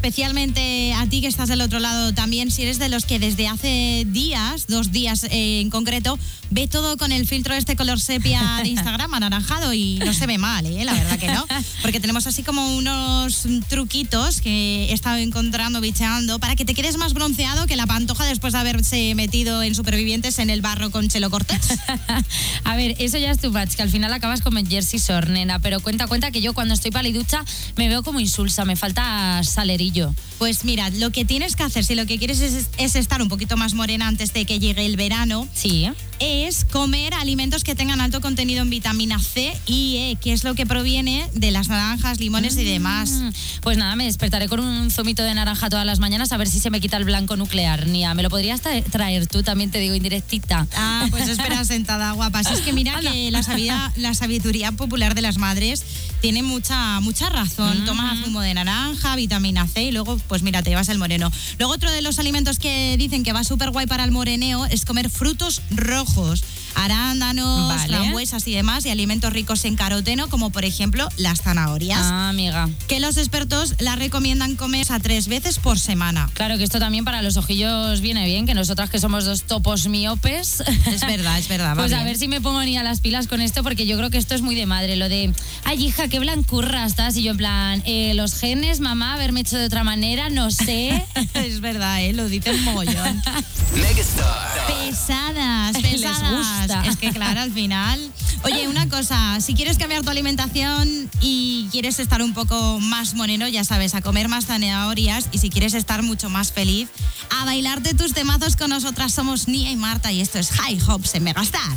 Especialmente a ti que estás del otro lado también, si eres de los que desde hace días, dos días eh, en concreto, ve todo con el filtro de este color sepia de Instagram anaranjado y no se ve mal, ¿eh? la verdad que no. Porque tenemos así como unos truquitos que he estado encontrando, bicheando, para que te quedes más bronceado que la pantoja después de haberse metido en Supervivientes en el barro con Chelo Cortés. A ver, eso ya es tu match, que al final acabas como en Jersey Shore, nena. Pero cuenta, cuenta que yo cuando estoy paliducha me veo como insulsa, me falta Pues mira, lo que tienes que hacer, si lo que quieres es, es estar un poquito más morena antes de que llegue el verano, Sí. es comer alimentos que tengan alto contenido en vitamina C y E, que es lo que proviene de las naranjas, limones y demás. Mm, Pues nada, me despertaré con un zumito de naranja todas las mañanas a ver si se me quita el blanco nuclear. Nia, ¿me lo podrías tra- traer tú? También te digo indirectita. Ah, pues espera sentada, guapa. Si es que mira que la, sabiduría popular de las madres tiene mucha, mucha razón. Toma zumo de naranja, vitamina C y luego, pues mira, te llevas el moreno. Luego otro de los alimentos que dicen que va súper guay para el moreneo es comer frutos rojos. Arándanos, Vale. frambuesas y demás, y alimentos ricos en caroteno, como por ejemplo las zanahorias, Ah, amiga. que los expertos la recomiendan comer a tres veces por semana. Claro que esto también para los ojillos viene bien, que nosotras que somos dos topos miopes. Es verdad, es verdad. Pues a ver si me pongo ni a las pilas con esto, porque yo creo que esto es muy de madre, lo de, ay hija, qué blancurra estás, y yo en plan, "Eh, los genes, mamá, haberme hecho de otra manera, no sé. es verdad, ¿eh? lo dicen mogollón. Megastar. Pesadas, Les pesadas. Es que claro, al final. Oye, una cosa, si quieres cambiar tu alimentación y quieres estar un poco más moreno, ya sabes, a comer más zanahorias y si quieres estar mucho más feliz, a bailarte tus temazos con nosotras somos Nia y Marta y esto es High Hopes en Megastar.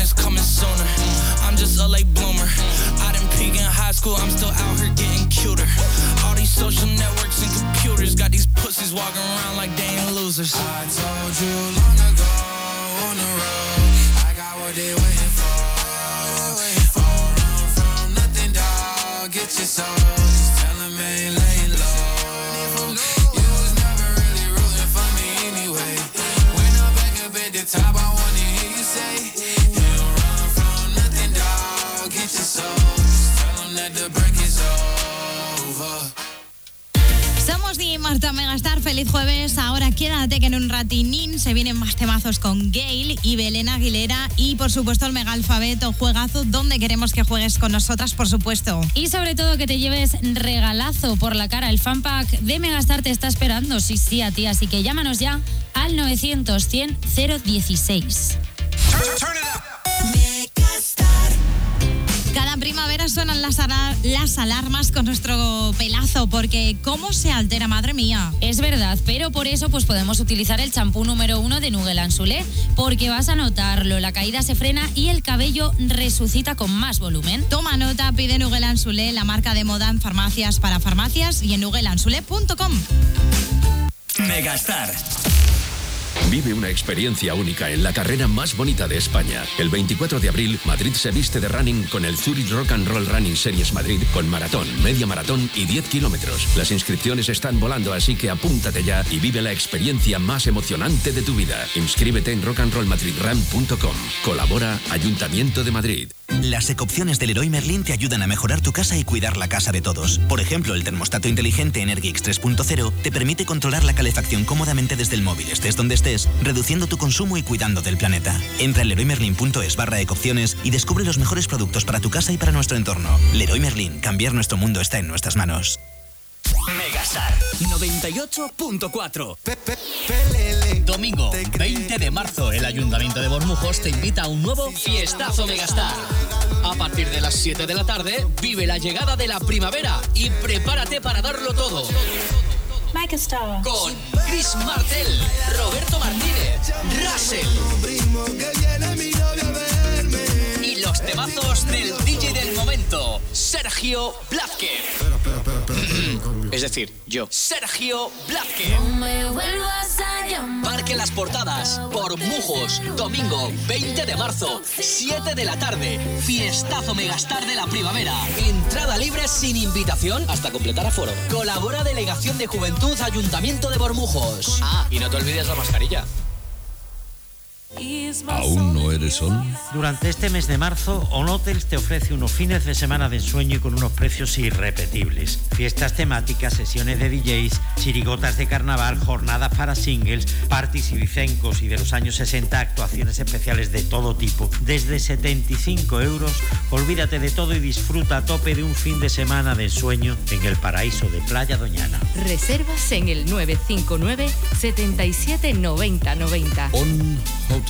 mine is coming sooner. I'm just a late bloomer. I didn't peak in high school, I'm still out here getting cuter. All these social networks and computers got these pussies walking around like they ain't losers. I told you. Feliz jueves. Ahora quédate que en un ratinín se vienen más temazos con Gail y Belén Aguilera y por supuesto el mega alfabeto juegazo donde queremos que juegues con nosotras, por supuesto. Y sobre todo que te lleves regalazo por la cara. El fanpack de Megastar te está esperando, sí, sí, a ti. Así que llámanos ya al 900 100 016. Primavera suenan las, ala- las alarmas con nuestro pelazo porque cómo se altera, madre mía. Es verdad, pero por eso pues podemos utilizar el champú número uno de Nugel Ansulé, porque vas a notarlo, la caída se frena y el cabello resucita con más volumen. Toma nota, pide Nugel Ansulé, la marca de moda en farmacias para farmacias y en nugelansulé.com. Megastar. Vive una experiencia única en la carrera más bonita de España. El 24 de abril, Madrid se viste de running con el Zurich Rock and Roll Running Series Madrid con maratón, media maratón y 10 kilómetros. Las inscripciones están volando, así que apúntate ya y vive la experiencia más emocionante de tu vida. Inscríbete en rockandrollmadridrun.com. Colabora Ayuntamiento de Madrid. Las ecopciones del Leroy Merlin te ayudan a mejorar tu casa y cuidar la casa de todos. Por ejemplo, el termostato inteligente Energix 3.0 te permite controlar la calefacción cómodamente desde el móvil, estés donde estés, reduciendo tu consumo y cuidando del planeta. Entra en leroymerlin.es barra ecopciones y descubre los mejores productos para tu casa y para nuestro entorno. Leroy Merlin, cambiar nuestro mundo está en nuestras manos. Megastar 98.4 Domingo 20 de marzo el Ayuntamiento de Bormujos te invita a un nuevo fiestazo Megastar. A partir de las 7 de la tarde vive la llegada de la primavera y prepárate para darlo todo. Megastar. Con Chris Martel, Roberto Martínez, Russell y los temazos del DJ del momento, Sergio Blázquez. Es decir, yo. Sergio Blázquez. Parque Las Portadas, por Mujos, domingo 20 de marzo, 7 de la tarde. Fiestazo Megastar de la primavera. Entrada libre sin invitación hasta completar aforo. Colabora Delegación de Juventud Ayuntamiento de Bormujos. Ah, y no te olvides la mascarilla. ¿Aún no eres sol? Durante este mes de marzo, On Hotels te ofrece unos fines de semana de ensueño y con unos precios irrepetibles. Fiestas temáticas, sesiones de DJs, chirigotas de carnaval, jornadas para singles, parties y vicencos y de los años 60 actuaciones especiales de todo tipo. Desde 75 euros, olvídate de todo y disfruta a tope de un fin de semana de ensueño en el paraíso de Playa Doñana. Reservas en el 959 77 90 90. On Hotels.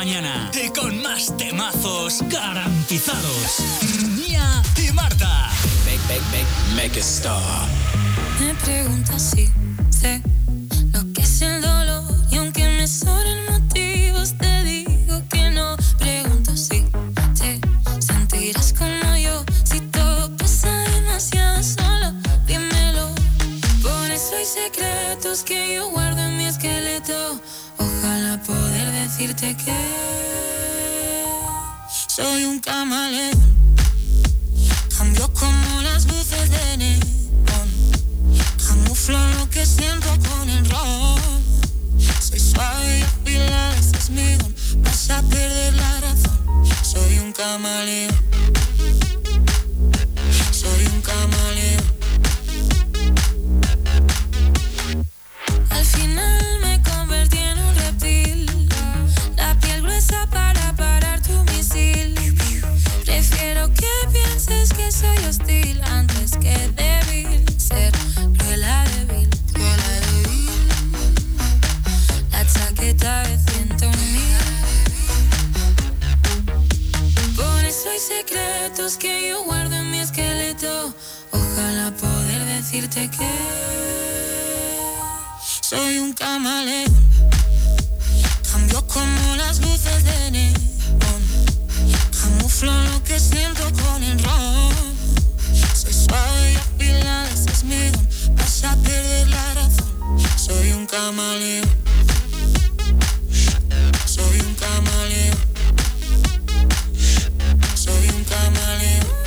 mañana y con más temazos garantizados. Mía y Marta. Make, make, make, make it stop. Me preguntas si sé lo que es el dolor y aunque me sobren motivos te digo que no. Pregunto si te sentirás como yo si todo pasa demasiado solo. Dímelo. Por eso hay secretos que yo soy un camaleón. Cambio como las luces de neón. Camuflo lo que siento con el ron. Soy suave y ese es mi. Vas a perder la razón. Soy un camaleón. Soy un camaleón. Al final me soy hostil antes que débil. Ser cruel a débil. La chaqueta de ciento mil. Por eso hay secretos que yo guardo en mi esqueleto. Ojalá poder decirte que soy un camaleón. Cambio como las luces de neón. Camuflo lo que siento con el rock. Suave y afilada, ese es mi don. Vas a perder la razón. Soy un camaleón. Soy un camaleón. Soy un camaleón.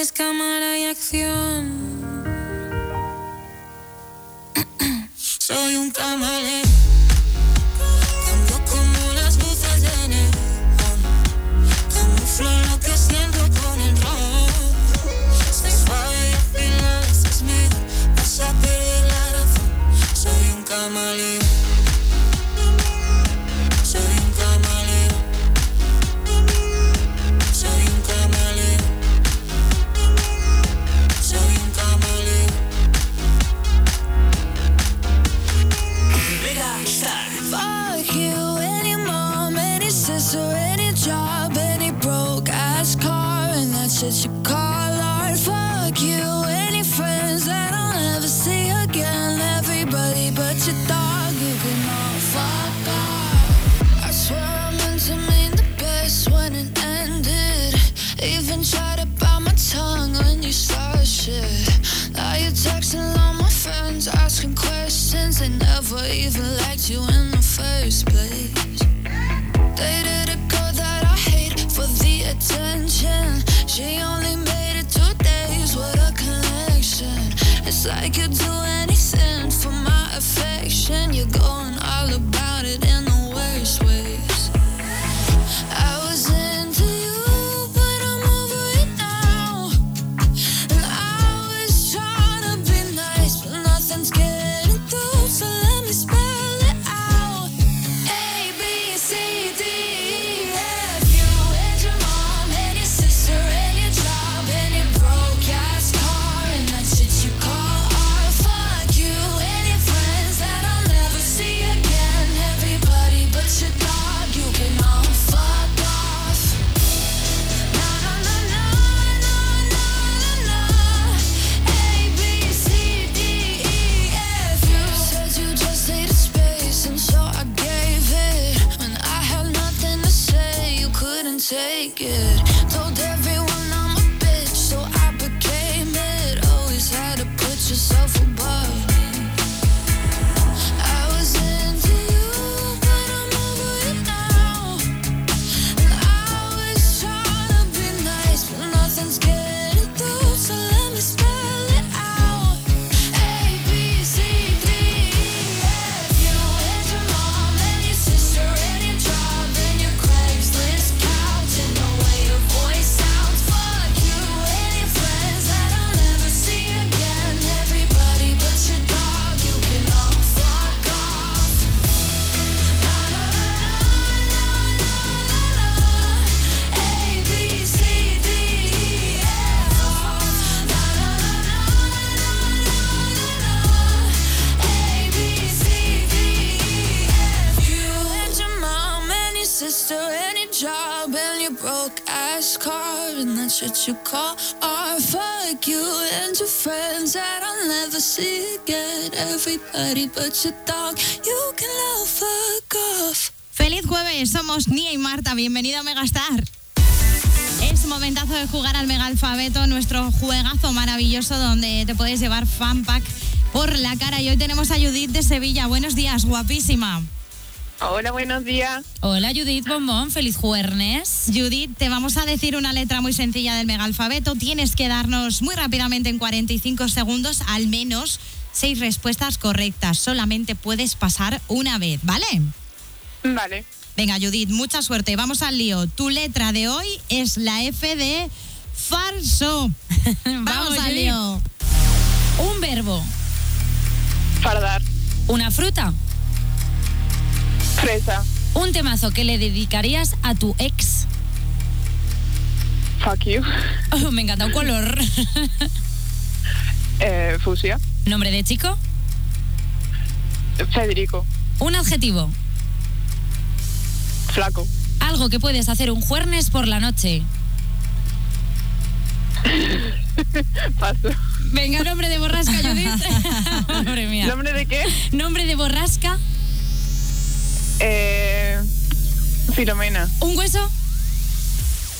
Es cámara y acción. Soy un camaleón. everybody but your dog. You can love fuck off. Feliz jueves, somos Nia y Marta. Bienvenido a Megastar. Es momentazo de jugar al Megaalfabeto, nuestro juegazo maravilloso donde te puedes llevar fan pack por la cara. Y hoy tenemos a Judith de Sevilla. Buenos días, guapísima. Hola, buenos días. Hola, Judith Bombón, feliz jueves. Judith, te vamos a decir una letra muy sencilla del megalfabeto. Tienes que darnos muy rápidamente, en 45 segundos al menos, seis respuestas correctas. Solamente puedes pasar una vez, ¿vale? Vale. Venga, Judith, mucha suerte. Vamos al lío. Tu letra de hoy es la F de farso. Vamos, al lío. Un verbo. Fardar. Una fruta. Fresa. Un temazo que le dedicarías a tu ex. Fuck you. Oh, me encanta un color. eh, fusia. Nombre de chico. Federico. Un adjetivo. Flaco. Algo que puedes hacer un jueves por la noche. Paso. Venga, nombre de borrasca, Judith. Madre mía. ¿Nombre de qué? Nombre de borrasca. Eh, Filomena. Un hueso.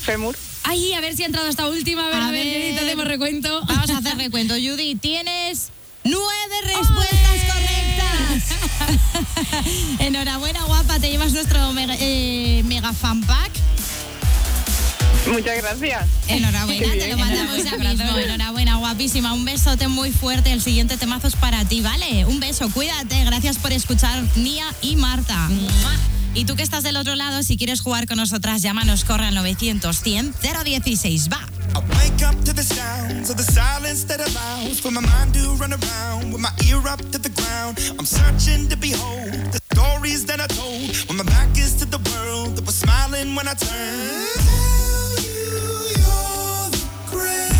Fémur. Ay, a ver si ha entrado esta última. A ver, a, A ver, ver. Judith, hacemos recuento. Vamos a hacer recuento. Judy, tienes nueve respuestas correctas. Enhorabuena, guapa. Te llevas nuestro mega, eh, mega fan pack. Muchas gracias. Enhorabuena, te bien. lo mandamos ya mismo. Enhorabuena, guapísima. Un besote muy fuerte. El siguiente temazo es para ti, ¿vale? Un beso, cuídate. Gracias por escuchar Nia y Marta. Y tú que estás del otro lado, si quieres jugar con nosotras, llámanos, corre al 900 100 016. Va. I wake up to the sounds of the silence that allows stories that I told when my back is to the world that was smiling when I turned. Tell you you're the greatest,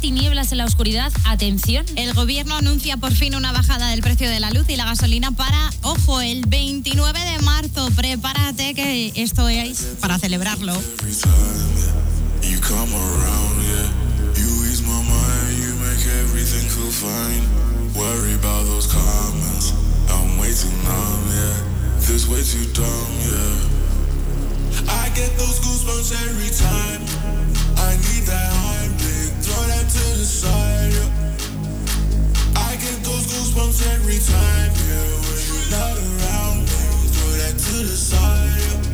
tinieblas en la oscuridad, atención. El gobierno anuncia por fin una bajada del precio de la luz y la gasolina para, ojo, el 29 de marzo. Prepárate que esto es para celebrarlo. I get those goosebumps every time. I need that that to the side, yeah. I get those goosebumps every time, yeah. When you're not around me, throw that to the side, yeah.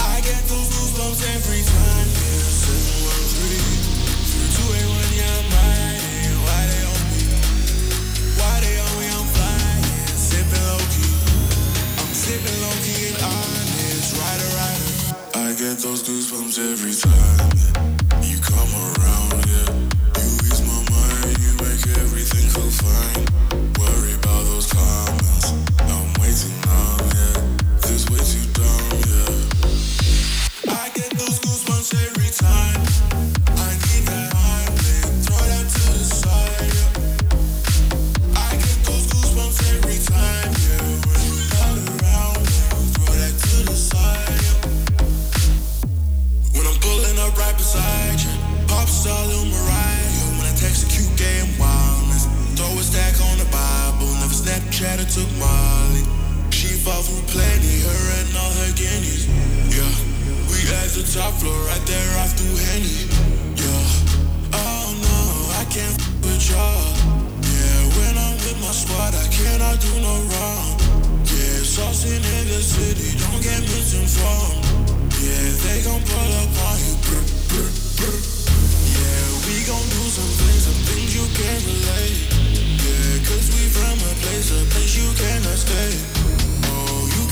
I get those goosebumps every time, yeah. 713, 281, yeah, I'm riding. Why they on me? Why they on me? I'm flying, sipping low key. I'm sipping low key and honest, rider, rider. I get those goosebumps every time. ponerte everything feel fine. Worry about those comments. I'm waiting on. off who planted her and all her guineas. Yeah, we at the top floor, right there off through Henny. Yeah, oh no, I can't f- with y'all. Yeah, when I'm with my squad, I cannot do no wrong. Yeah, saucing in the city, don't get misinformed. Yeah, they gon' pull up on you. Brr, brr, brr. Yeah, we gon' do some things, some things you can't relate. Yeah, cause we from a place, a place you cannot stay.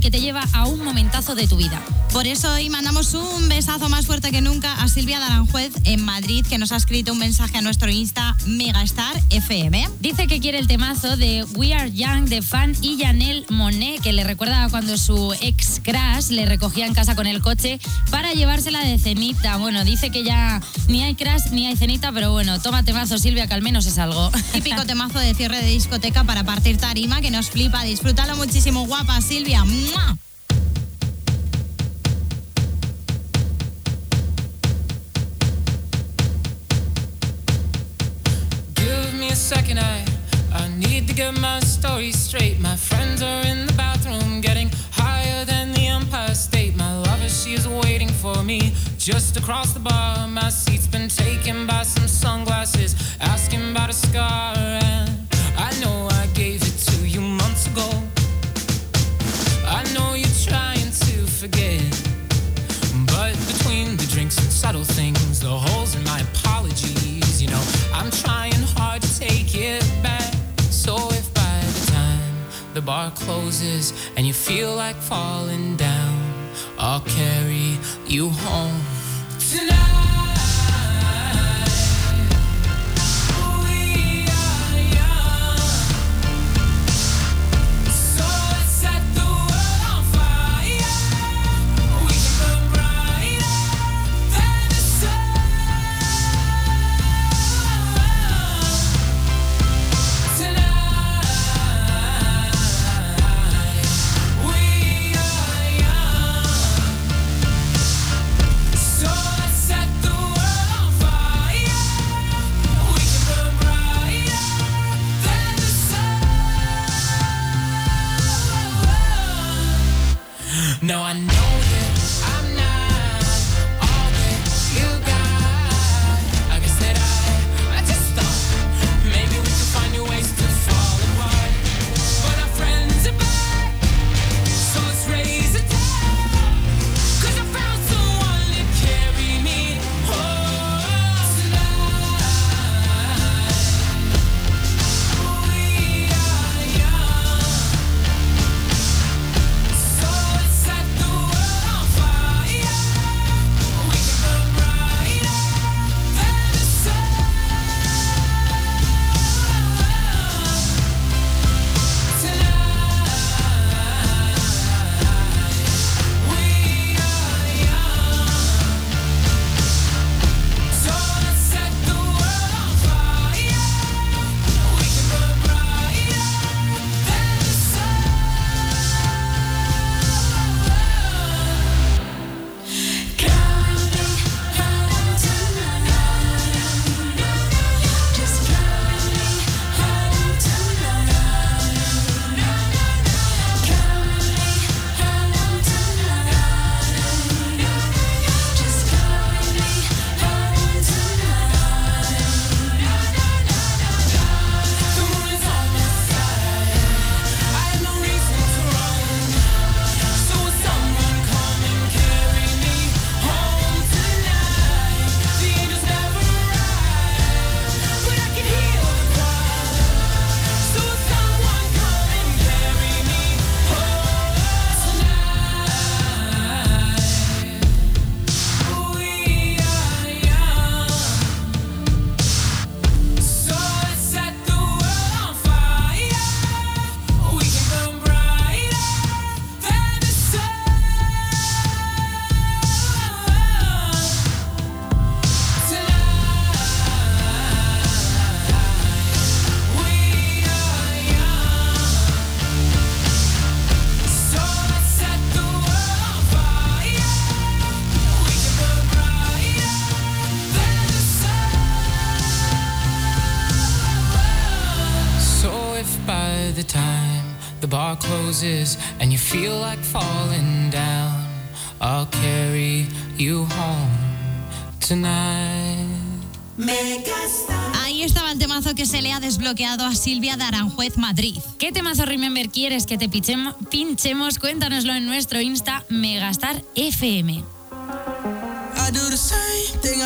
que te lleva a un momentazo de tu vida. Por eso hoy mandamos un besazo más fuerte que nunca a Silvia Daranjuez en Madrid, que nos ha escrito un mensaje a nuestro Insta Megastar FM. Dice que quiere el temazo de We Are Young de Fan y Janelle Monet, que le recuerda cuando su ex crash le recogía en casa con el coche para llevársela de cenita. Bueno, dice que ya ni hay crash ni hay cenita, pero bueno, toma temazo Silvia, que al menos es algo. Típico temazo de cierre de discoteca para partir tarima que nos flipa. Disfrútalo muchísimo, guapa Silvia. ¡Mua! And you feel like falling down, I'll carry you home tonight. Ahí estaba el temazo que se le ha desbloqueado a Silvia de Aranjuez Madrid. ¿Qué temazo Remember quieres que te pinchemos? Cuéntanoslo en nuestro Insta Megastar FM.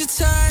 your time.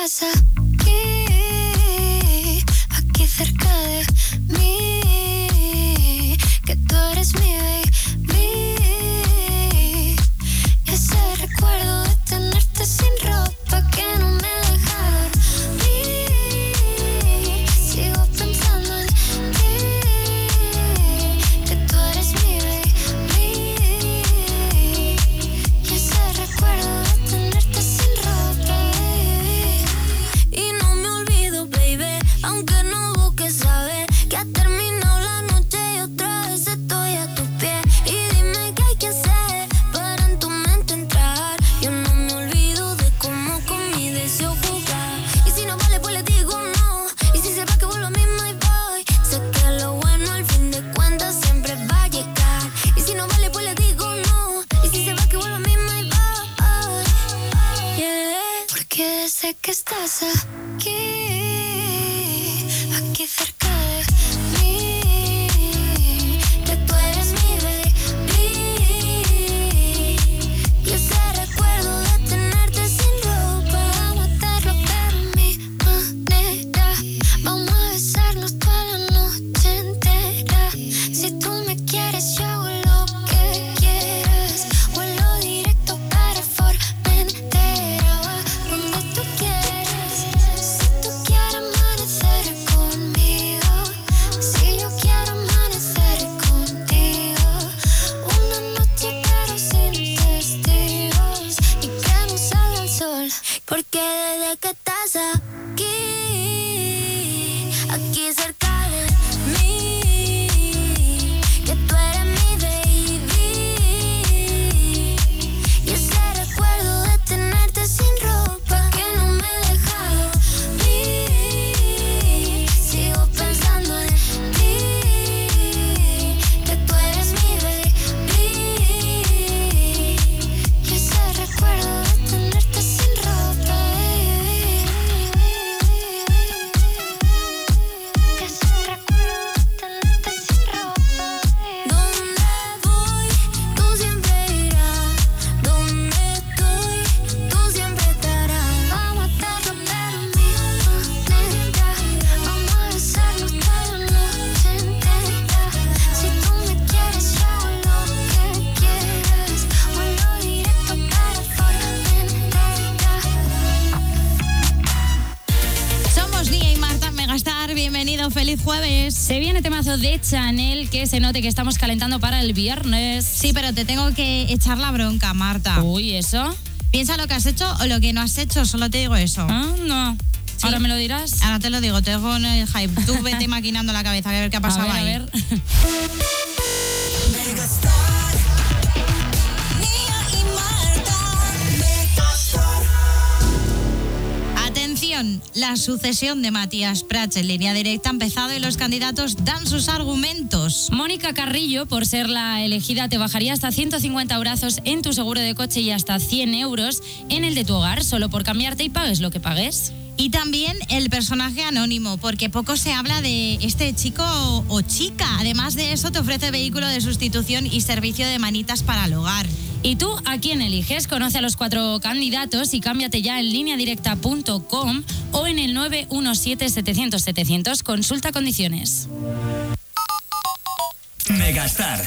pasa? De Chanel que se note que estamos calentando para el viernes. Sí, pero te tengo que echar la bronca, Marta. Uy, ¿eso? Piensa lo que has hecho o lo que no has hecho, solo te digo eso. Ah, no. ¿Ahora me lo dirás? Ahora te lo digo, te dejo en el hype. Tú vete maquinando la cabeza a ver qué ha pasado ver, a ahí. ver. Atención, la sucesión de Matías Prats en línea directa ha empezado y los candidatos dan sus argumentos. Mónica Carrillo, por ser la elegida, te bajaría hasta 150 brazos en tu seguro de coche y hasta 100 euros en el de tu hogar, solo por cambiarte y pagues lo que pagues. Y también el personaje anónimo, porque poco se habla de este chico o, o chica. Además de eso, te ofrece vehículo de sustitución y servicio de manitas para el hogar. ¿Y tú a quién eliges? Conoce a los cuatro candidatos y cámbiate ya en lineadirecta.com o en el 917-700-700. Consulta condiciones. Megastar.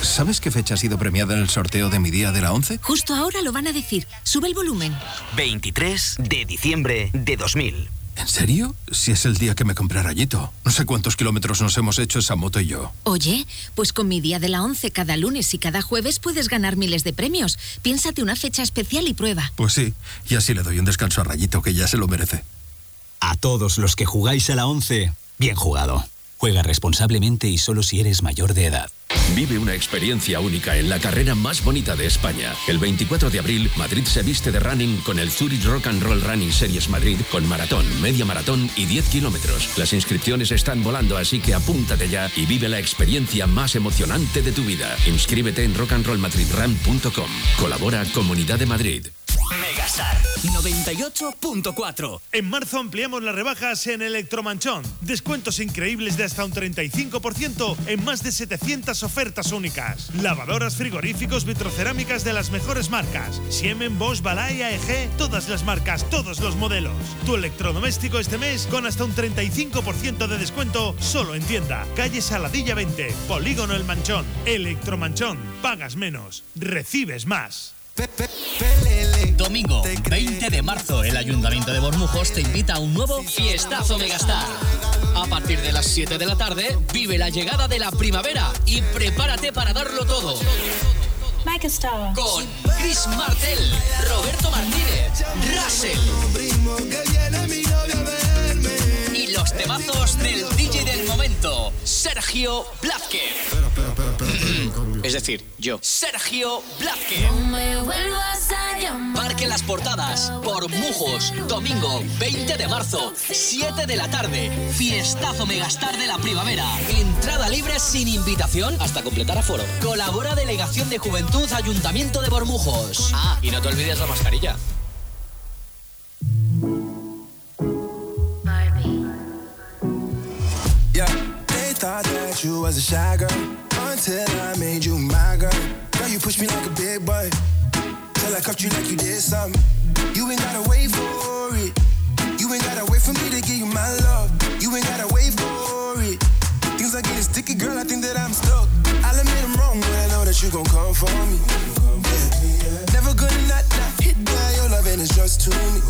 ¿Sabes qué fecha ha sido premiada en el sorteo de mi día de la 11? Justo ahora lo van a decir. Sube el volumen. 23 de diciembre de 2000. ¿En serio? Si es el día que me compré rayito. No sé cuántos kilómetros nos hemos hecho esa moto y yo. Oye, pues con mi día de la 11 cada lunes y cada jueves puedes ganar miles de premios. Piénsate una fecha especial y prueba. Pues sí, y así le doy un descanso a Rayito, que ya se lo merece. A todos los que jugáis a la 11, bien jugado. Juega responsablemente y solo si eres mayor de edad. Vive una experiencia única en la carrera más bonita de España. El 24 de abril, Madrid se viste de running con el Zurich Rock and Roll Running Series Madrid con maratón, media maratón y 10 kilómetros. Las inscripciones están volando, así que apúntate ya y vive la experiencia más emocionante de tu vida. Inscríbete en rockandrollmadridrun.com. Colabora Comunidad de Madrid. Megastar 98.4. En marzo ampliamos las rebajas en Electromanchón. Descuentos increíbles de hasta un 35% en más de 700 ofertas únicas. Lavadoras, frigoríficos, vitrocerámicas de las mejores marcas. Siemens, Bosch, Balay, AEG, todas las marcas, todos los modelos. Tu electrodoméstico este mes con hasta un 35% de descuento solo en tienda. Calle Saladilla 20, Polígono El Manchón. Electromanchón. Pagas menos, recibes más. Domingo 20 de marzo, el Ayuntamiento de Bormujos te invita a un nuevo Fiestazo Megastar. A partir de las 7 de la tarde, vive la llegada de la primavera y prepárate para darlo todo. Con Chris Martel, Roberto Martínez, Russell. Y los temazos del DJ del momento, Sergio Blázquez. Es decir, yo. Sergio Blázquez. me vuelvas a llamar. Parque Las Portadas, por Mujos, domingo 20 de marzo, 7 de la tarde. Fiestazo Megastar de la primavera. Entrada libre sin invitación hasta completar aforo. Colabora Delegación de Juventud Ayuntamiento de Bormujos. Ah, y no te olvides la mascarilla. Yeah, they thought that you was a shy girl until I made you my girl. Girl, you push me like a big boy till I cuffed you like you did something. You ain't gotta wait for it. You ain't gotta wait for me to give you my love. You ain't gotta wait for it. Things are getting sticky, girl. I think that I'm stuck. I'll admit I'm wrong, but I know that you gon' come for me. Never gonna not, not hit by your loving is just to me.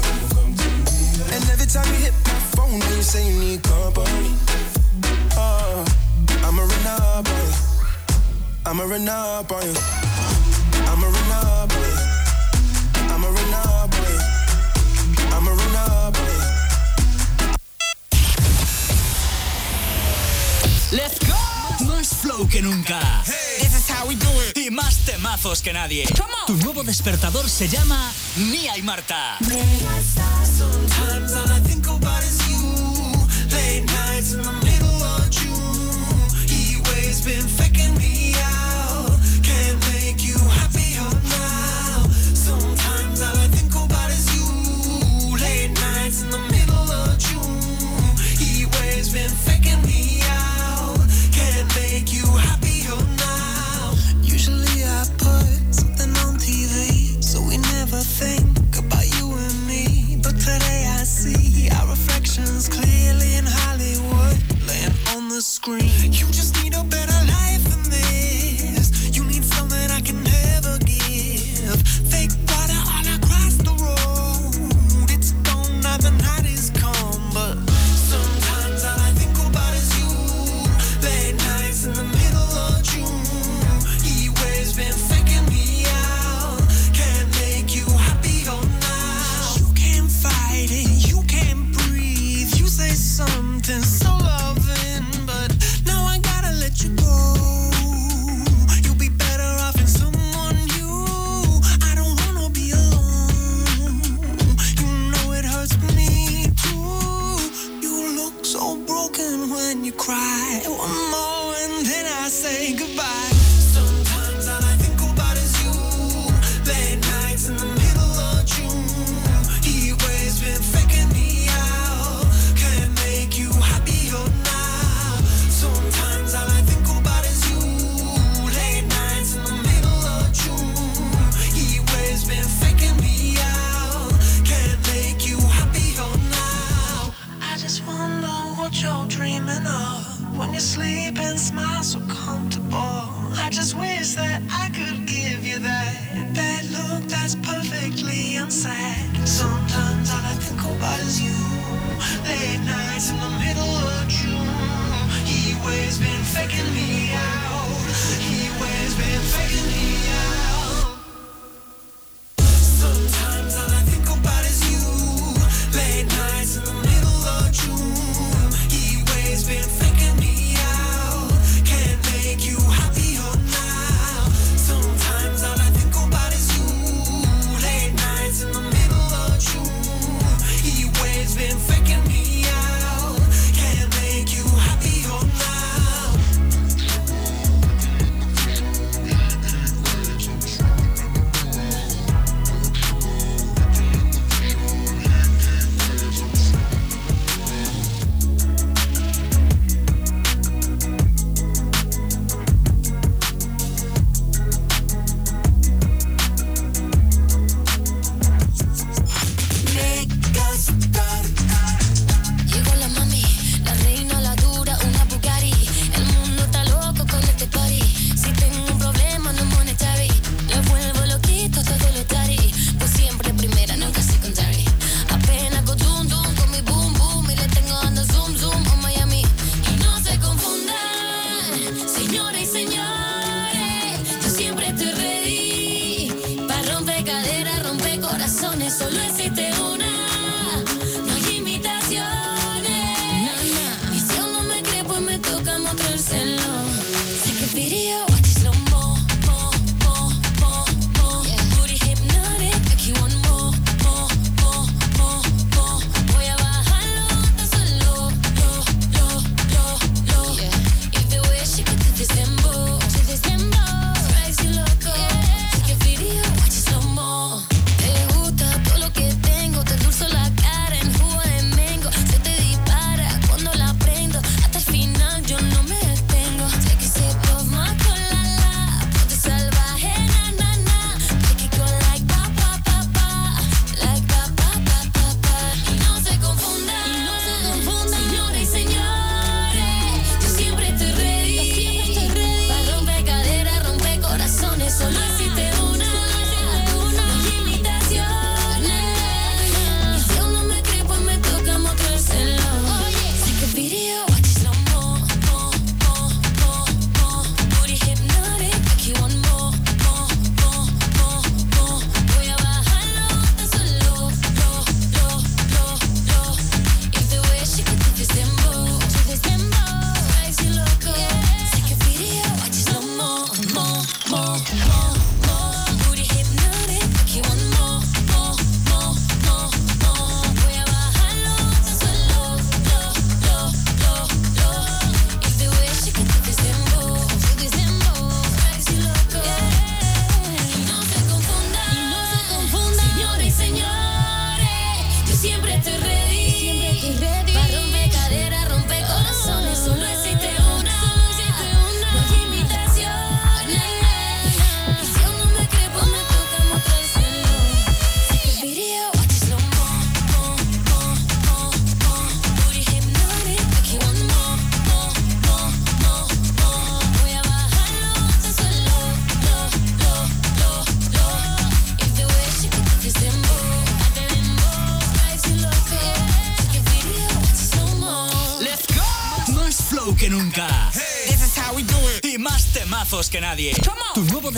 And every time you hit my phone, you say you need company. Oh, I'ma run up on you. I'ma run up on you. I'ma run up on you. I'ma run up on you. Let's go. Más flow que nunca. Hey. This is how we do it. Y más temazos que nadie. Come on. Tu nuevo despertador se llama Mía y Marta. Sometimes all I think about is you. Late nights in the middle of June. He waves been faking me. About you and me. But today I see our reflections clearly in Hollywood, laying on the screen. You just need a better life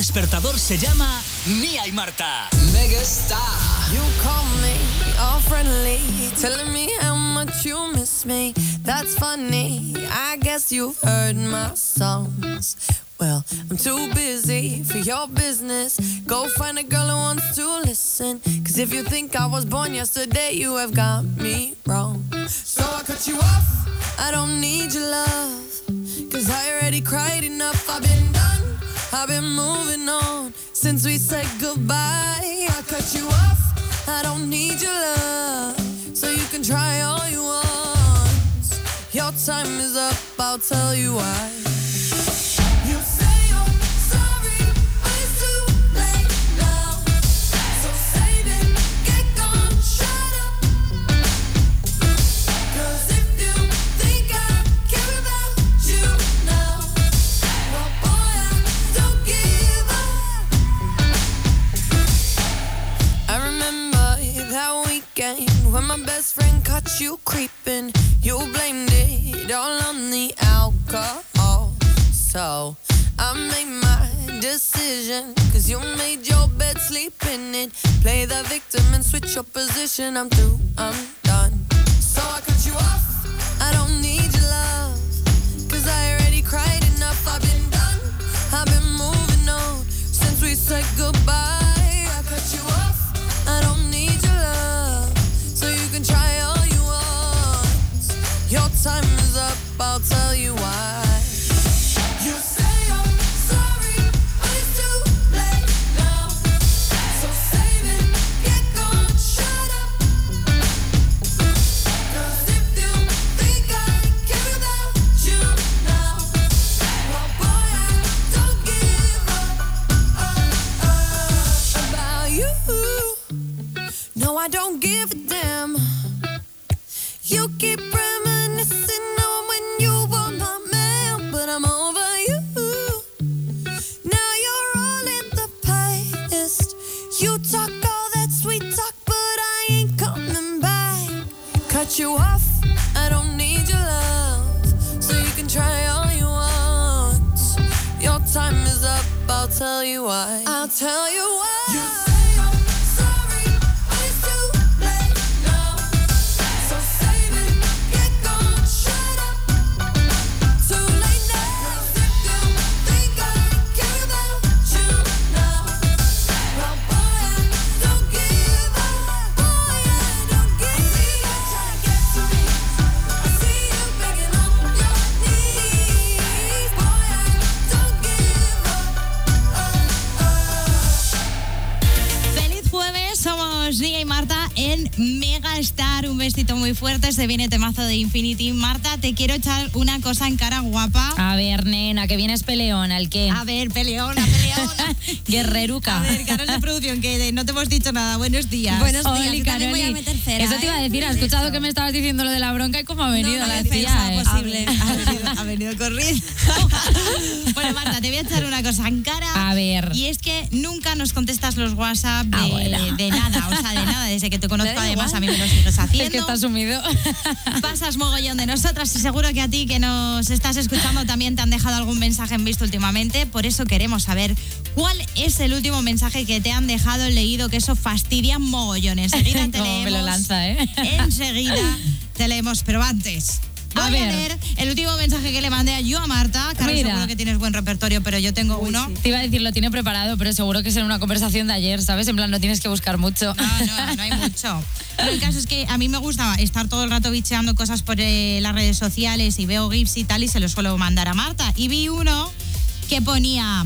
despertador se llama Mía y Marta. Megastar. You call me all friendly, telling me how much you miss me. That's funny. I guess you've heard my songs. Well, I'm too busy for your business. Go find a girl who wants to listen. Cause if you think I was born yesterday, tell you why. Se viene temazo de Infinity. Marta, te quiero echar una cosa en cara guapa. A ver, nena, que vienes peleona, ¿el qué? A ver, peleona, peleona. Guerreruca. A ver, Carol de producción, que no te hemos dicho nada. Buenos días. Buenos días, Oli, voy a meter cera, Eso te iba a ¿eh? decir, has escuchado que me estabas diciendo lo de la bronca y cómo ha venido No, la no, tía, ¿eh? posible. Ha venido, ha venido corriendo. bueno, Marta, te voy a echar una cosa en cara. A ver. Y es que nunca nos contestas los WhatsApp de, Abuela. de nada, o sea, de nada. Desde que te conozco, además, igual. a mí me lo sigues haciendo. Es que estás sumido. Pasas mogollón de nosotras y seguro que a ti que nos estás escuchando también te han dejado algún mensaje en visto últimamente. Por eso queremos saber cuál es el último mensaje que te han dejado leído, que eso fastidia mogollón. Enseguida te Cómo me lo leemos. lanza, ¿eh? Enseguida te leemos, pero antes. Voy A a, ver. leer el último mensaje que le mandé a yo a Marta. Carlos, Mira. seguro que tienes buen repertorio, pero yo tengo uno. Te iba a decir, lo tiene preparado, pero seguro que es en una conversación de ayer, ¿sabes? En plan, no tienes que buscar mucho. No, no, no hay mucho. Pero el caso es que a mí me gusta estar todo el rato bicheando cosas por eh, las redes sociales y veo GIFs y tal y se los suelo mandar a Marta. Y vi uno que ponía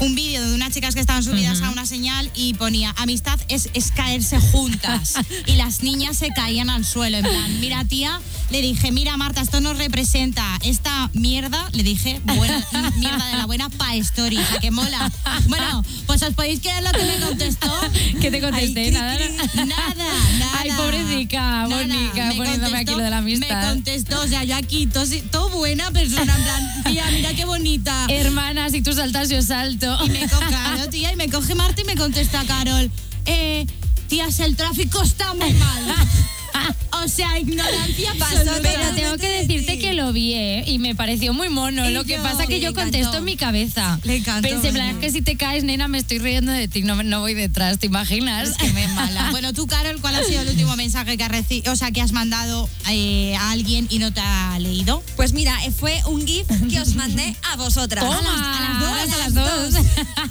un vídeo de unas chicas que estaban subidas a una señal y ponía amistad es, es caerse juntas y las niñas se caían al suelo en plan mira tía le dije mira Marta esto nos representa esta mierda le dije buena mierda de la buena pa story que mola bueno pues os podéis creer lo que me contestó ¿Qué te contesté? Ay, Nada, nada nada Ay, pobrecita. Mónica, Me poniéndome aquí lo de la amistad. me contestó o sea yo aquí todo, todo buena persona en plan tía mira qué bonita Hermana, si tú saltas, yo salto. y me coge, claro, tía, y me coge Marta y me contesta Carol, eh, tías, el tráfico está muy mal. O sea, ignorancia Pasó, absoluta. pero tengo que decirte que lo vi ¿eh? y me pareció muy mono. Y lo que yo, pasa que yo encantó. contesto en mi cabeza. Le encantó, Pensé, bueno. que si te caes, nena, me estoy riendo de ti, no, no voy detrás, ¿te imaginas? Que me mala. Bueno, tú, Carol, ¿cuál ha sido el último mensaje que has reci- o sea, que has mandado eh, a alguien y no te ha leído? Pues mira, eh, fue un GIF que os mandé a vosotras. Toma, a las, a a las las dos.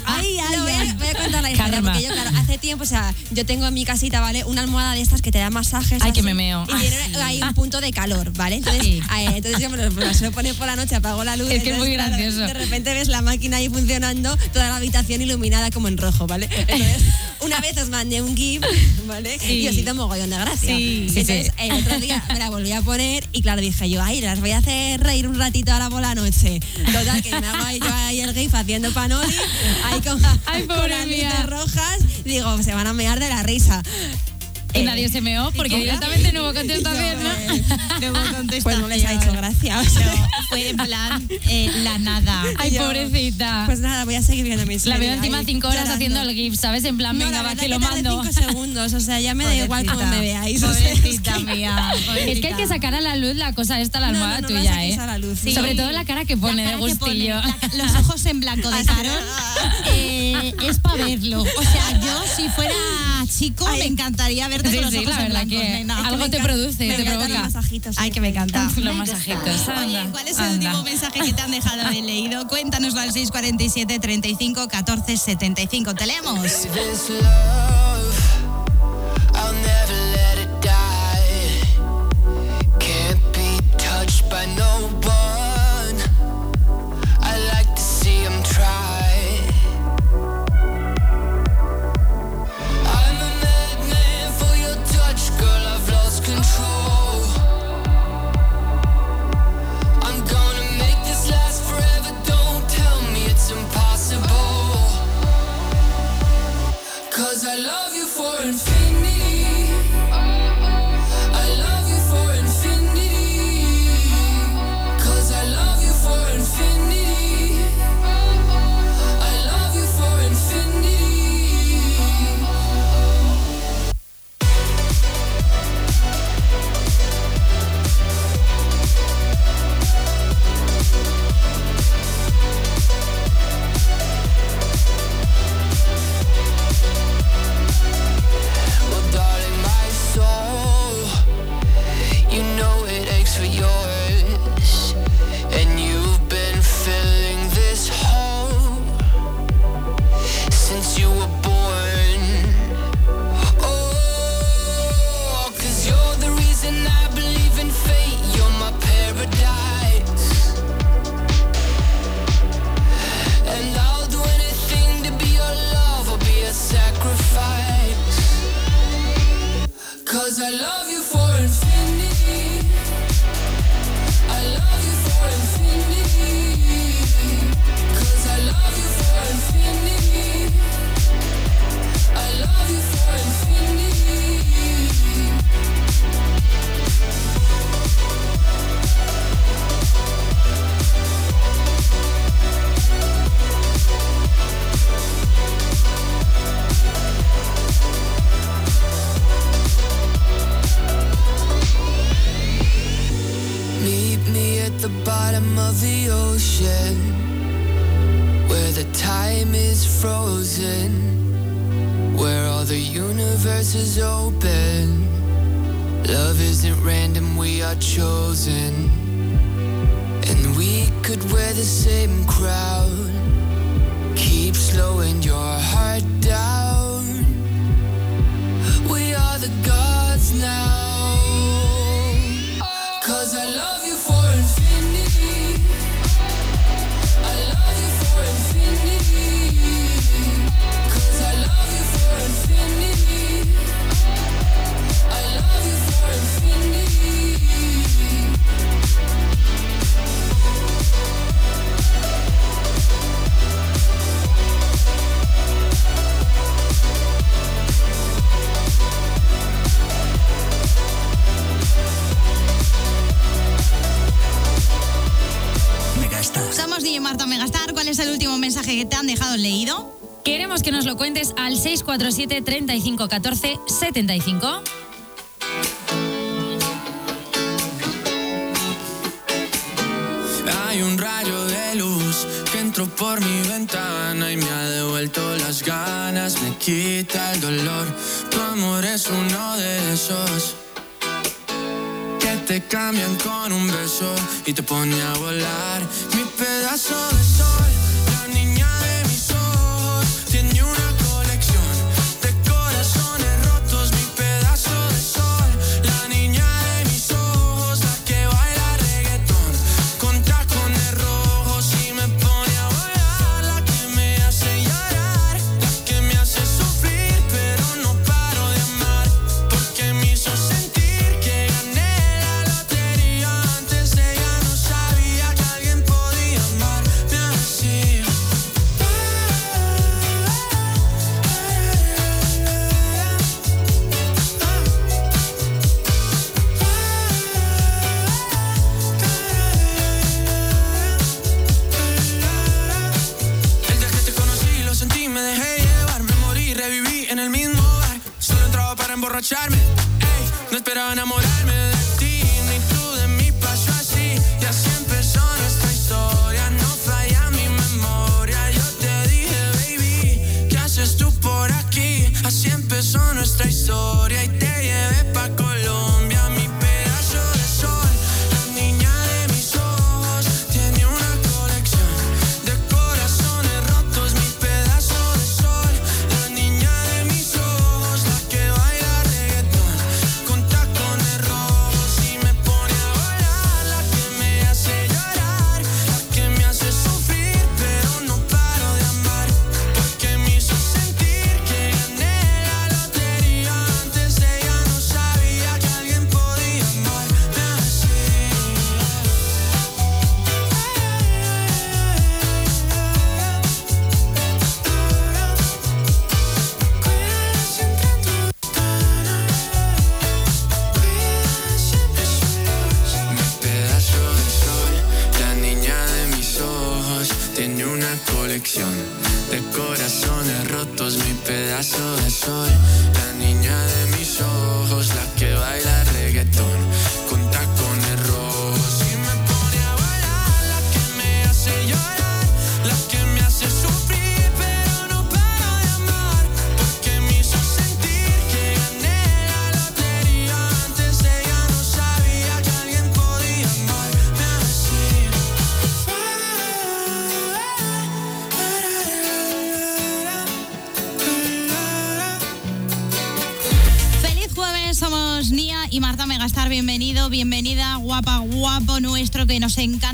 Ay, ay, voy, a, voy a contar la historia, Karma. porque yo, claro, hace tiempo, o sea, yo tengo en mi casita, ¿vale? Una almohada de estas que te da masajes. Ay, que me meo. Y tiene ahí un punto de calor, ¿vale? Entonces, Sí. eh, entonces yo me lo, me lo suelo poner por la noche, apago la luz. Es que es muy claro, gracioso. De repente ves la máquina ahí funcionando, toda la habitación iluminada como en rojo, ¿vale? Entonces, una vez os mandé un GIF, ¿vale? Sí. Y os hizo mogollón de gracia. Entonces, el otro día me la volví a poner y claro, dije yo, ay, las voy a hacer reír un ratito ahora por la noche. Total, que me hago ahí, yo ahí el GIF haciendo panoli, ahí con, Ay, con pobre las luces rojas, digo, se van a mear de la risa. Y Eh, nadie se meó porque directamente no hubo contestación, ¿no? No hubo contestación. Pues no les ha hecho gracia. o sea. Fue en plan eh, la nada. Ay, Yo- pobrecita. Pues nada, voy a seguir viendo mis la veo encima ahí, cinco horas llorando. haciendo el GIF, ¿sabes? En plan, No, venga, la va, que lo mando. cinco segundos, o sea, ya me da igual cómo me veáis. o sea, es Pobrecita que- mía. Es que hay que sacar a la luz la cosa esta, la almohada no, no la tuya, ¿eh? a la luz, Sí. Sobre todo la cara que pone de gustillo. la- los ojos en blanco de Carol eh, es para verlo. O sea, yo si fuera chico me encantaría Sí, con los sí, ojos la en verdad blanco, que nena. algo te produce, me te provoca. los masajitos. Ay, que me encanta. Los masajitos, Oye, ¿cuál es el anda. último mensaje que te han dejado de leído? Cuéntanoslo al 647 35 14 75. Te leemos. 647 35 14 75. Hay un rayo de luz que entró por mi ventana y me ha devuelto las ganas, me quita el dolor. Tu amor es uno de esos que te cambian con un beso y te pone a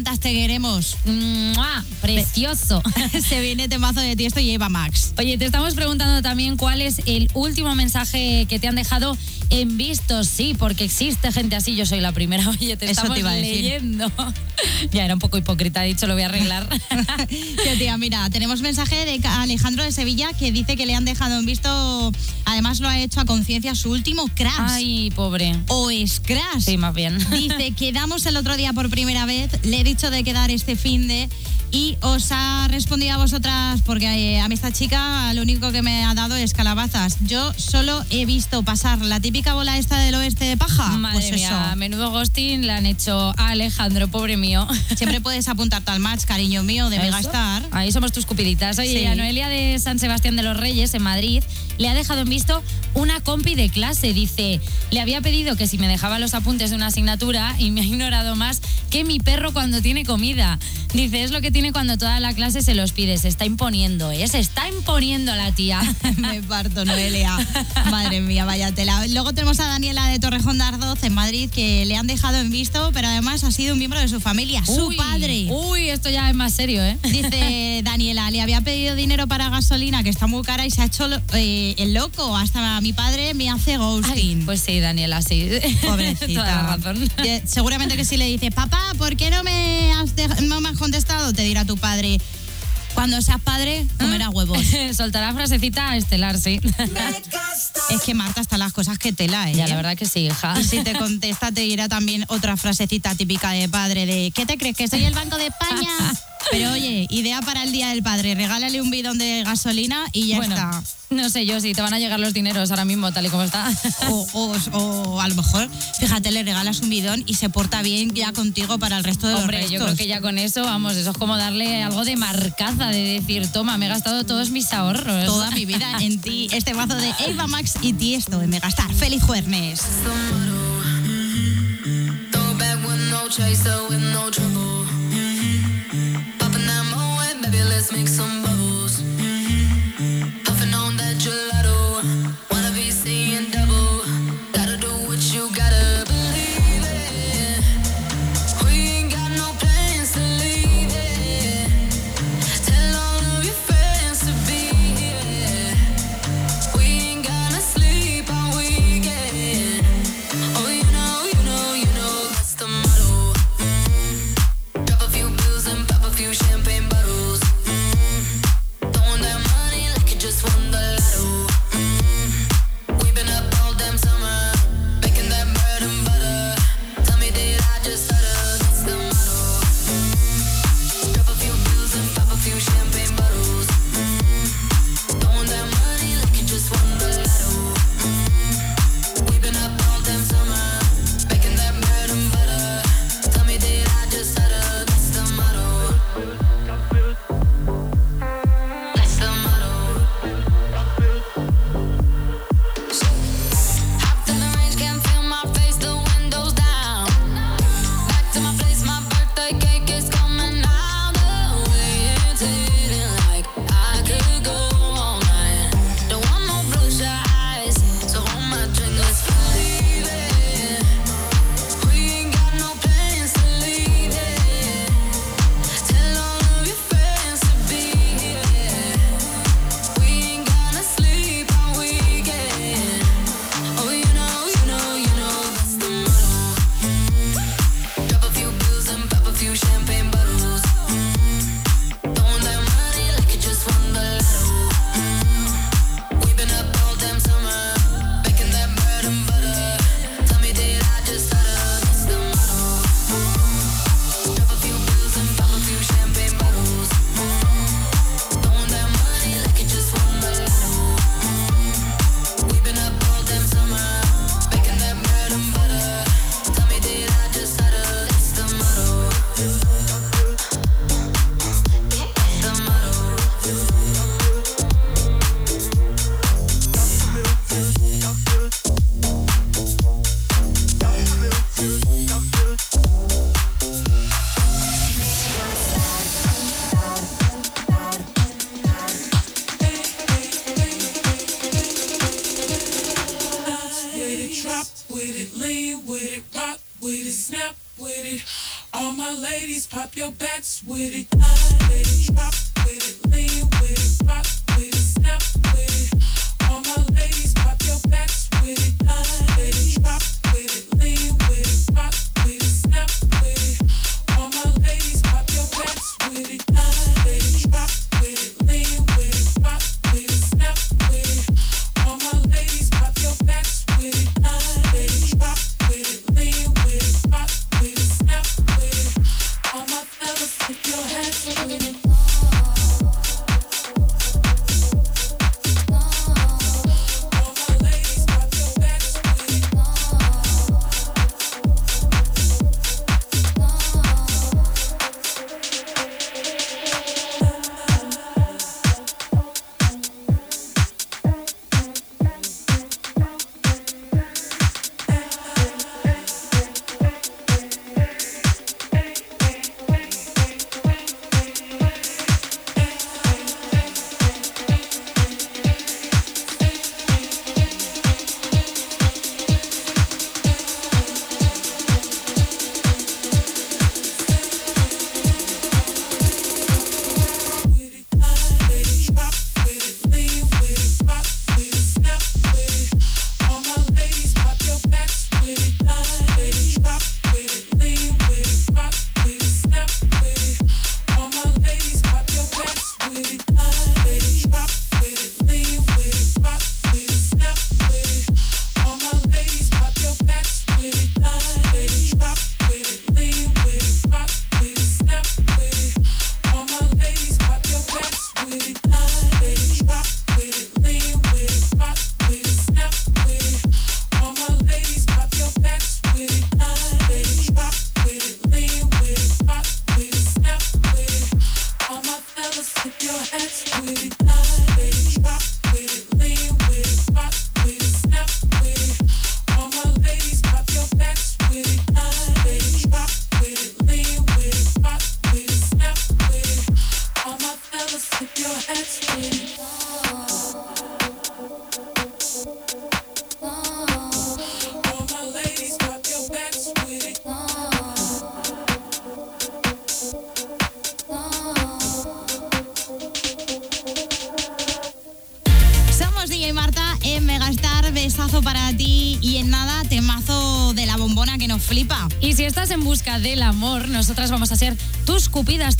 encantas, te queremos. ¡Mua! Precioso. Se viene temazo de ti esto y Eva Max. Oye, te estamos preguntando también cuál es el último mensaje que te han dejado en visto. Sí, porque existe gente así. Yo soy la primera. Oye, te Eso estamos te iba a decir. leyendo. ya era un poco hipócrita, dicho, lo voy a arreglar. Tío, tía, mira, tenemos mensaje de Alejandro de Sevilla que dice que le han dejado en visto, además lo ha hecho a conciencia, su último crash. Ay, pobre. O es crash. Sí, más bien. Dice, quedamos el otro día por primera vez, le he dicho de quedar este fin de y os ha respondido a vosotras porque eh, a mí esta chica lo único que me ha dado es calabazas. Yo solo he visto pasar la típica bola esta del oeste de paja. Madre pues mía, eso. menudo ghosting le han hecho a Alejandro, pobre mío. Siempre puedes apuntarte al match, cariño mío, de Eso. Megastar. Ahí somos tus cupiditas. Oye, Sí. a Noelia de San Sebastián de los Reyes, en Madrid, le ha dejado en visto una compi de clase. Dice, le había pedido que si me dejaba los apuntes de una asignatura y me ha ignorado más que mi perro cuando tiene comida. Dice, es lo que tiene cuando toda la clase se los pide. Se está imponiendo, ¿eh? Se está imponiendo la tía. Me parto, Noelia. Madre mía, vaya tela. Luego tenemos a Daniela de Torrejón de Ardoz en Madrid que le han dejado en visto, pero además ha sido un miembro de su familia, su padre. Uy, esto ya es más serio, ¿eh? Dice Daniela, le había pedido dinero para gasolina que está muy cara y se ha hecho eh, el loco. Hasta mi padre me hace ghosting. Pues sí, Daniela, sí. Pobrecita. Toda la razón. Seguramente que si le dice, papá, ¿por qué no me has, no me has contestado? Te dirá tu padre, cuando seas padre, comerás huevos. Soltará frasecita estelar, sí. Es que Marta, hasta las cosas que tela, ¿eh? Ya, la verdad que sí, hija. Y si te contesta, te dirá también otra frasecita típica de padre de ¿qué te crees? ¿Que soy el Banco de España? Pero oye, idea para el Día del Padre, regálale un bidón de gasolina y ya está. No sé yo si te van a llegar los dineros ahora mismo, tal y como está. O, o, a lo mejor, fíjate, le regalas un bidón y se porta bien ya contigo para el resto de los Hombre, yo creo que ya con eso, vamos, eso es como darle algo de marcaza, de decir, toma, me he gastado todos mis ahorros. Toda mi vida en ti. Este mazo de Eva Max y Tiesto de gastar. ¡Feliz jueves! let's make some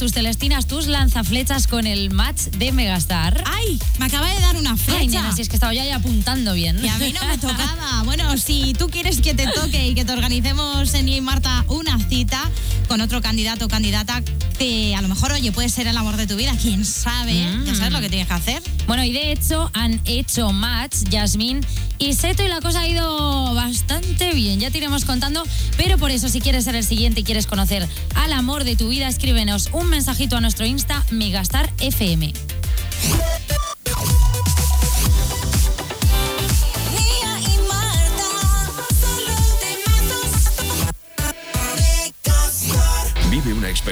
tus celestinas, tus lanzaflechas con el match de Megastar. ¡Ay! Me acaba de dar una flecha. Ay, nena, si es que estaba ya ahí apuntando bien. Y a mí no me tocaba. Bueno, si tú quieres que te toque y que te organicemos en y Marta una cita con otro candidato o candidata que a lo mejor, oye, puede ser el amor de tu vida, quién sabe, ya sabes lo que tienes que hacer. Bueno, y de hecho han hecho match Yasmín y Seto y la cosa ha ido bastante bien, ya te iremos contando, pero por eso si quieres ser el siguiente y quieres conocer al amor de tu vida, escríbenos un mensajito a nuestro Insta Megastar FM.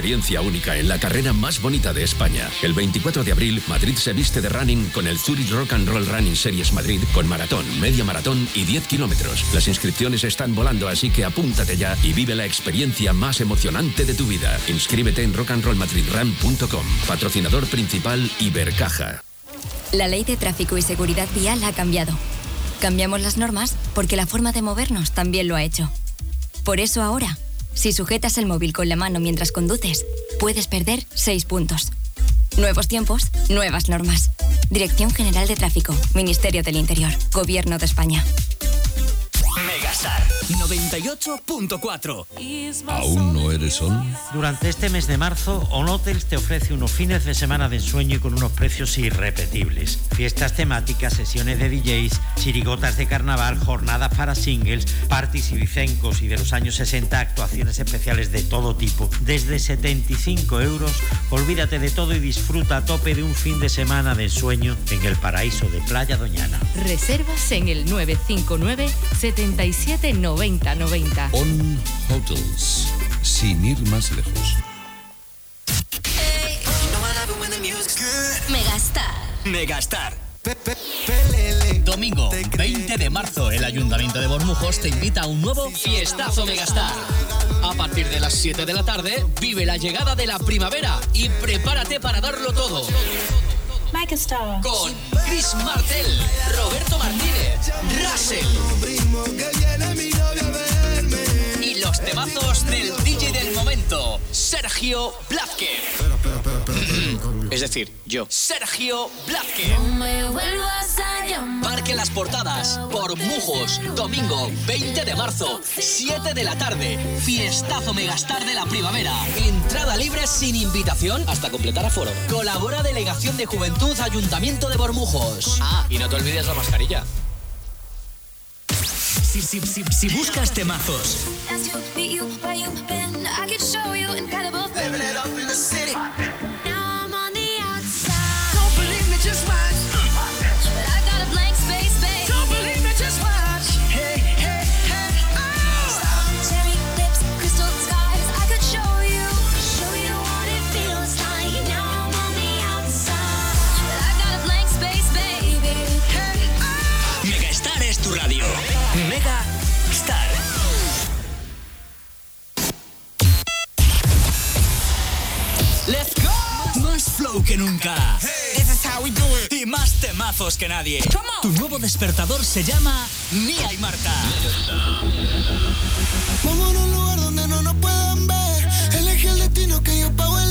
Experiencia única en la carrera más bonita de España. El 24 de abril, Madrid se viste de running con el Zurich Rock and Roll Running Series Madrid con maratón, media maratón y 10 kilómetros. Las inscripciones están volando, así que apúntate ya y vive la experiencia más emocionante de tu vida. Inscríbete en rockandrollmadridrun.com. Patrocinador principal Ibercaja. La ley de tráfico y seguridad vial ha cambiado. Cambiamos las normas porque la forma de movernos también lo ha hecho. Por eso ahora, si sujetas el móvil con la mano mientras conduces, puedes perder 6 puntos. Nuevos tiempos, nuevas normas. Dirección General de Tráfico, Ministerio del Interior, Gobierno de España. Megastar 98.4. ¿Aún no eres sol? Durante este mes de marzo, On Hotels te ofrece unos fines de semana de ensueño y con unos precios irrepetibles. Fiestas temáticas, sesiones de DJs, chirigotas de carnaval, jornadas para singles, parties y vicencos y de los años 60 actuaciones especiales de todo tipo. Desde 75 euros, olvídate de todo y disfruta a tope de un fin de semana de ensueño en el paraíso de Playa Doñana. Reservas en el 959 77 90 90. On Hotels. Sin ir más lejos. Megastar. Megastar. Domingo 20 de marzo, el Ayuntamiento de Bormujos te invita a un nuevo Fiestazo Megastar. A partir de las 7 de la tarde, vive la llegada de la primavera y prepárate para darlo todo. Megastar. Con Chris Martel, Roberto Martínez, Russell. Temazos del DJ del momento, Sergio Blázquez. Es decir, yo. Sergio Blázquez. Me vuelvas a llamar. Parque Las Portadas, por Mujos, domingo 20 de marzo, 7 de la tarde. Fiestazo Megastar de la primavera. Entrada libre sin invitación hasta completar aforo. Colabora Delegación de Juventud Ayuntamiento de Bormujos. Ah, y no te olvides la mascarilla. Si, si, si, si buscas temazos, flow que nunca. Y más temazos que nadie. Tu nuevo despertador se llama Mía y Marta. Vamos a un lugar donde no nos puedan ver. Elige el destino que yo pago el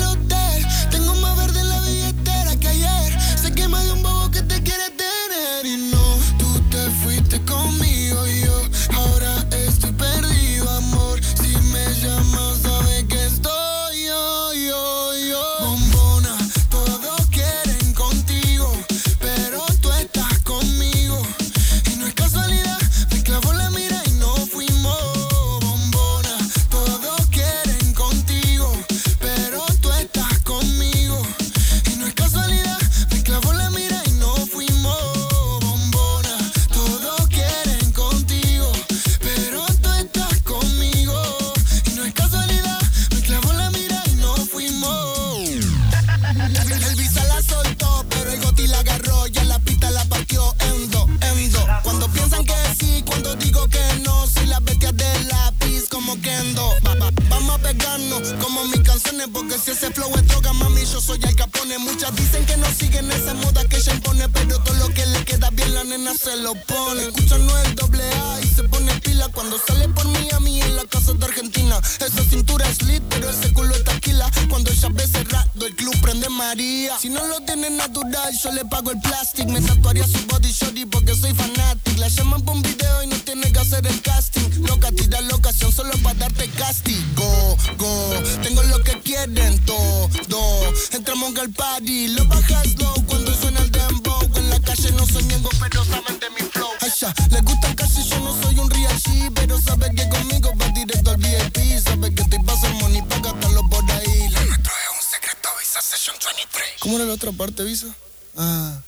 lo pone. Escucha no el doble A y se pone pila cuando sale por Miami en la casa de Argentina. Esa cintura es lit, pero ese culo es taquila. Cuando ella ve cerrado, el club prende María. Si no lo tiene natural, yo le pago el plastic. Me tatuaría su body shorty porque soy fanatic. La llaman por un video y no tiene que hacer el casting. Loca, tira la ocasión solo para darte castigo. Go, go. tengo lo que quieren todo. Entramos al party, lo bajas low cuando suena ¿Cómo era la otra parte, Visa? Ah.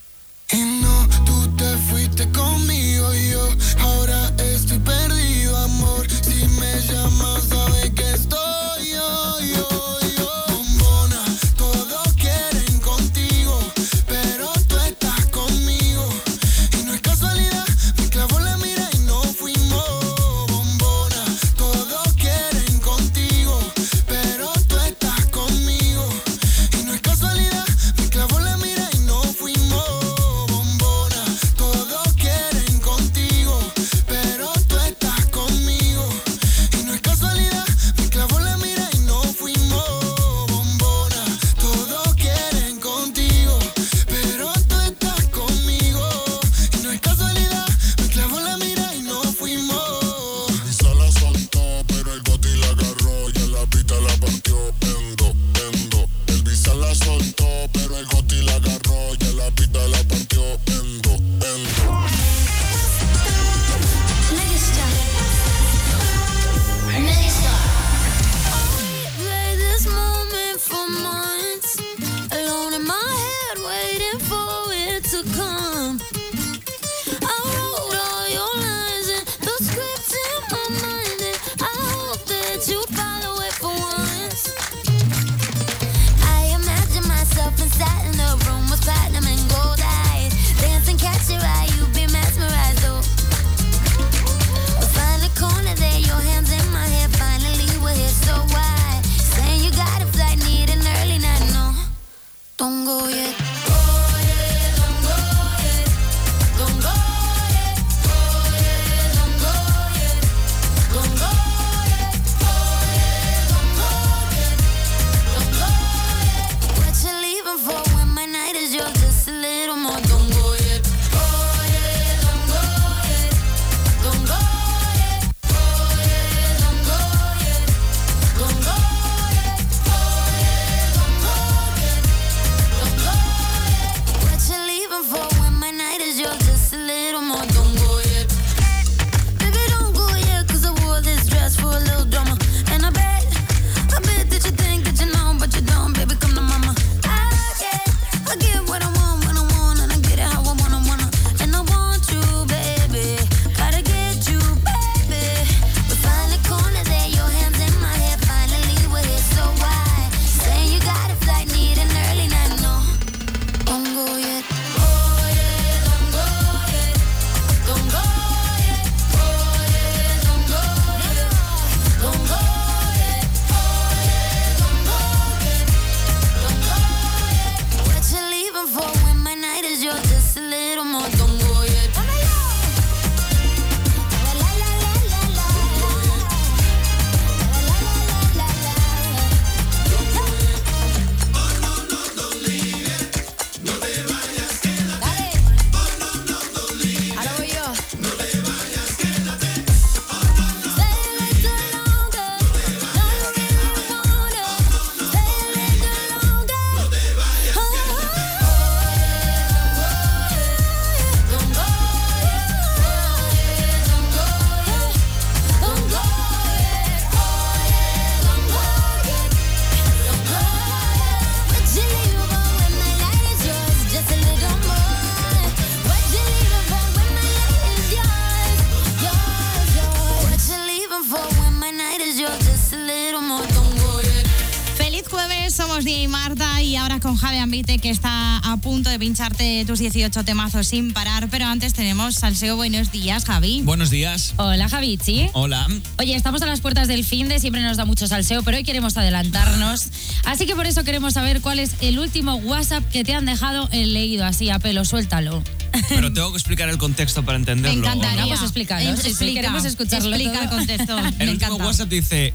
Y Marta y ahora con Javi Ambite que está a punto de pincharte tus 18 temazos sin parar, pero antes tenemos Salseo Buenos Días, Javi. Buenos días. Hola, Javi, ¿sí? Hola. Oye, estamos a las puertas del fin de, siempre nos da mucho salseo, pero hoy queremos adelantarnos. Así que por eso queremos saber cuál es el último WhatsApp que te han dejado el leído, así a pelo, suéltalo. Pero tengo que explicar el contexto para entenderlo. Me encantaría. ¿no? Pues explícanos, explica, queremos escucharlo Explica el contexto. El último. WhatsApp dice,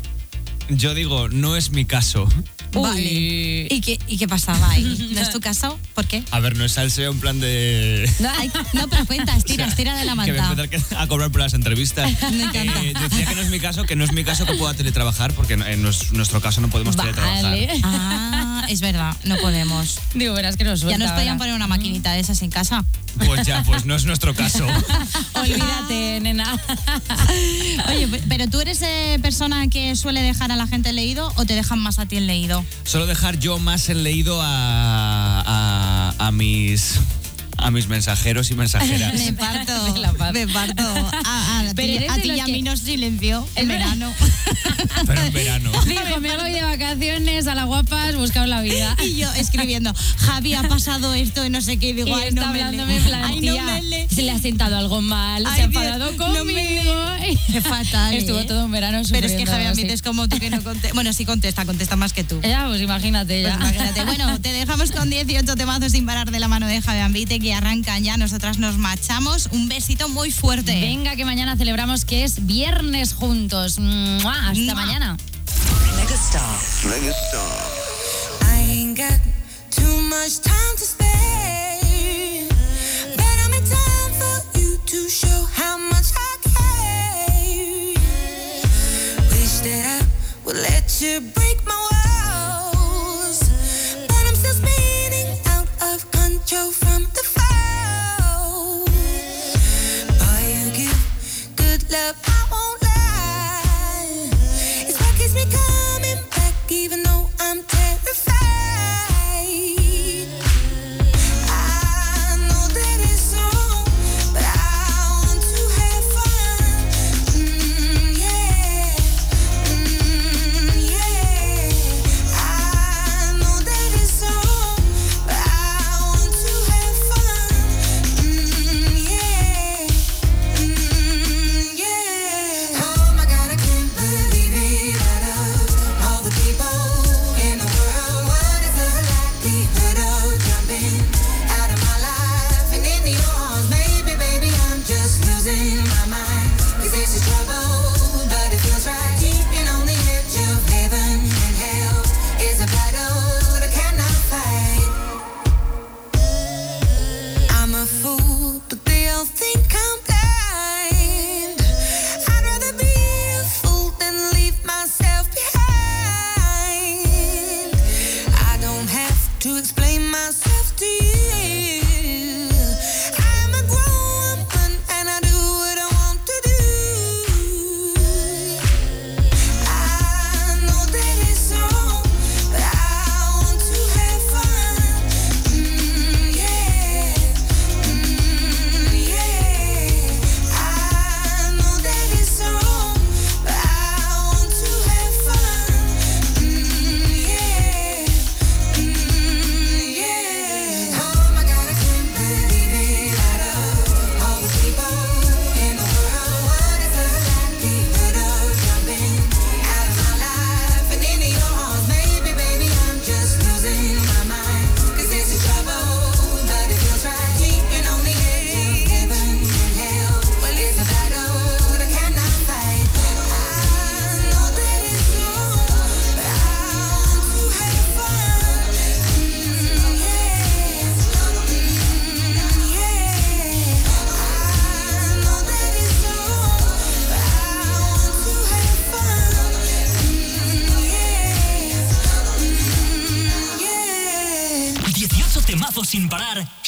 yo digo, no es mi caso. Vale. ¿Y qué, ¿Y qué pasaba ahí? ¿No es tu caso? ¿Por qué? A ver, no es salseo en plan de... No, ay, no, pero cuenta, estira, estira de la Que voy a manta. empezar que- a cobrar por las entrevistas. Me encanta. Eh, decía que no es mi caso, que no es mi caso que pueda teletrabajar, porque en nues- nuestro caso no podemos teletrabajar. Ah, es verdad, no podemos. Digo, verás que nos Ya suelta nos podían poner una maquinita de esas en casa. Pues ya, pues no es nuestro caso. Olvídate, nena. Oye, pe- pero tú eres eh, persona que suele dejar a la gente el leído o te dejan más a ti el leído? Solo dejar yo más el leído a, a, a mis a mis mensajeros y mensajeras. Me parto, me parto. A, a Pero ti, a y a mí nos silenció en verano. Pero en verano. Dijo, me voy de vacaciones a la guapas, buscado la vida. Y yo escribiendo, Javi, ha pasado esto y no sé qué. Y digo, Y ay, está no me hablándome Ay, no lee. se le ha sentado algo mal, se ha Dios, enfadado no me conmigo. Qué fatal. Estuvo ¿eh? todo un verano Pero es que Javi Amid sí. es como tú que no contesta. Bueno, sí contesta, contesta más que tú. Ya, pues imagínate Pues imagínate. Bueno, te dejamos con 18 temazos sin parar de la mano de Javi Ambite que arrancan ya. Nosotras nos machamos. Un besito muy fuerte. Venga, que mañana celebramos que es viernes juntos. ¡Mua! Hasta ¡Mua! mañana. I ain't got too much time to spare. Better make time for you to show how much I care. Wish that I would let you break my walls. But I'm still spinning out of control love,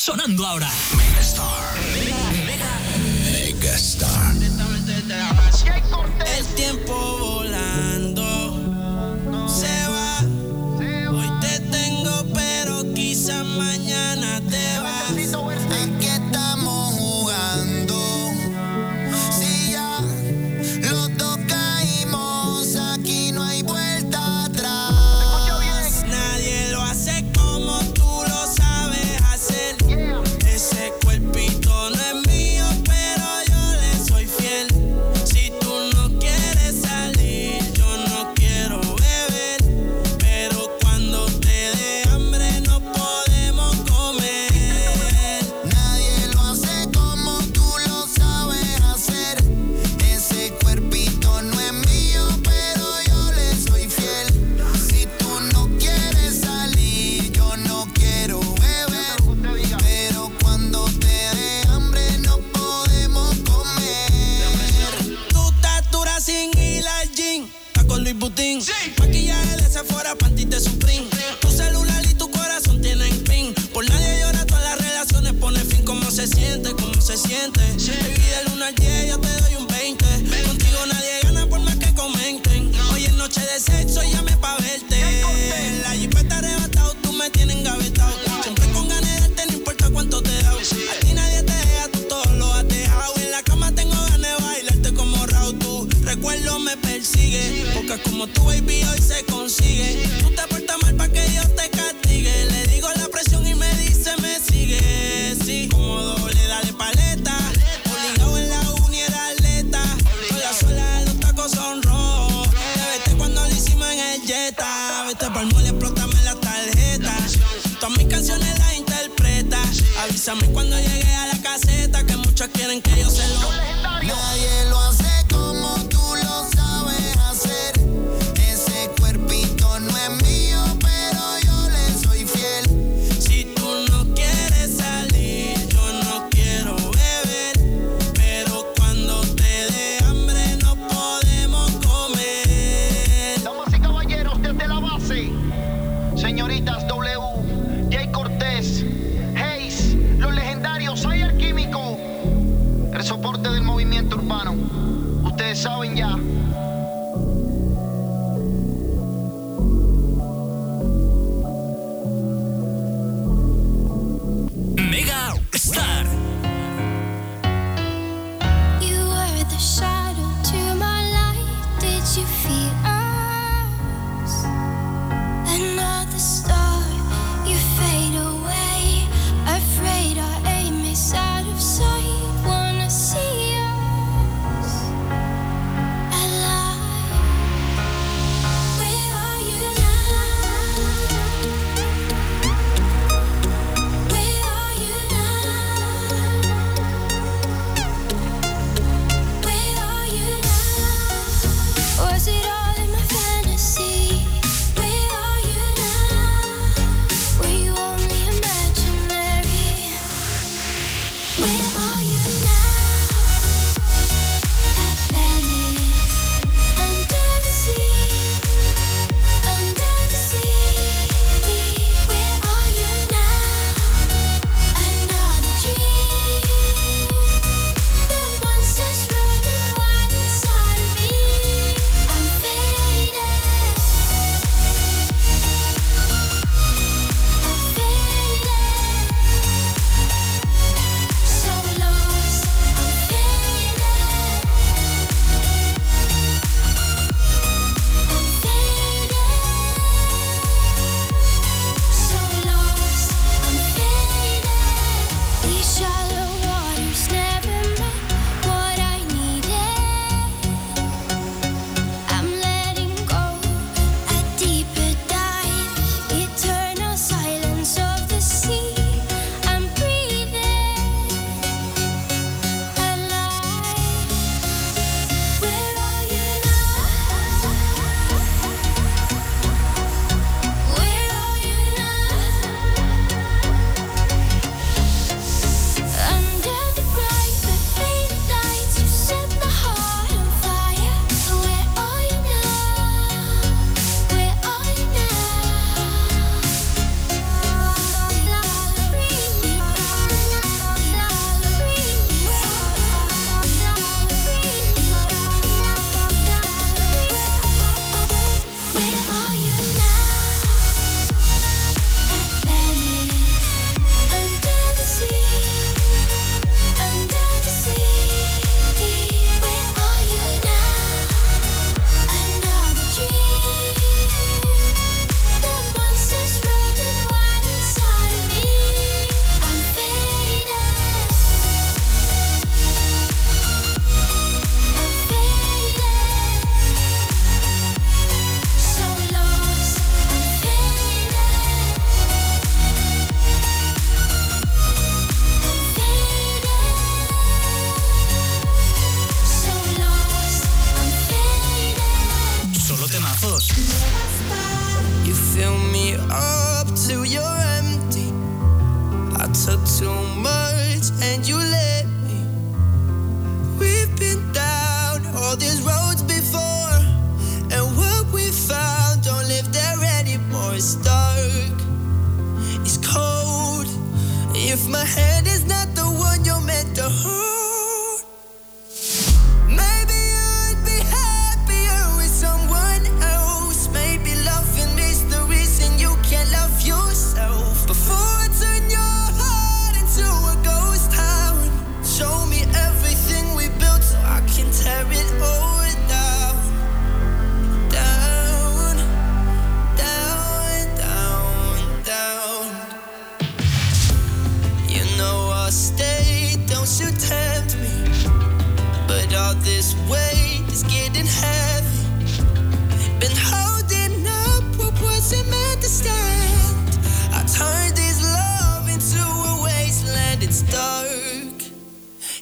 sonando ahora.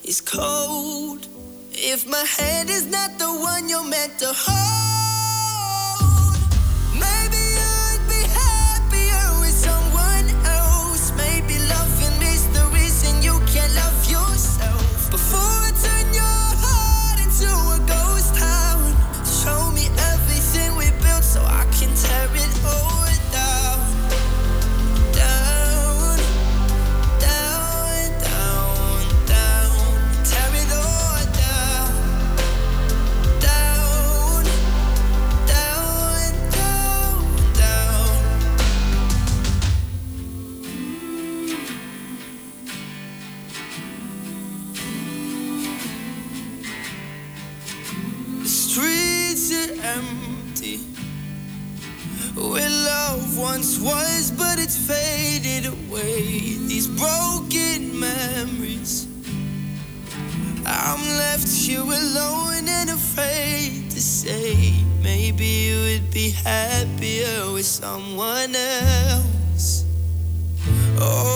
It's cold if my head is not the one you're meant to hold. left you alone and afraid to say maybe you would be happier with someone else. Oh.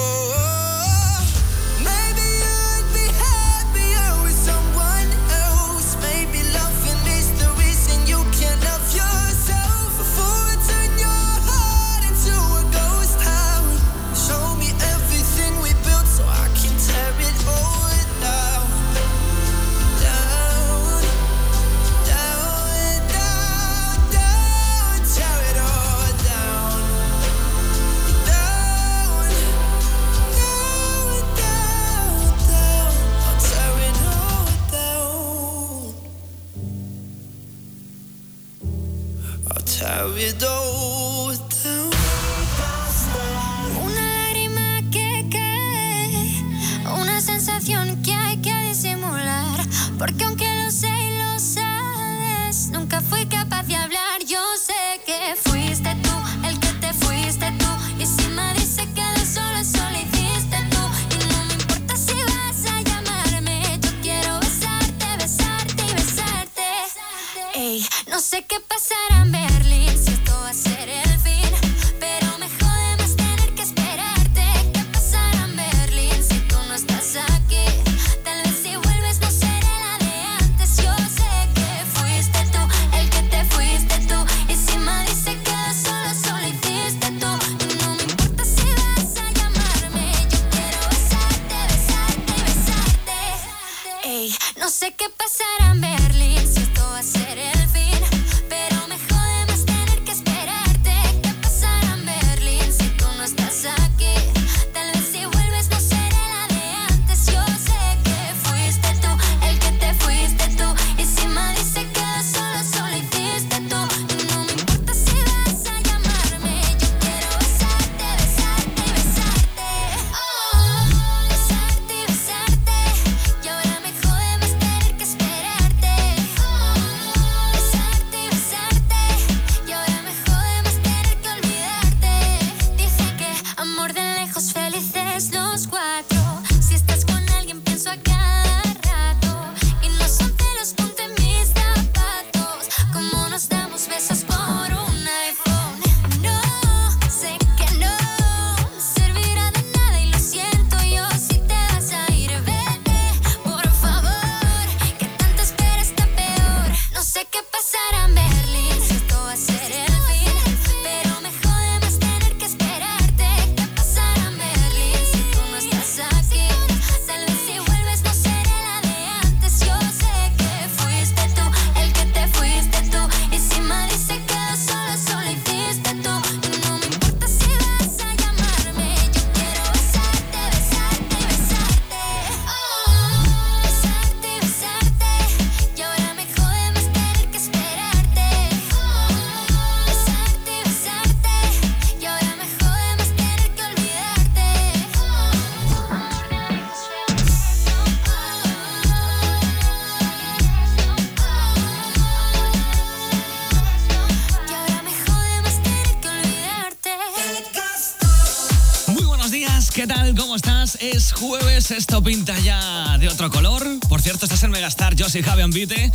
jueves esto pinta ya de otro color. Por cierto, estás en Megastar, yo soy Javi Ambite.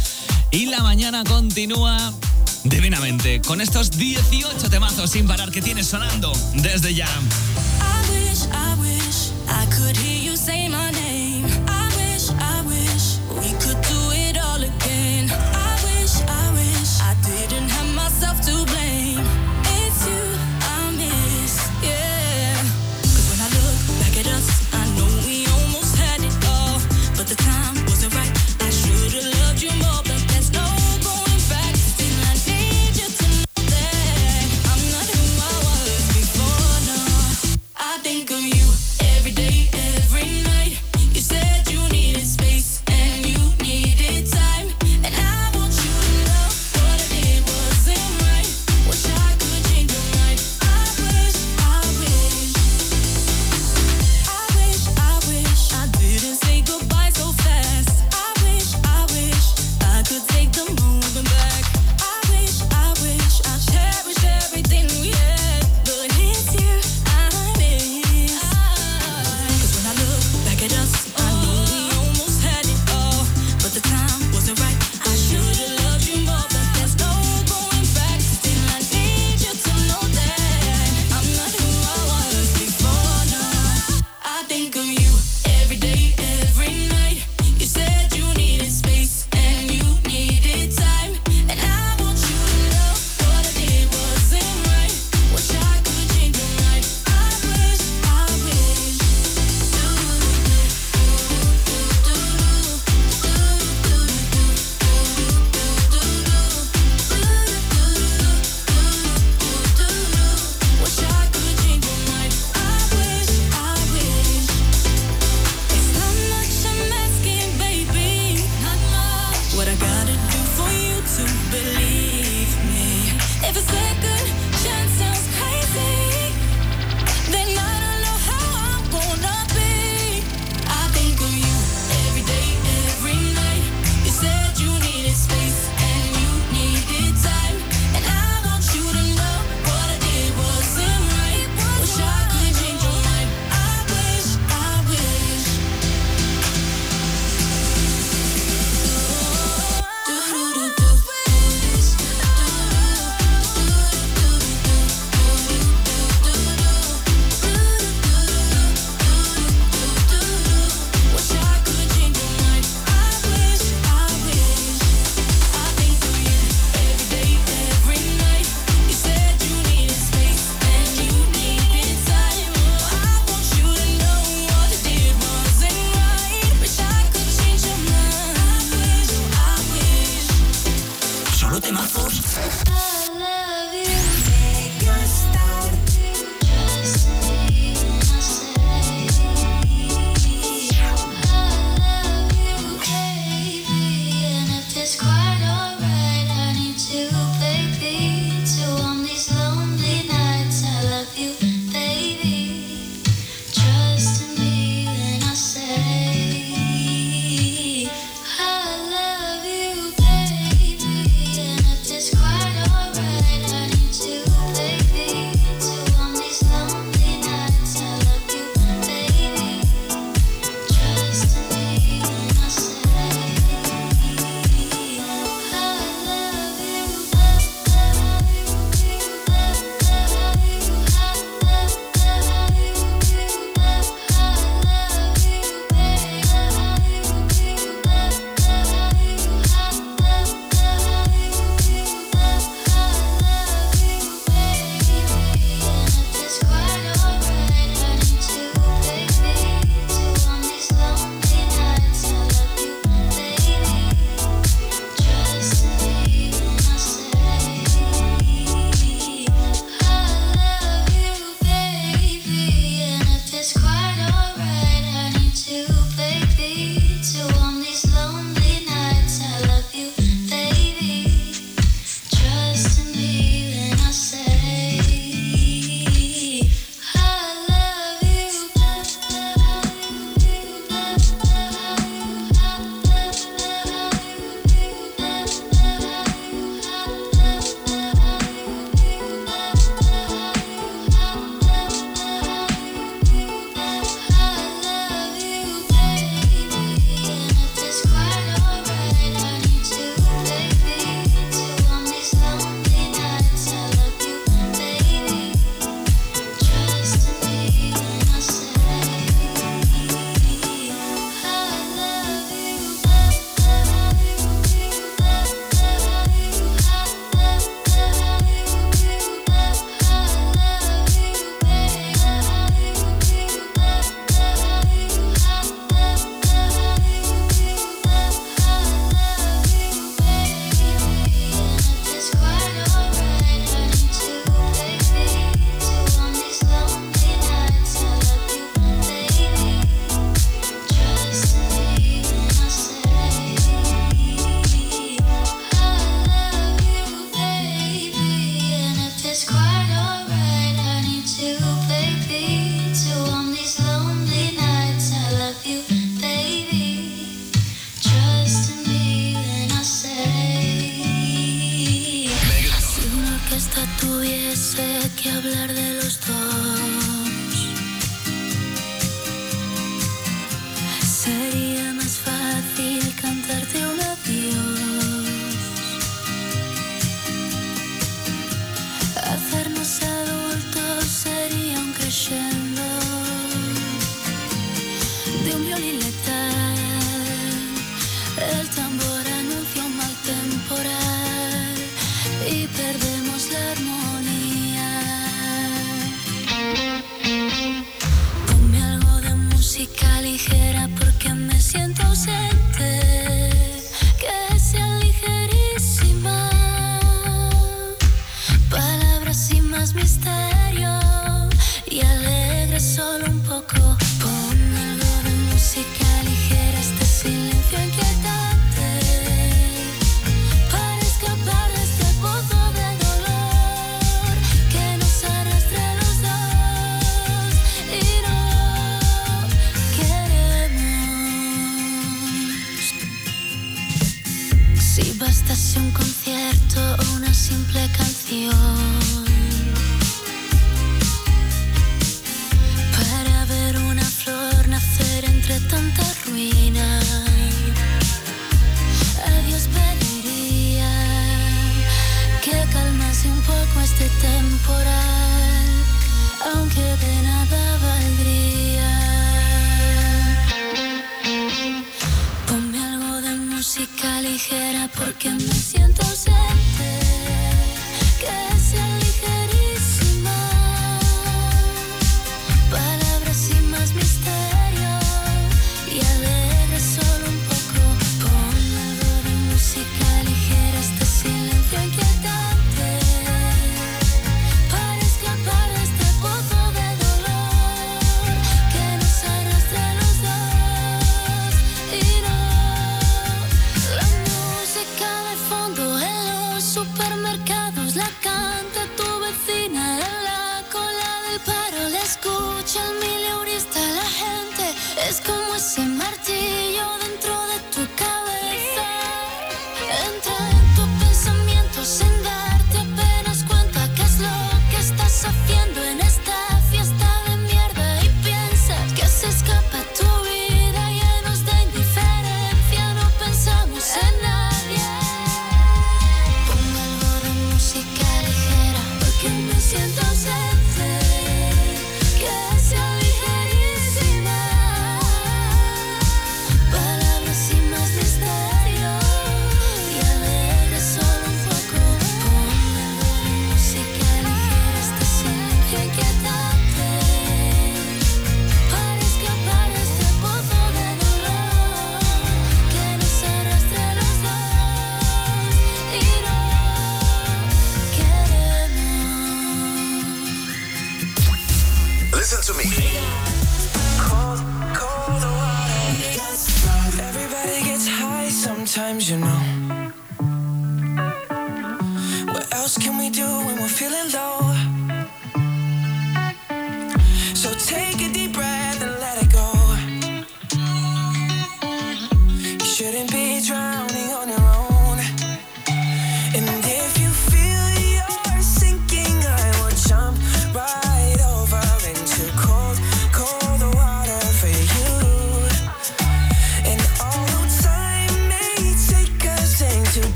Y la mañana continúa divinamente con estos 18 temazos sin parar que tienes sonando desde ya.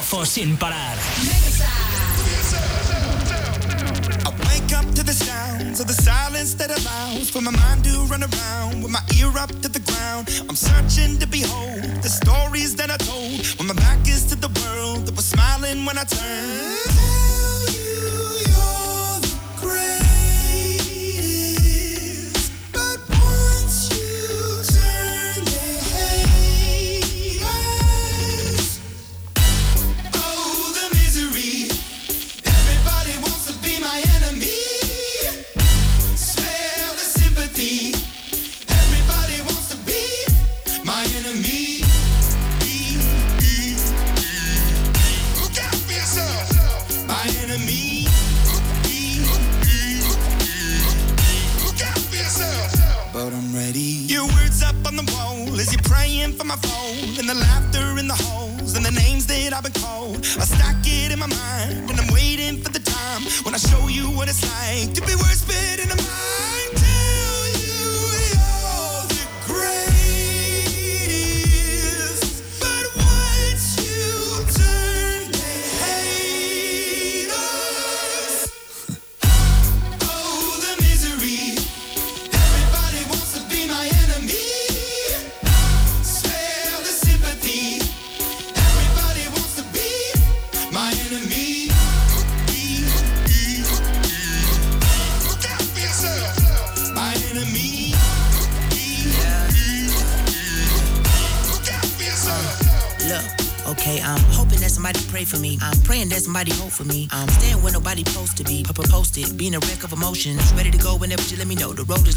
Hitazo sin parar. Of the silence that allows for my mind to run around with my ear up to the ground. I'm searching to behold the stories that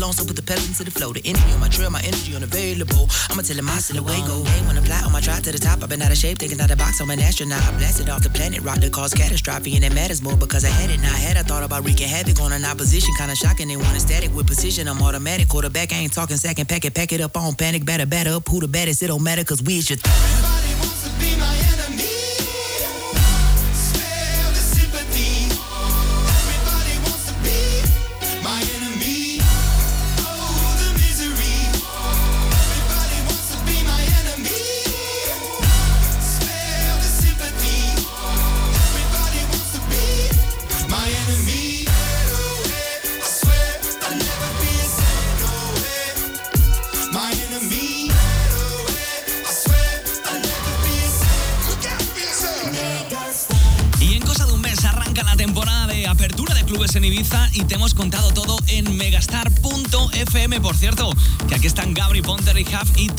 long, so put the pedal into the flow. The energy on my trail, my energy unavailable. I'ma tell it my silhouette go. Hey, when I fly on my drive to the top, I've been out of shape, taking out the box, I'm an astronaut. I blasted off the planet, rock that caused catastrophe, and it matters more because I had it. Now I had, I thought about wreaking havoc on an opposition. Kinda shocking, they want a static with precision. I'm automatic, quarterback, I ain't talking second, pack it, pack it up on panic, batter, batter up. Who the baddest? It don't matter, cause we is your. Th- have a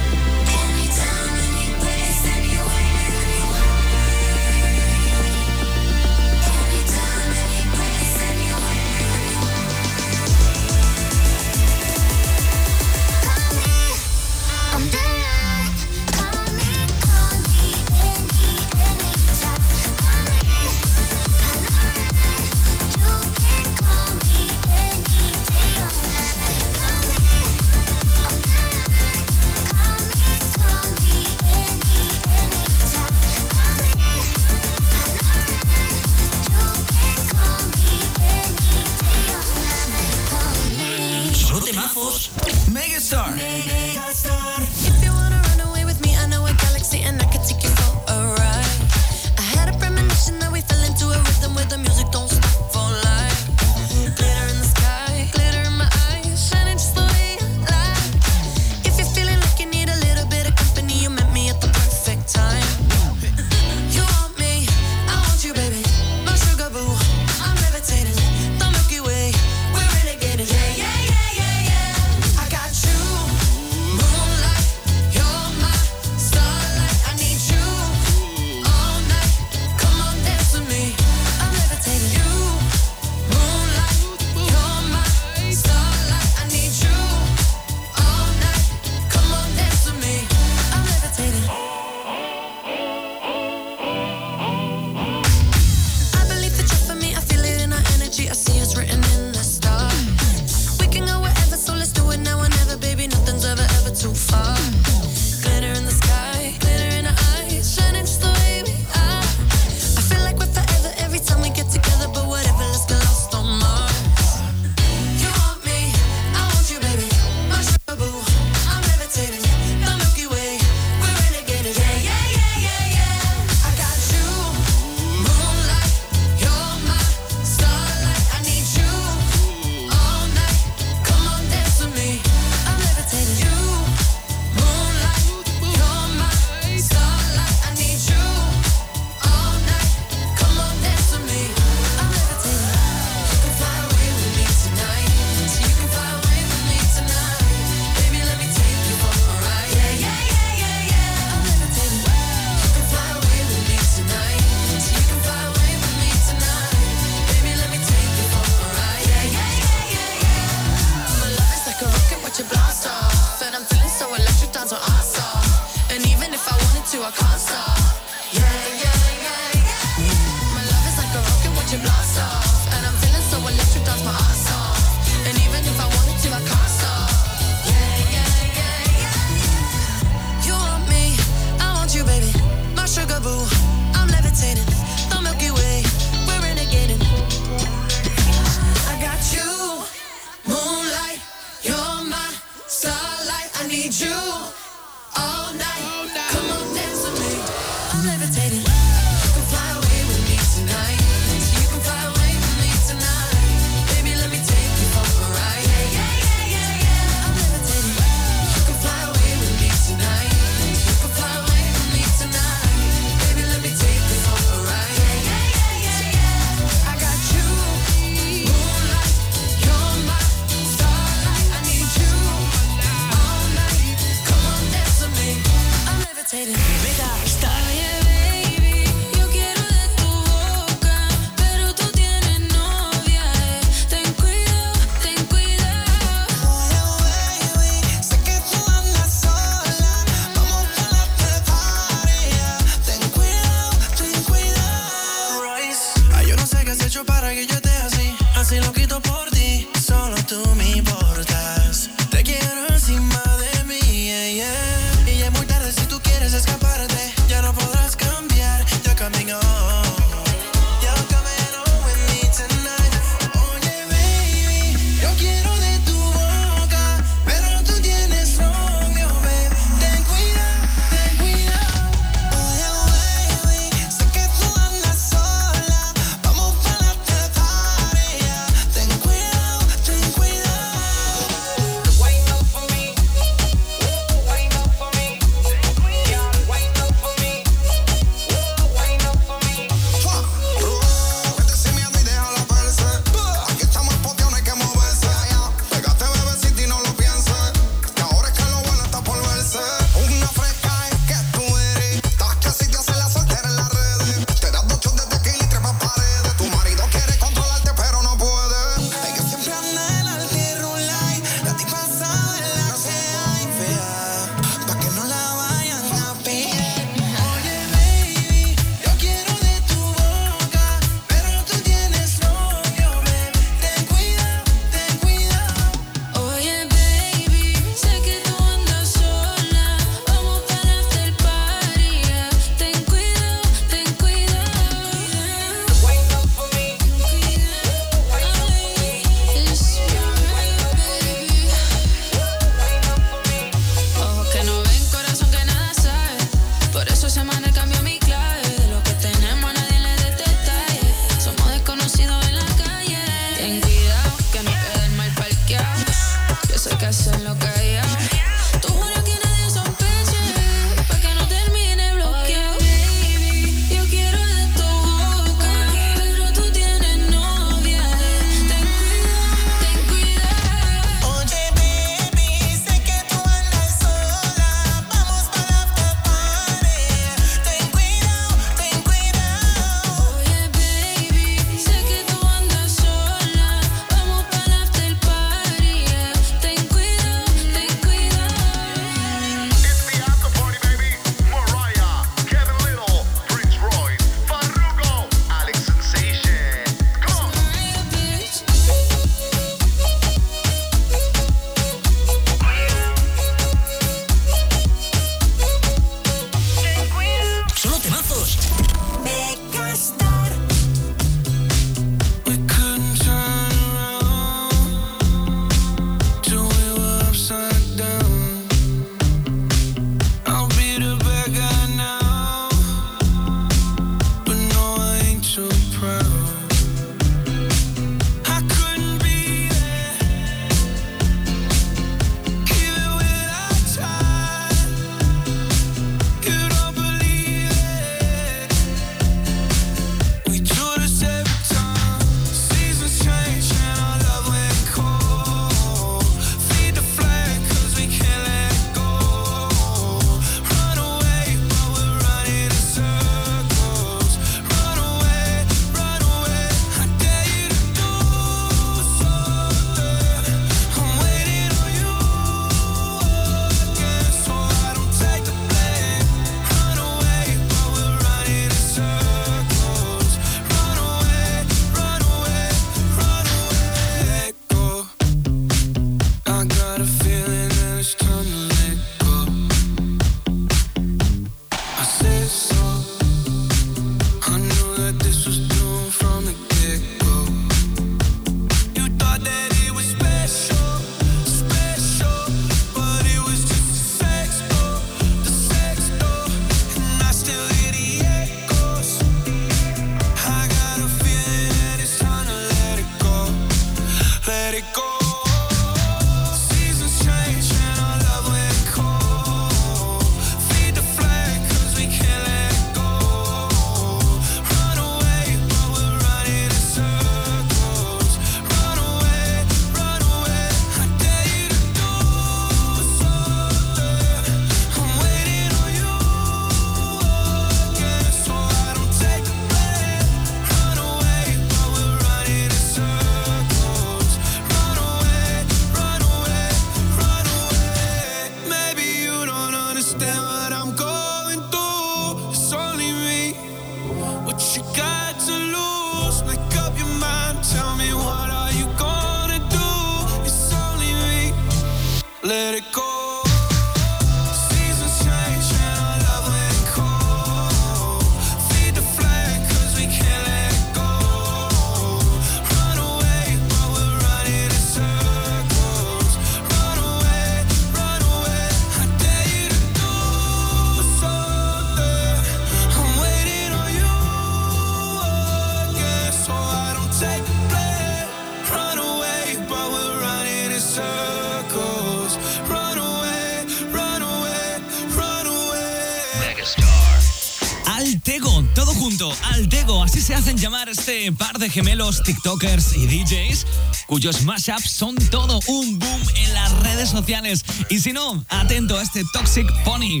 hacen llamar este par de gemelos TikTokers y DJs, cuyos mashups son todo un boom en las redes sociales. Y si no, atento a este Toxic Pony.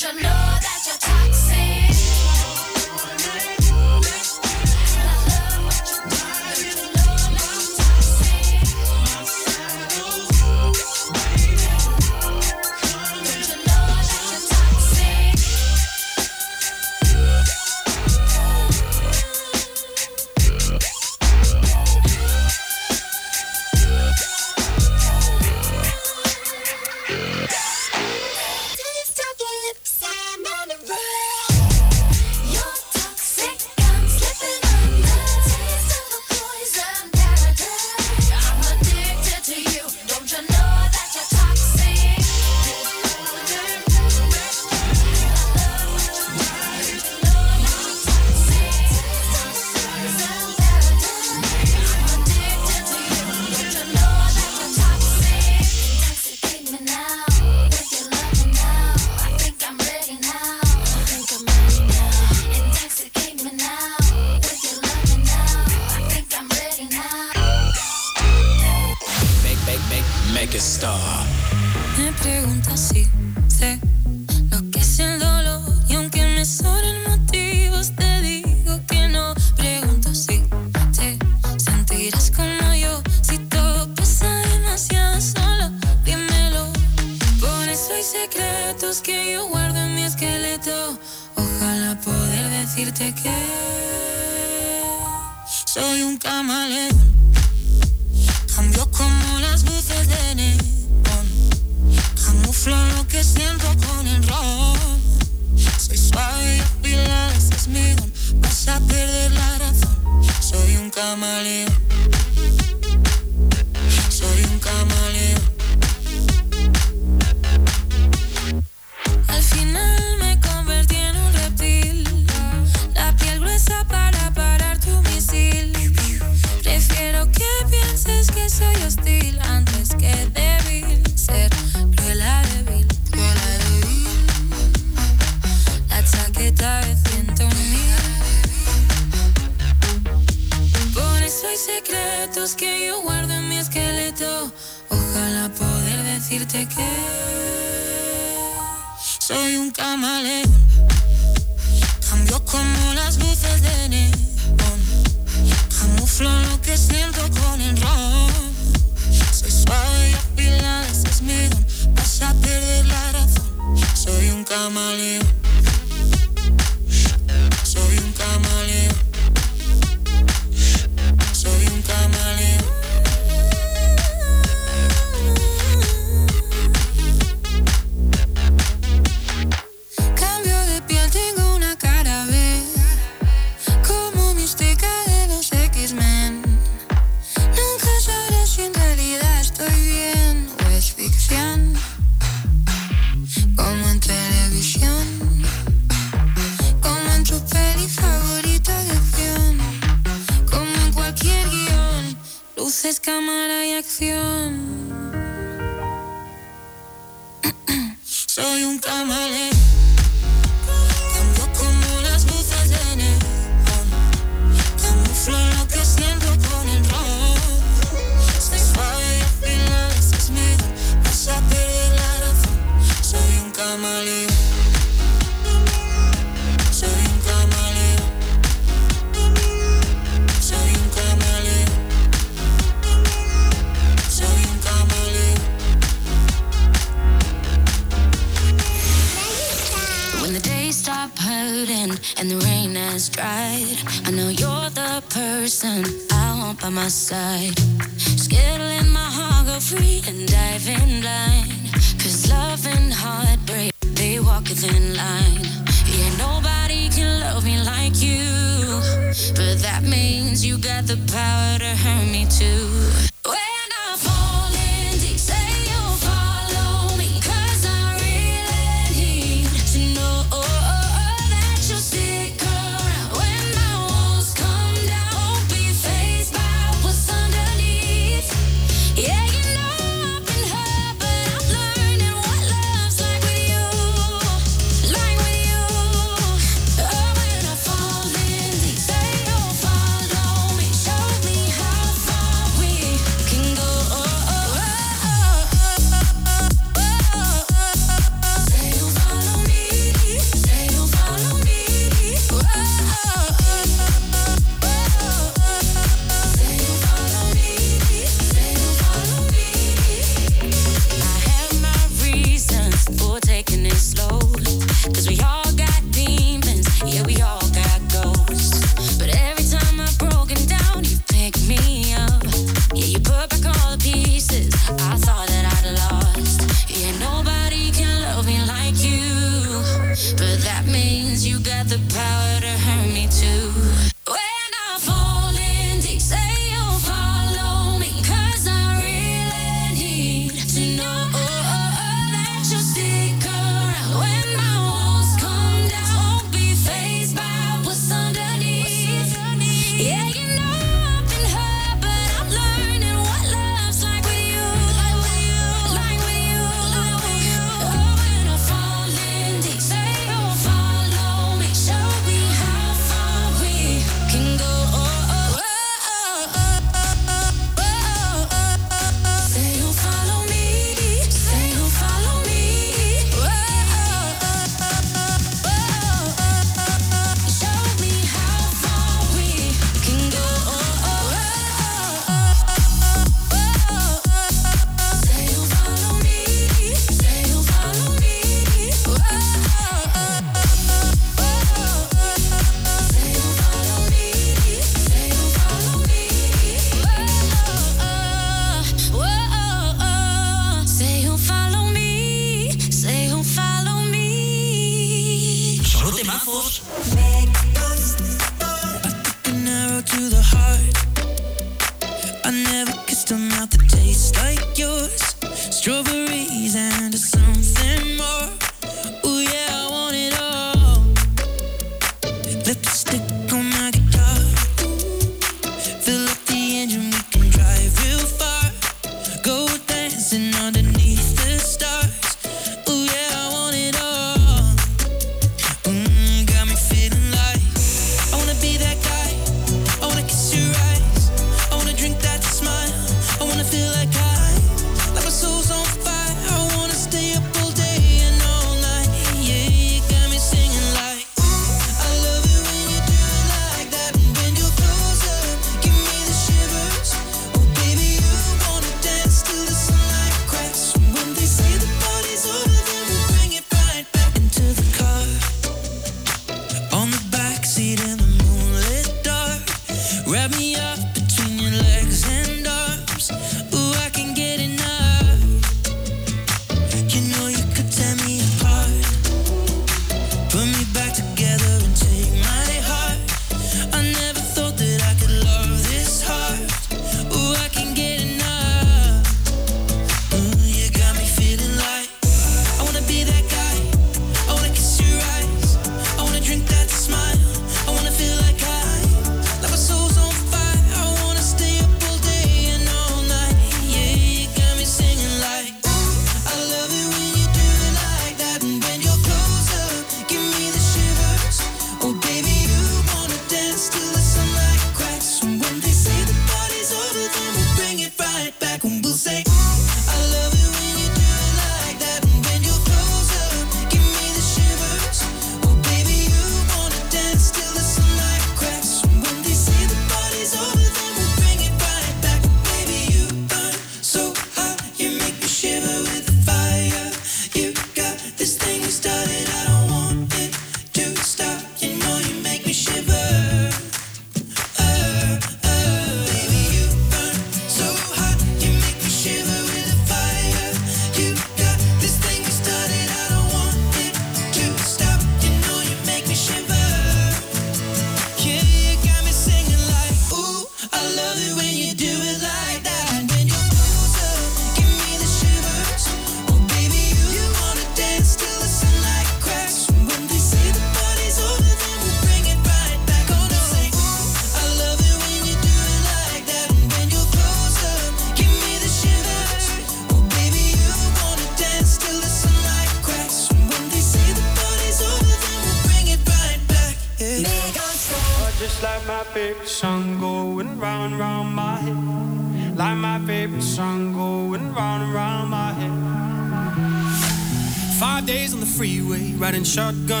Shotgun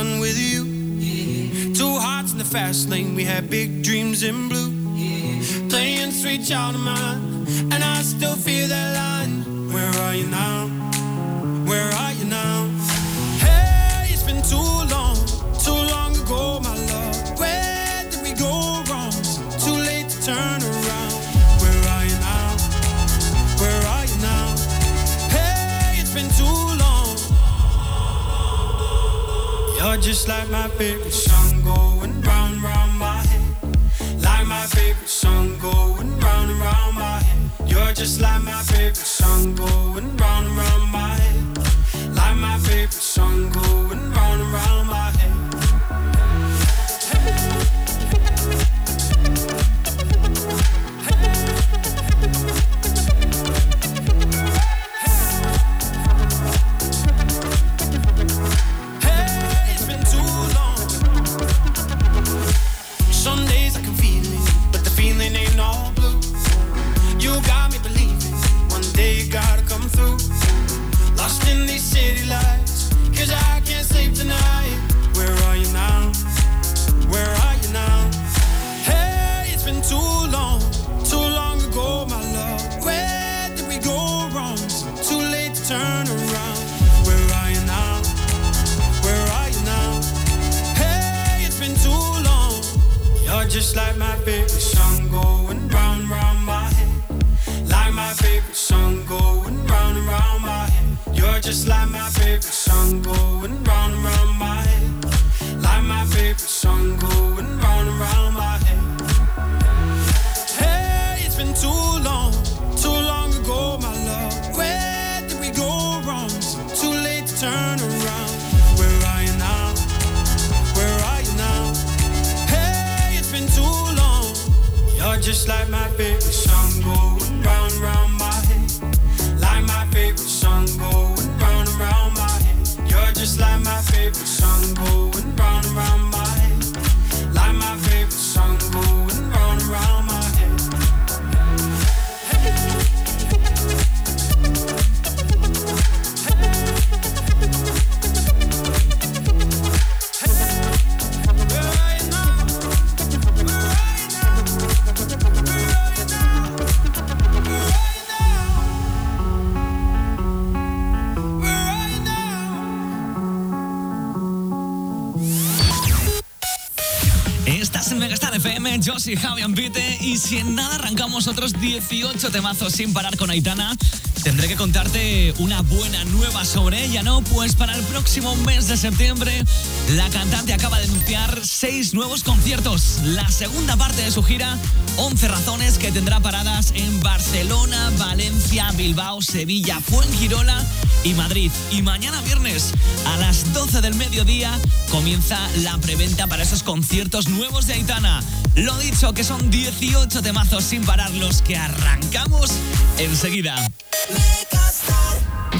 Soy Javi Ambite y si en nada arrancamos otros 18 temazos sin parar con Aitana, tendré que contarte una buena nueva sobre ella, ¿no? Pues para el próximo mes de septiembre, la cantante acaba de anunciar seis nuevos conciertos. La segunda parte de su gira, 11 razones que tendrá paradas en Barcelona, Valencia, Bilbao, Sevilla, Fuengirola y Madrid. Y mañana viernes a las 12 del mediodía comienza la preventa para esos conciertos nuevos de Aitana. Lo dicho, que son 18 temazos sin parar los que arrancamos enseguida.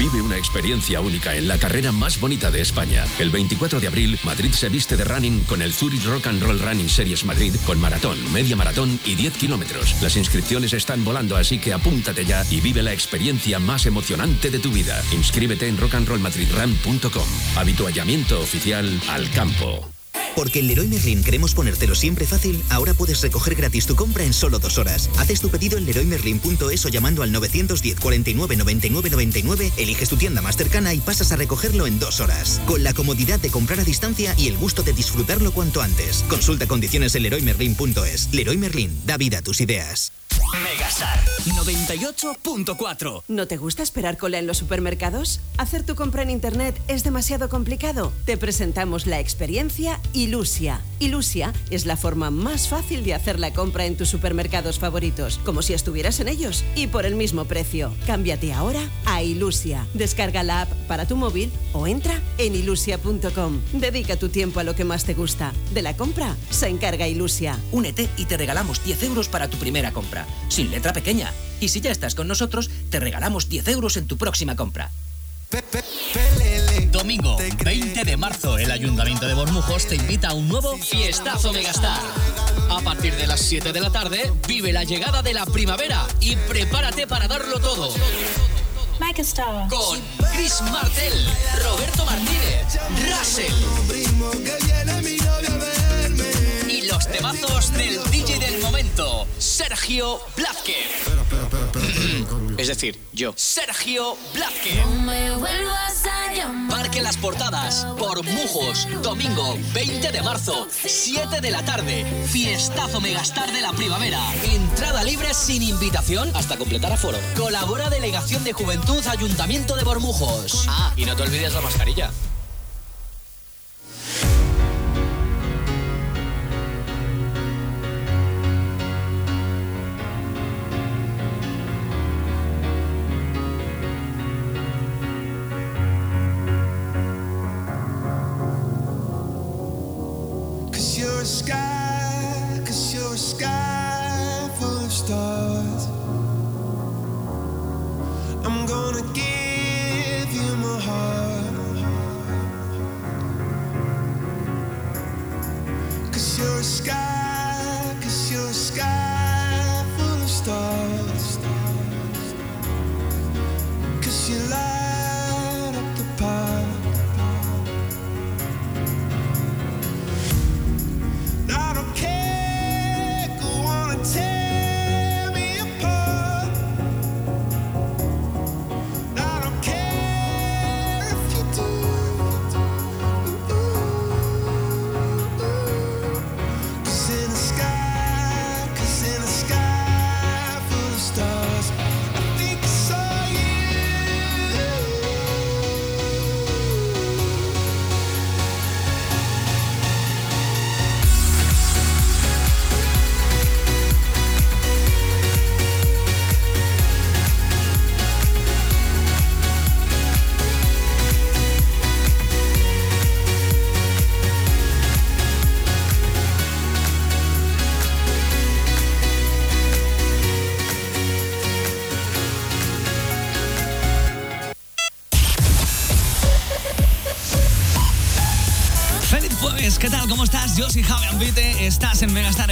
Vive una experiencia única en la carrera más bonita de España. El 24 de abril, Madrid se viste de running con el Zurich Rock and Roll Running Series Madrid con maratón, media maratón y 10 kilómetros. Las inscripciones están volando, así que apúntate ya y vive la experiencia más emocionante de tu vida. Inscríbete en rockandrollmadridrun.com. Habituallamiento oficial al campo. Porque en Leroy Merlin queremos ponértelo siempre fácil, ahora puedes recoger gratis tu compra en solo dos horas. Haces tu pedido en leroymerlin.es o llamando al 910 49 99 99, eliges tu tienda más cercana y pasas a recogerlo en dos horas. Con la comodidad de comprar a distancia y el gusto de disfrutarlo cuanto antes. Consulta condiciones en leroymerlin.es. Leroy Merlin, da vida a tus ideas. Megastar 98.4. ¿No te gusta esperar cola en los supermercados? ¿Hacer tu compra en Internet es demasiado complicado? Te presentamos la experiencia Ilusia. Ilusia es la forma más fácil de hacer la compra en tus supermercados favoritos, como si estuvieras en ellos y por el mismo precio. Cámbiate ahora a Ilusia. Descarga la app para tu móvil o entra en ilusia.com. Dedica tu tiempo a lo que más te gusta. De la compra se encarga Ilusia. Únete y te regalamos 10 euros para tu primera compra, sin letra pequeña. Y si ya estás con nosotros, te regalamos 10 euros en tu próxima compra. Domingo 20 de marzo, el Ayuntamiento de Bormujos te invita a un nuevo Fiestazo Megastar. A partir de las 7 de la tarde, vive la llegada de la primavera y prepárate para darlo todo. Con Chris Martel, Roberto Martínez, Russell. Y los temazos del DJ del momento. Sergio Blázquez. es decir, yo. Sergio Blázquez. No Parque Las Portadas, por Mujos, domingo 20 de marzo, 7 de la tarde. Fiestazo Megastar de la primavera. Entrada libre sin invitación hasta completar aforo. Colabora Delegación de Juventud, Ayuntamiento de Bormujos. Ah, y no te olvides la mascarilla.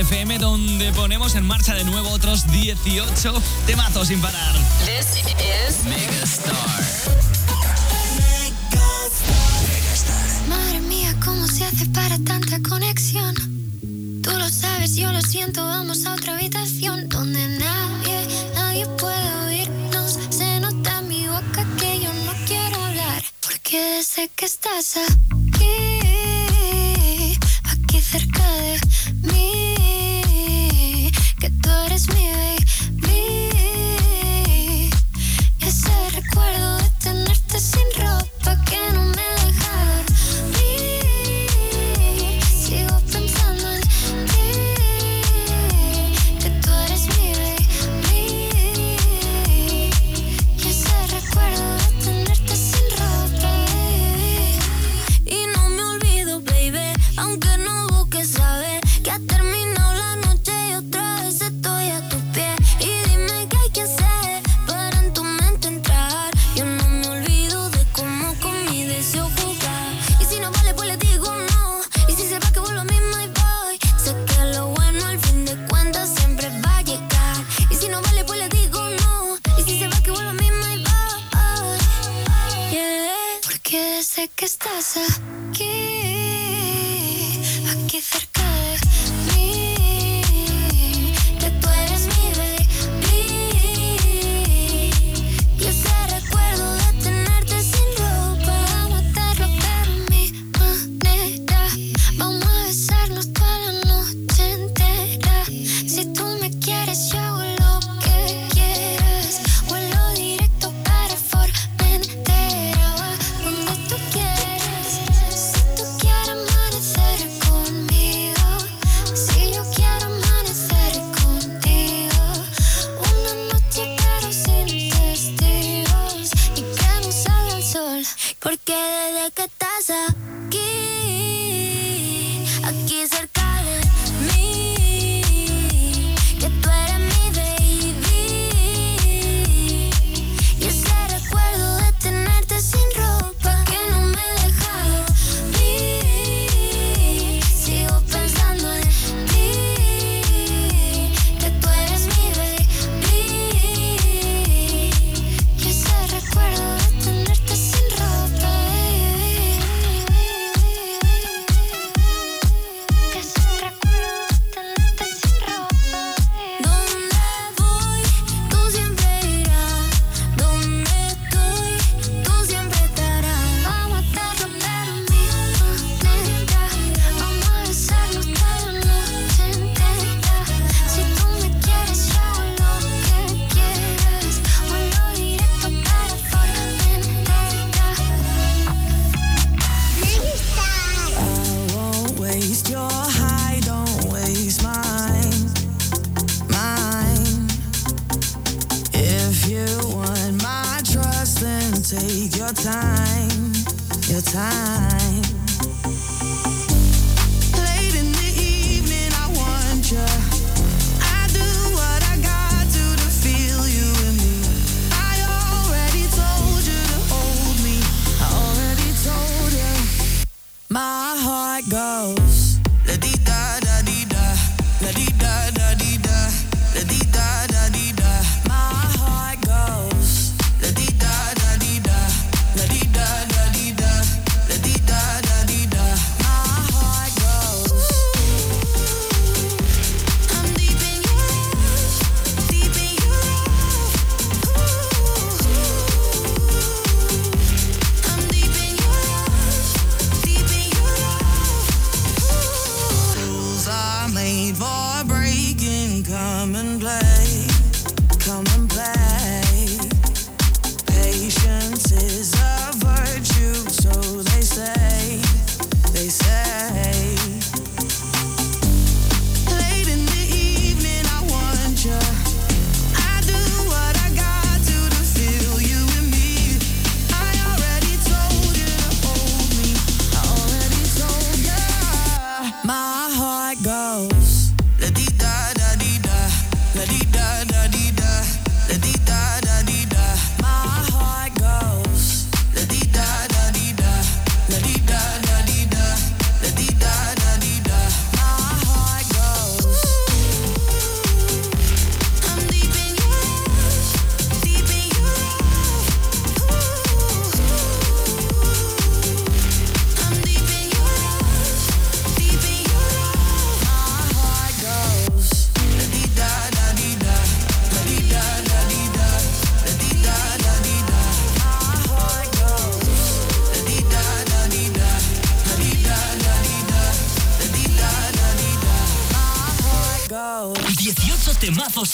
FM, donde ponemos en marcha de nuevo otros 18 temazos sin parar.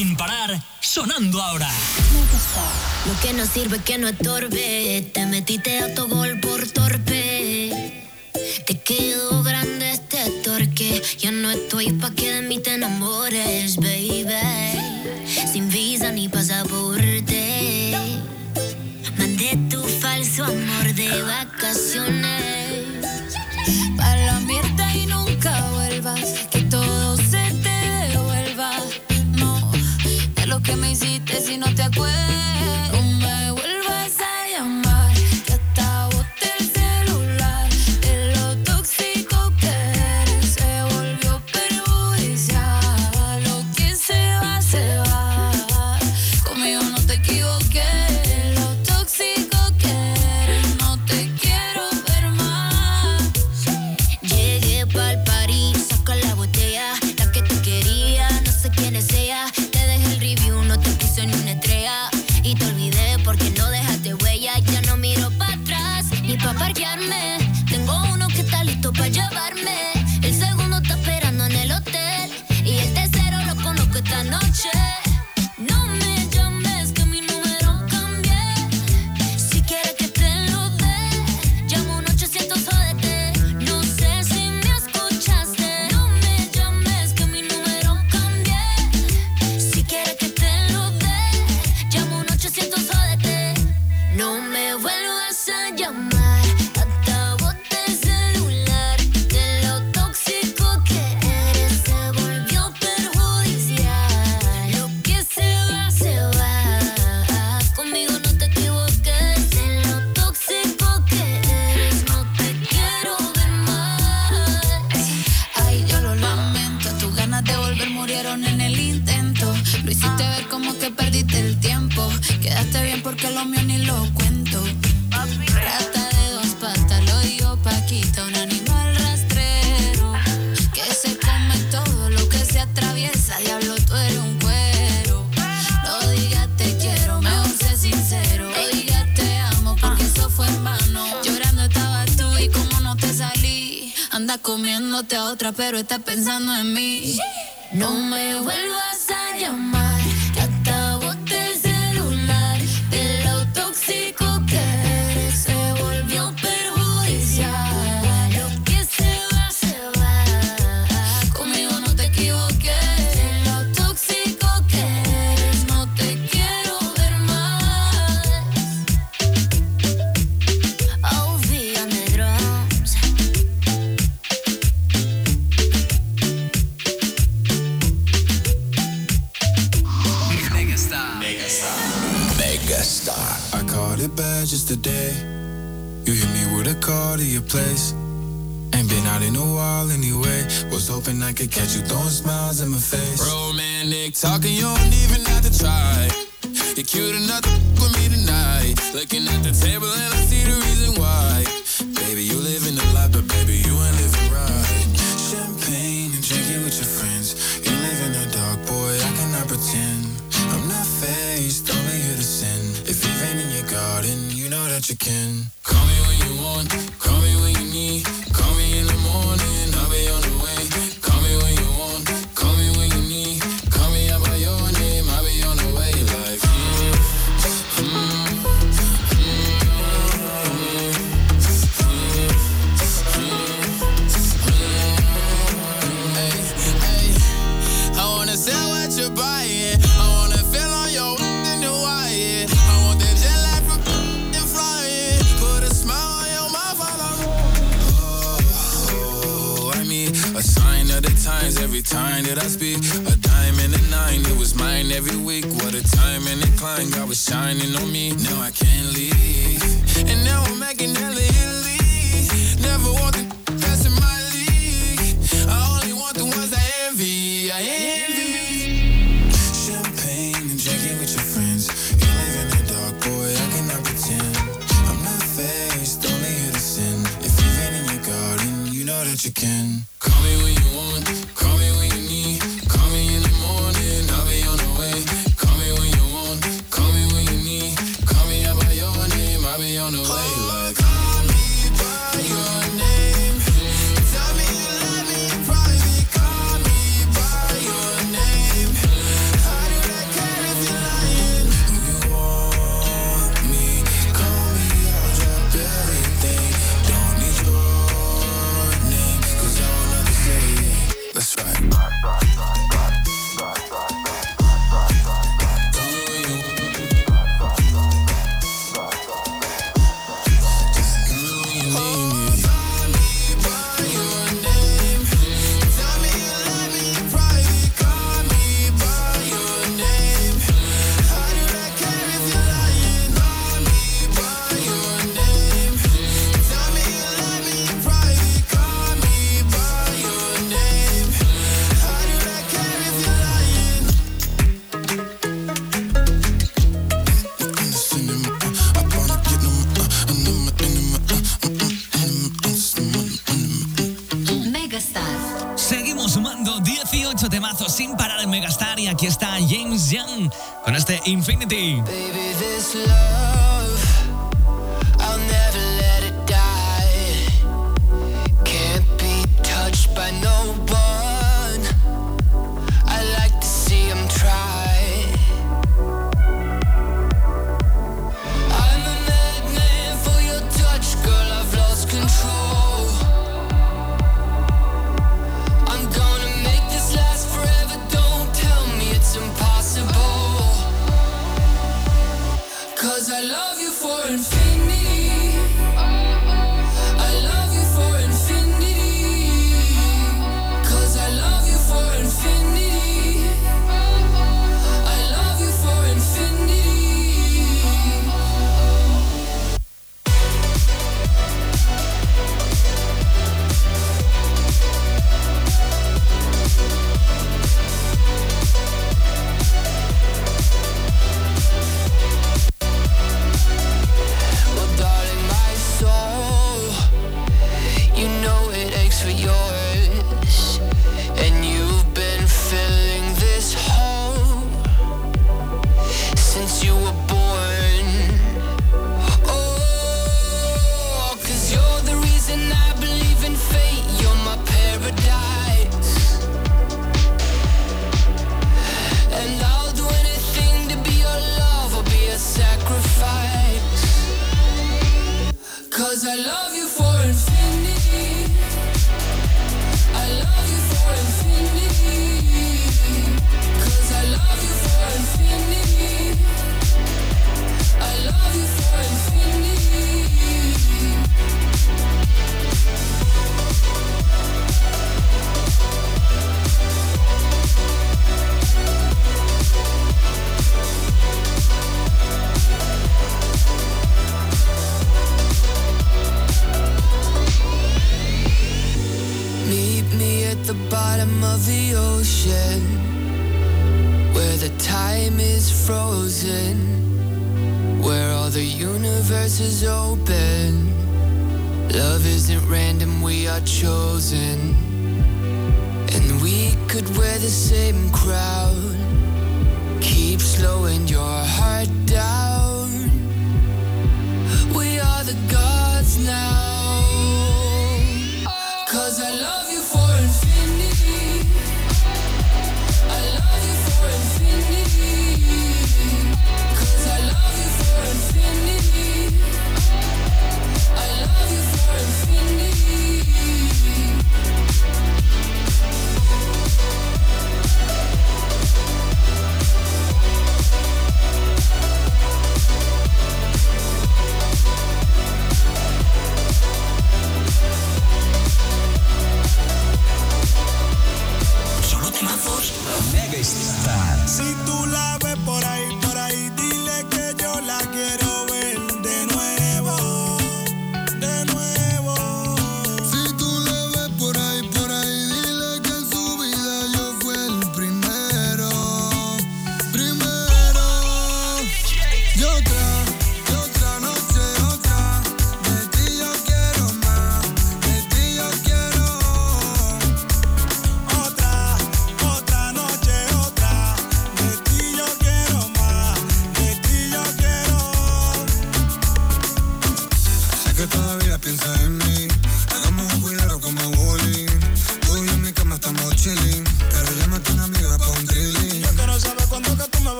Sin parar,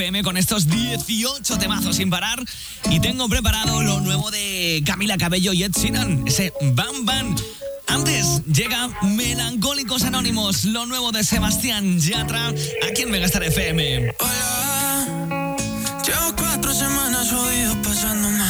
FM con estos 18 temazos sin parar. Y tengo preparado lo nuevo de Camila Cabello y Ed Sheeran, ese Bam Bam. Antes llega Melancólicos Anónimos, lo nuevo de Sebastián Yatra, aquí en Megastar FM. Hola, llevo cuatro semanas jodido pasando mal.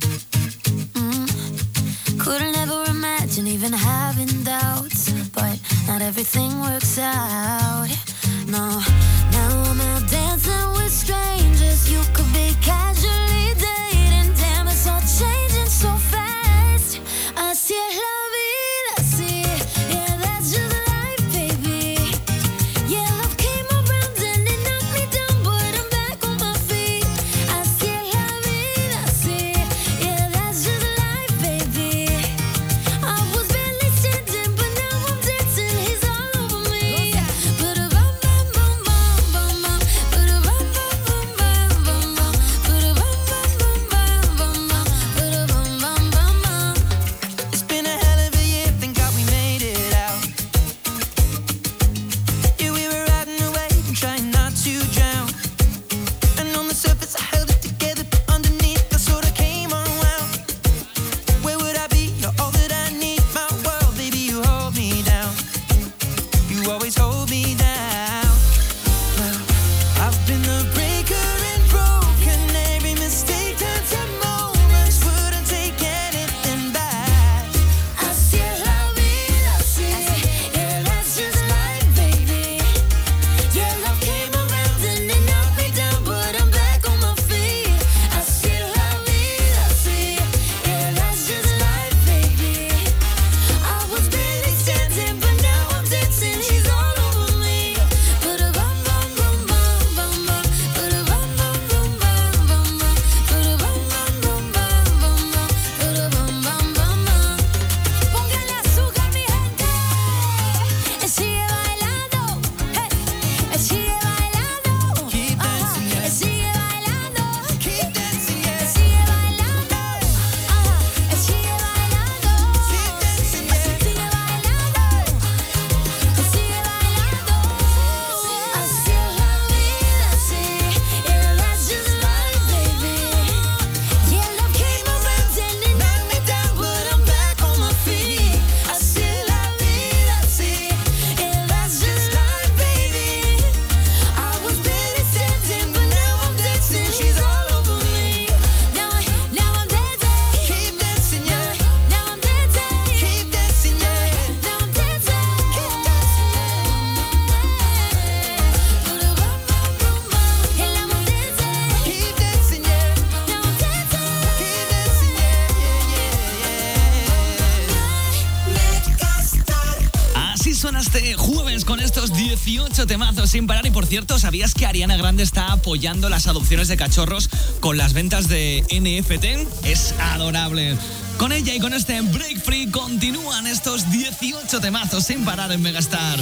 cierto, ¿sabías que Ariana Grande está apoyando las adopciones de cachorros con las ventas de NFT? Es adorable. Con ella y con este Break Free continúan estos 18 temazos sin parar en Megastar.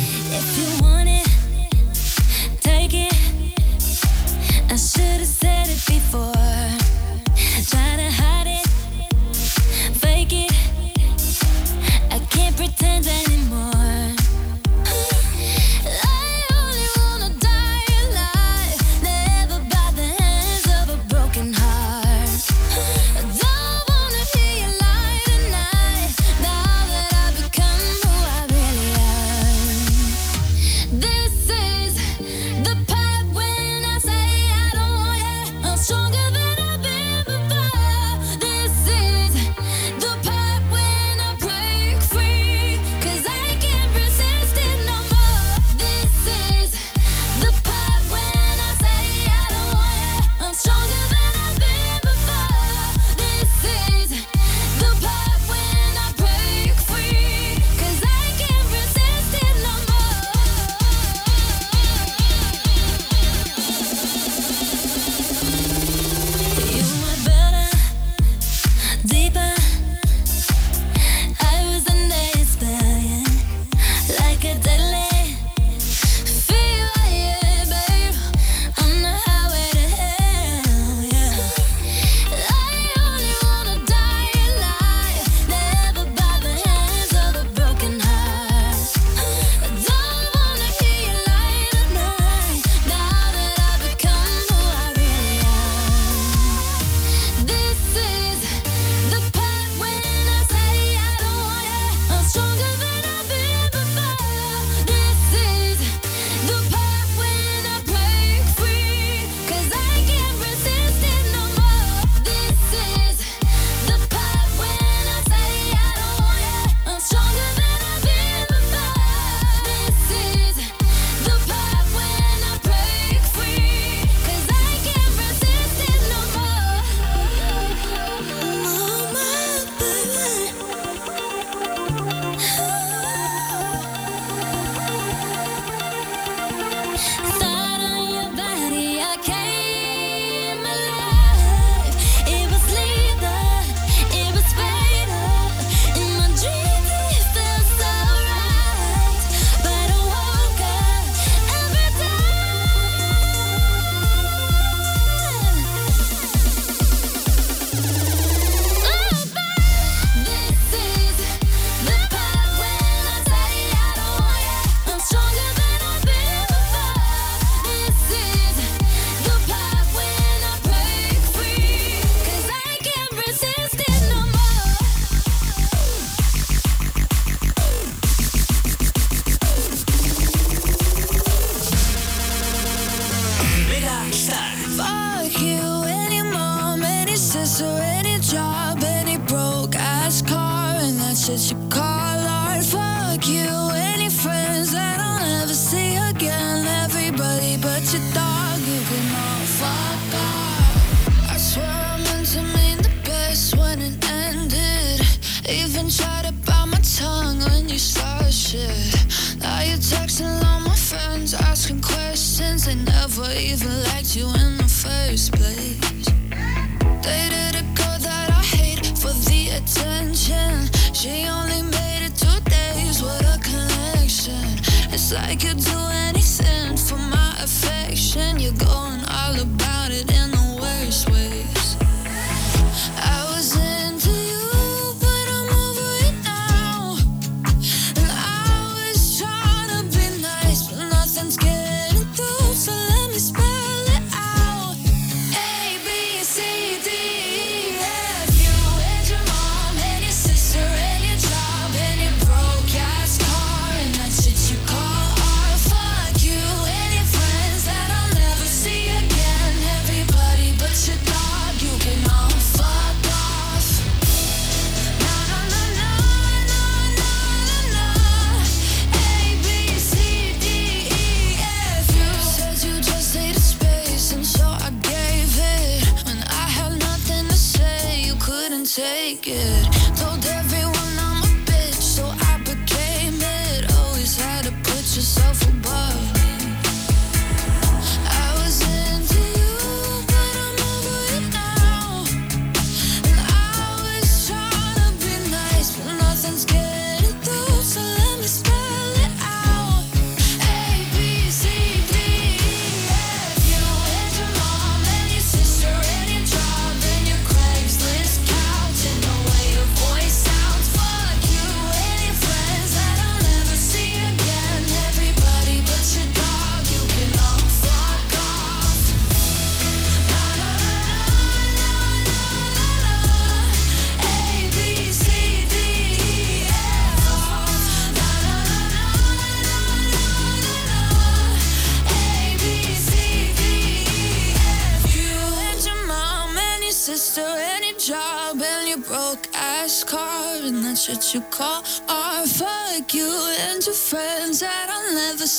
I could do it.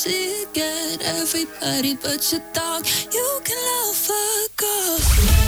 sick at everybody but your dog. You can love a girl.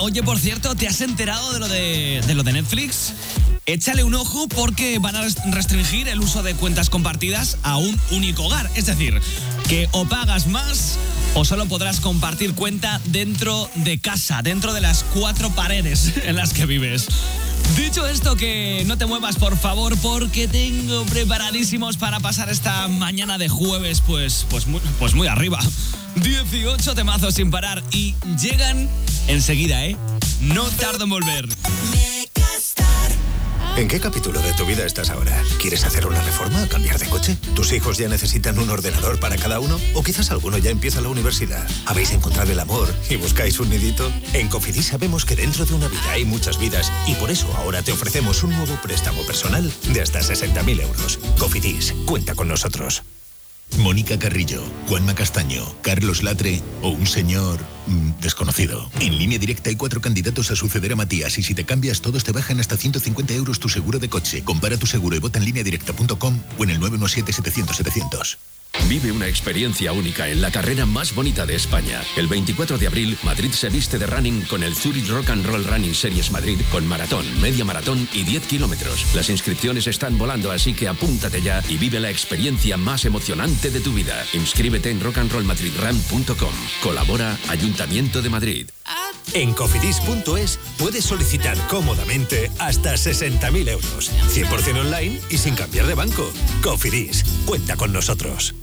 Oye, por cierto, ¿te has enterado de lo de, de lo de Netflix? Échale un ojo porque van a rest- restringir el uso de cuentas compartidas a un único hogar. Es decir, que o pagas más o solo podrás compartir cuenta dentro de casa, dentro de las cuatro paredes en las que vives. Dicho esto, que no te muevas por favor porque tengo preparadísimos para pasar esta mañana de jueves, pues, pues, muy, pues muy arriba. 18 temazos sin parar y llegan enseguida, ¿eh? No tardo en volver. ¿En qué capítulo de tu vida estás ahora? ¿Quieres hacer una reforma o cambiar de coche? ¿Tus hijos ya necesitan un ordenador para cada uno? ¿O quizás alguno ya empieza la universidad? ¿Habéis encontrado el amor y buscáis un nidito? En Cofidis sabemos que dentro de una vida hay muchas vidas y por eso ahora te ofrecemos un nuevo préstamo personal de hasta 60.000 euros. Cofidis, cuenta con nosotros. Mónica Carrillo, Juanma Castaño, Carlos Latre o un señor mm, desconocido. En línea directa hay cuatro candidatos a suceder a Matías y si te cambias todos te bajan hasta 150 euros tu seguro de coche. Compara tu seguro y vota en línea directa.com o en el 917-700-700. Vive una experiencia única en la carrera más bonita de España. El 24 de abril, Madrid se viste de running con el Zurich Rock and Roll Running Series Madrid con maratón, media maratón y 10 kilómetros. Las inscripciones están volando, así que apúntate ya y vive la experiencia más emocionante de tu vida. Inscríbete en rockandrollmadridrun.com. Colabora Ayuntamiento de Madrid. En cofidis.es puedes solicitar cómodamente hasta 60.000 euros, 100% online y sin cambiar de banco. Cofidis, cuenta con nosotros.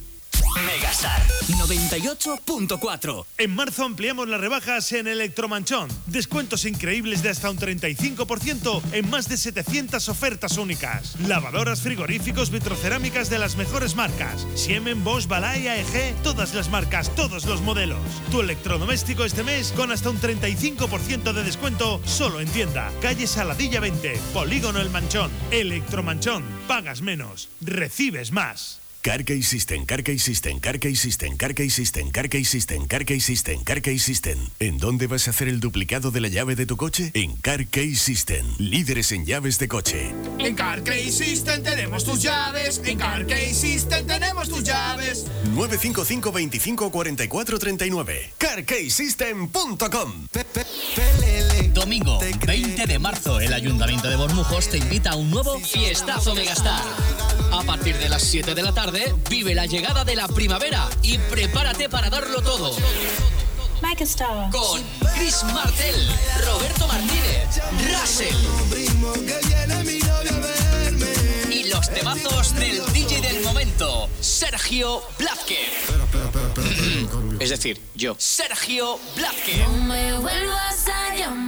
Megastar 98.4. En marzo ampliamos las rebajas en Electromanchón. Descuentos increíbles de hasta un 35% en más de 700 ofertas únicas. Lavadoras, frigoríficos, vitrocerámicas de las mejores marcas. Siemens, Bosch, Balay, AEG, todas las marcas, todos los modelos. Tu electrodoméstico este mes con hasta un 35% de descuento solo en tienda. Calle Saladilla 20, Polígono El Manchón. Electromanchón. Pagas menos, recibes más. Carkey System, Carkey System, Carkey System, Carkey System, Carkey System, Carkey System, Carkey System. ¿En dónde vas a hacer el duplicado de la llave de tu coche? En Carkey System, líderes en llaves de coche. En Carkey System tenemos tus llaves. En Carkey System tenemos tus llaves. 955 25 44 39. CarkeySystem.com. Domingo 20 de marzo, el Ayuntamiento de Bormujos te invita a un nuevo Fiestazo Megastar. A partir de las 7 de la tarde, vive la llegada de la primavera y prepárate para darlo todo. Con Chris Martel, Roberto Martínez, Russell. Y los temazos del DJ del momento, Sergio Blázquez. Es decir, yo. Sergio Blázquez.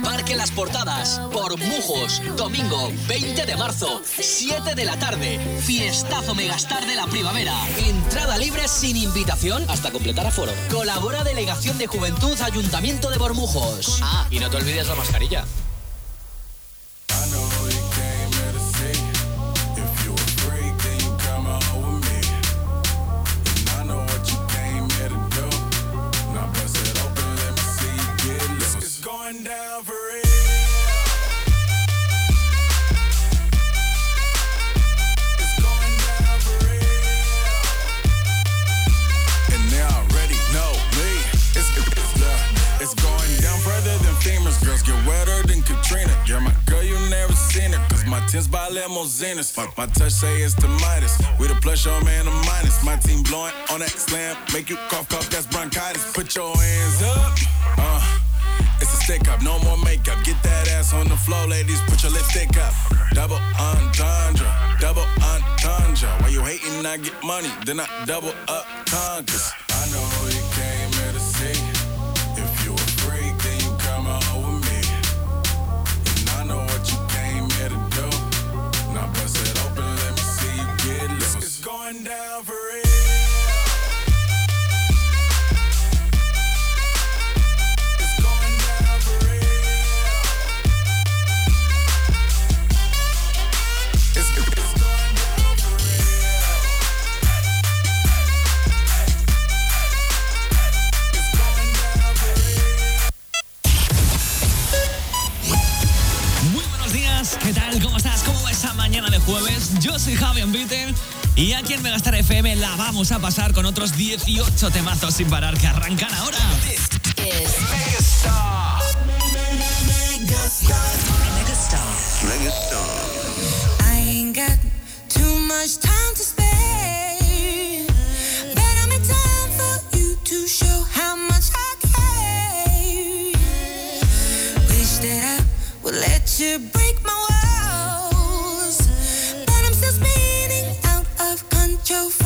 Parque Las Portadas, por Mujos, domingo 20 de marzo, 7 de la tarde. Fiestazo Megastar de la primavera. Entrada libre sin invitación hasta completar aforo. Colabora Delegación de Juventud Ayuntamiento de Bormujos. Ah, y no te olvides la mascarilla. Going down for real. It's going down for real. And they already know me. It's, it's, uh, it's going down further than girls get wetter than Katrina. You're my girl, you never seen it. Cause my tins by limousines. My, my touch say it's the Midas. We the plus show man, the minus. My team blowing on that slam. Make you cough, cough, that's bronchitis. Put your hands up. Uh. It's a stick up, no more makeup. Get that ass on the floor, ladies. Put your lipstick up. Double entendre, double entendre. Why you hating? I get money, then I double up conquers. I know you came here to see. If you a freak, then you come out with me. And I know what you came here to do. Now bust it open, let me see you get loose. It's going down for Yo soy Javi Ambite y aquí en Megastar FM la vamos a pasar con otros 18 temazos sin parar que arrancan ahora. I to break my of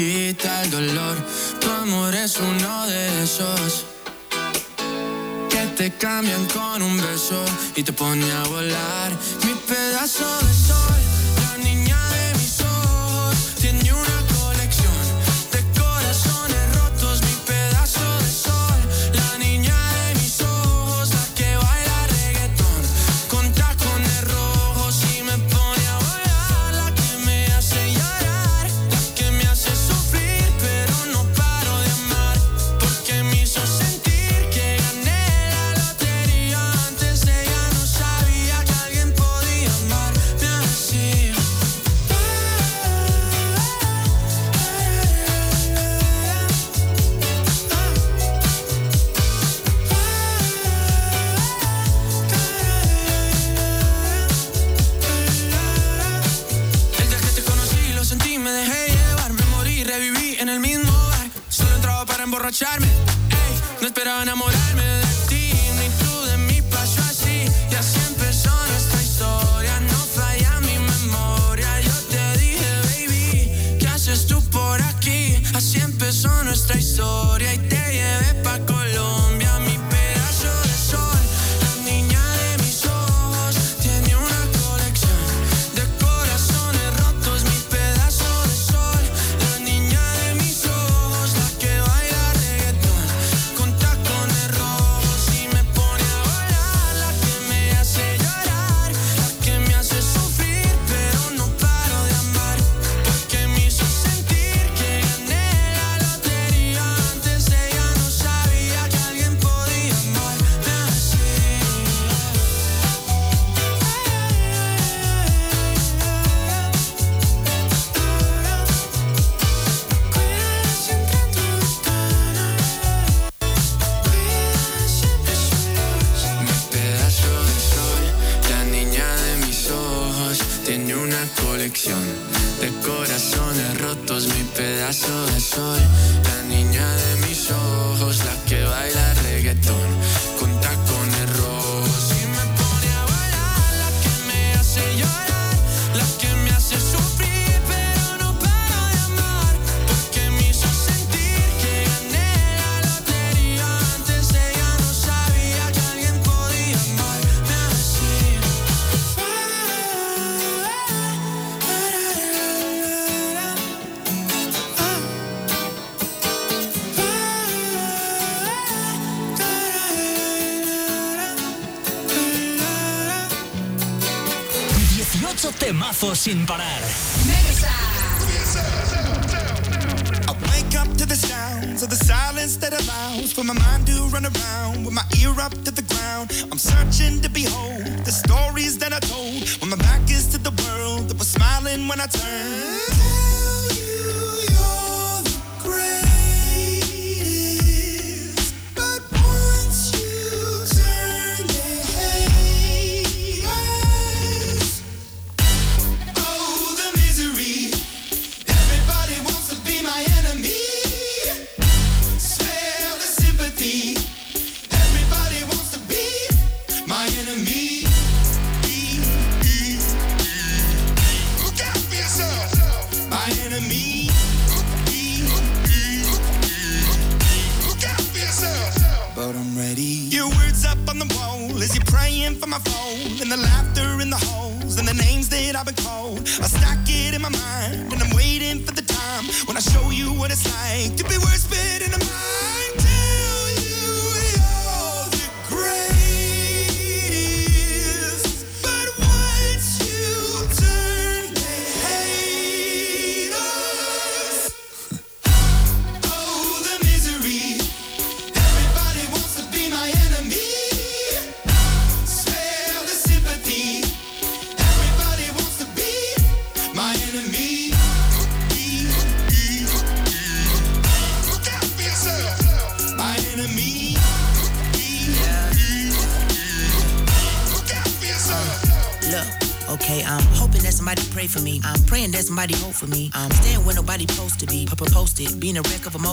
quita el dolor. Tu amor es uno de esos que te cambian con un beso y te pone a volar. Mi pedazo de sol. sin parar.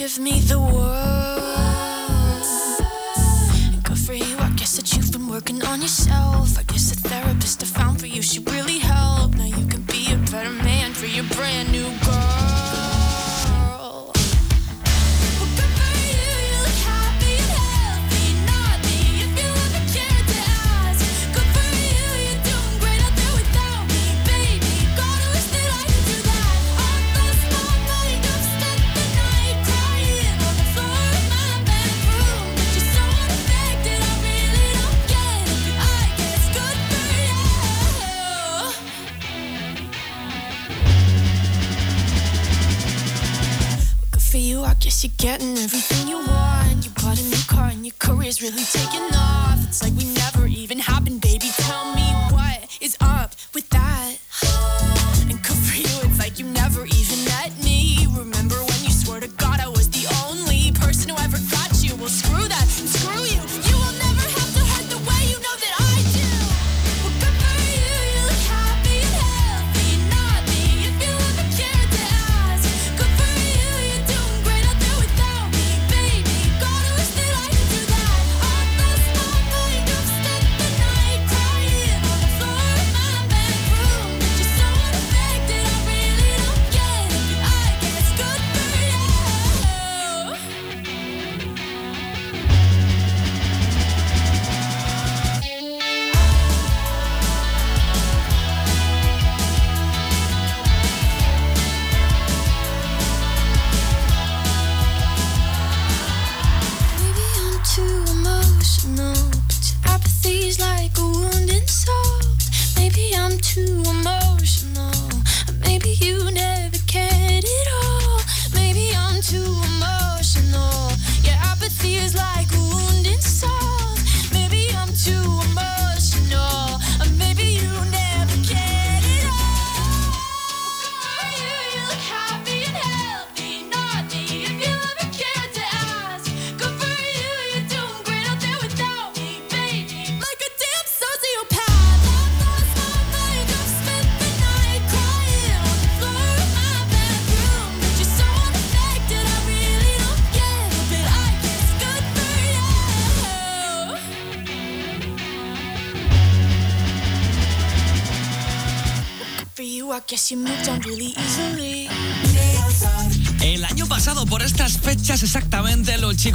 give me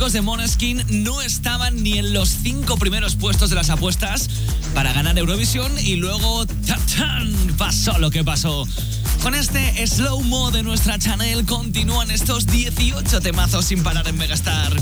chicos de Moneskin no estaban ni en los cinco primeros puestos de las apuestas para ganar Eurovisión y luego ¡tatán! pasó lo que pasó. Con este slow-mo de nuestra Chanel continúan estos 18 temazos sin parar en Megastar.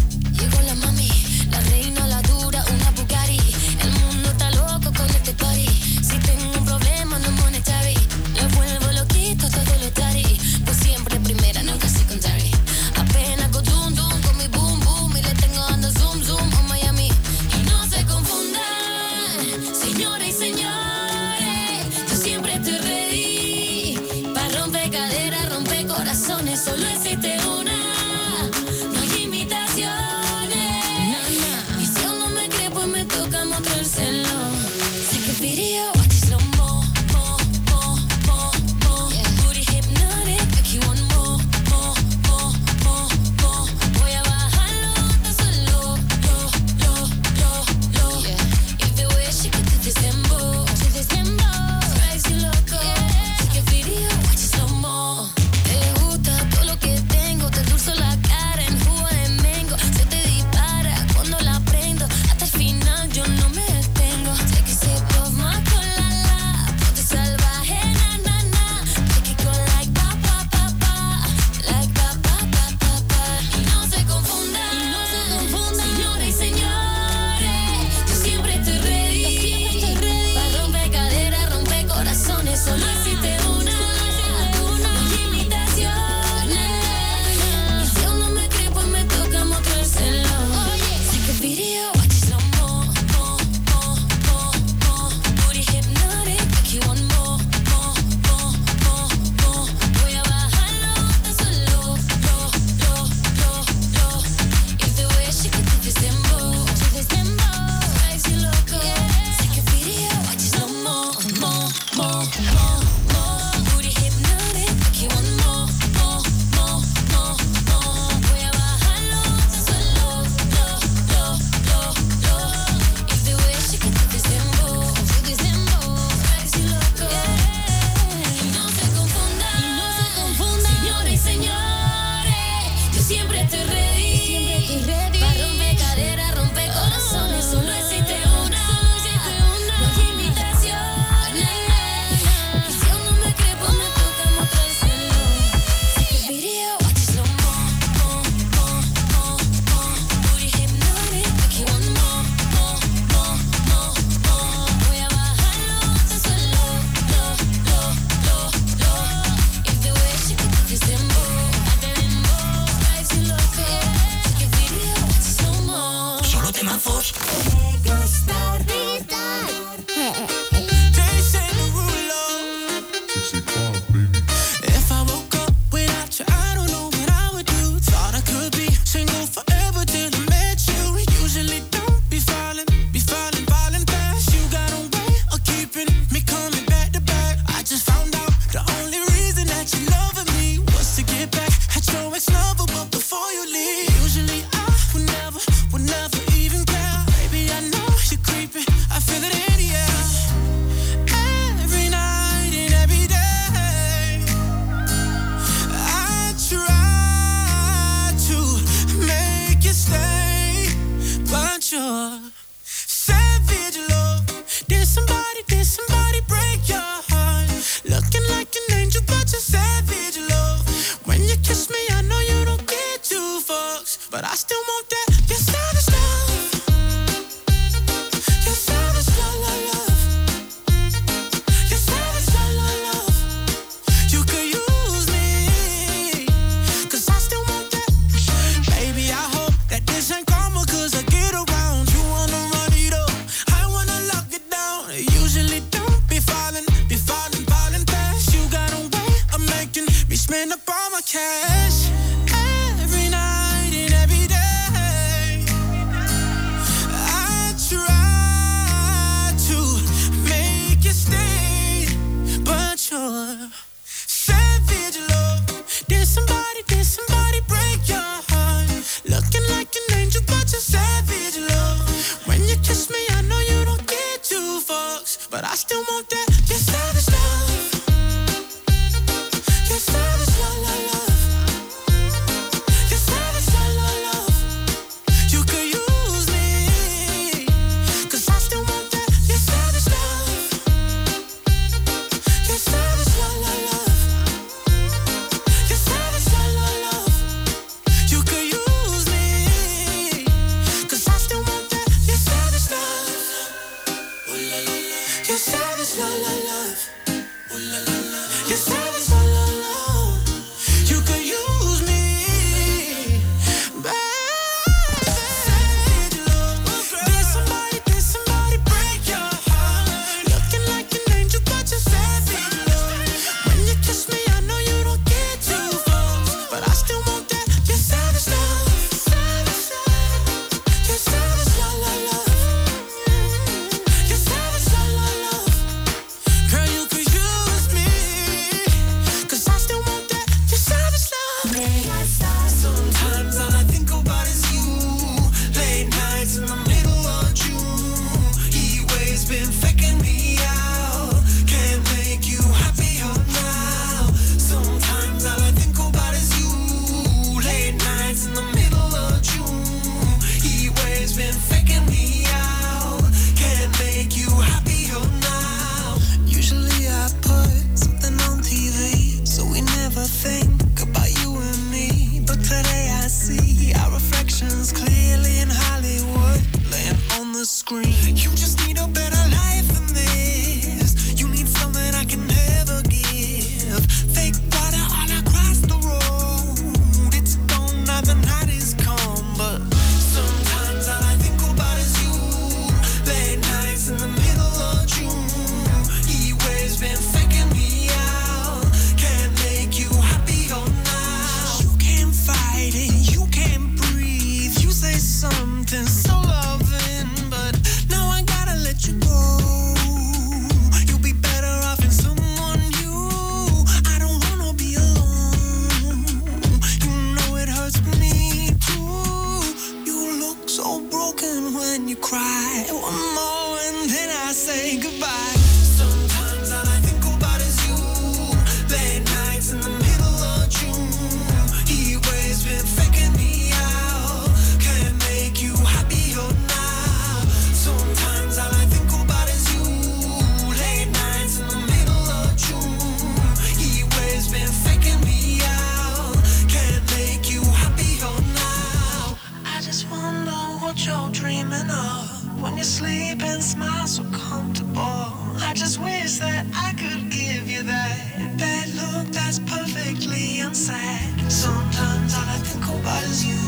perfectly unsaid. Sometimes all I think about is you.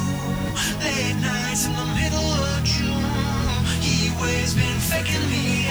Late nights in the middle of June. He always been faking me.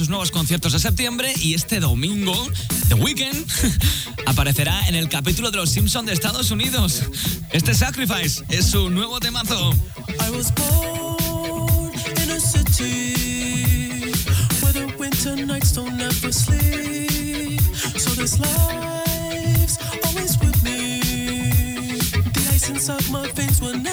sus nuevos conciertos de septiembre y este domingo, The Weeknd, aparecerá en el capítulo de Los Simpsons de Estados Unidos. Este Sacrifice es su nuevo temazo. I was born in a city where the winter nights don't ever sleep. So this life's always with me. The ice inside my veins will never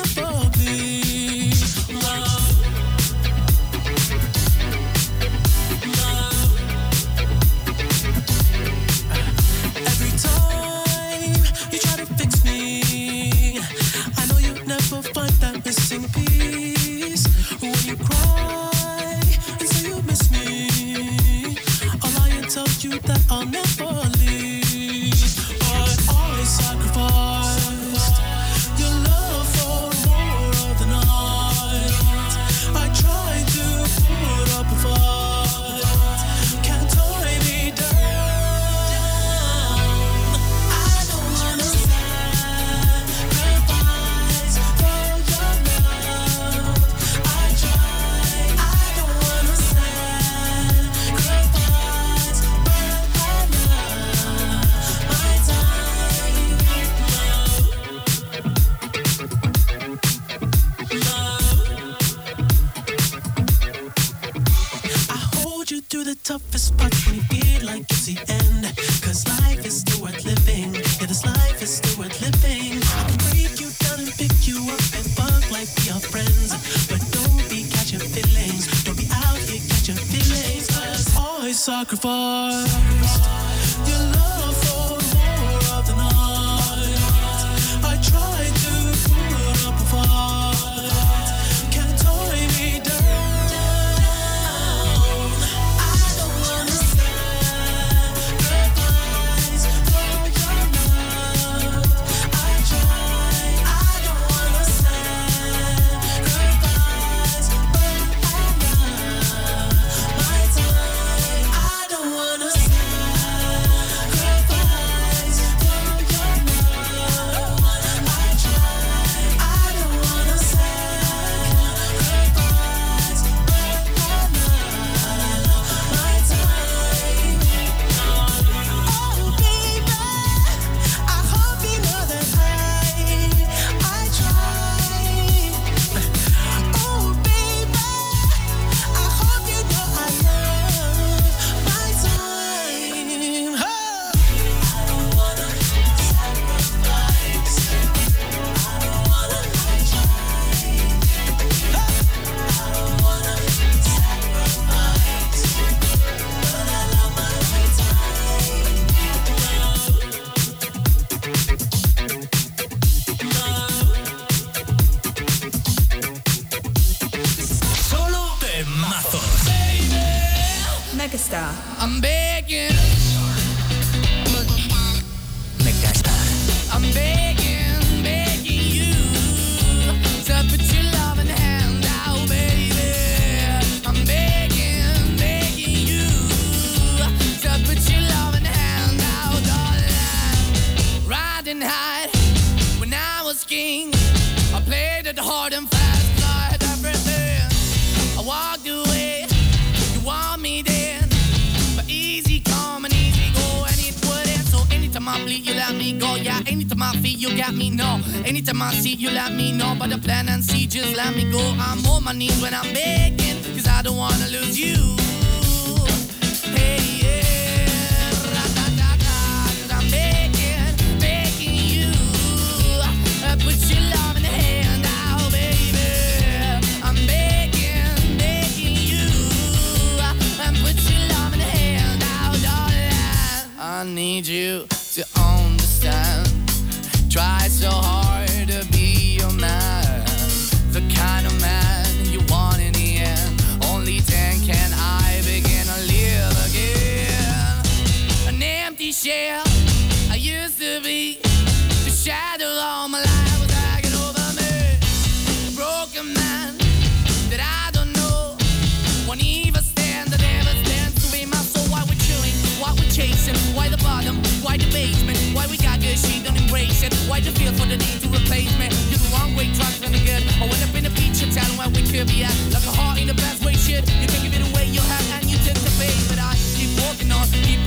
naked. Why the feel for the need to replace me? You're the wrong way, trying to get. I went up in a feature town where we could be at. Like a heart in a best way, shit. You can give it away, you have, and you tend to pay. But I keep walking on, keep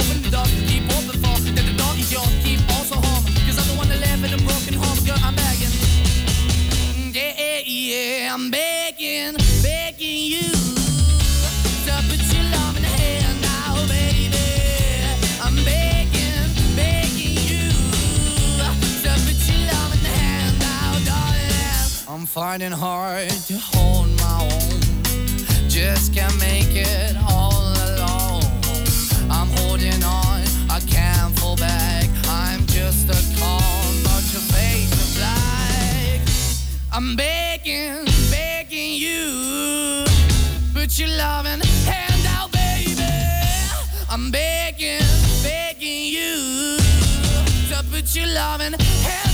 finding hard to hold my own. Just can't make it all alone. I'm holding on, I can't fall back. I'm just a call, but your face is black. I'm begging, begging you, put your loving hand out, baby. I'm begging, begging you to put your loving hand.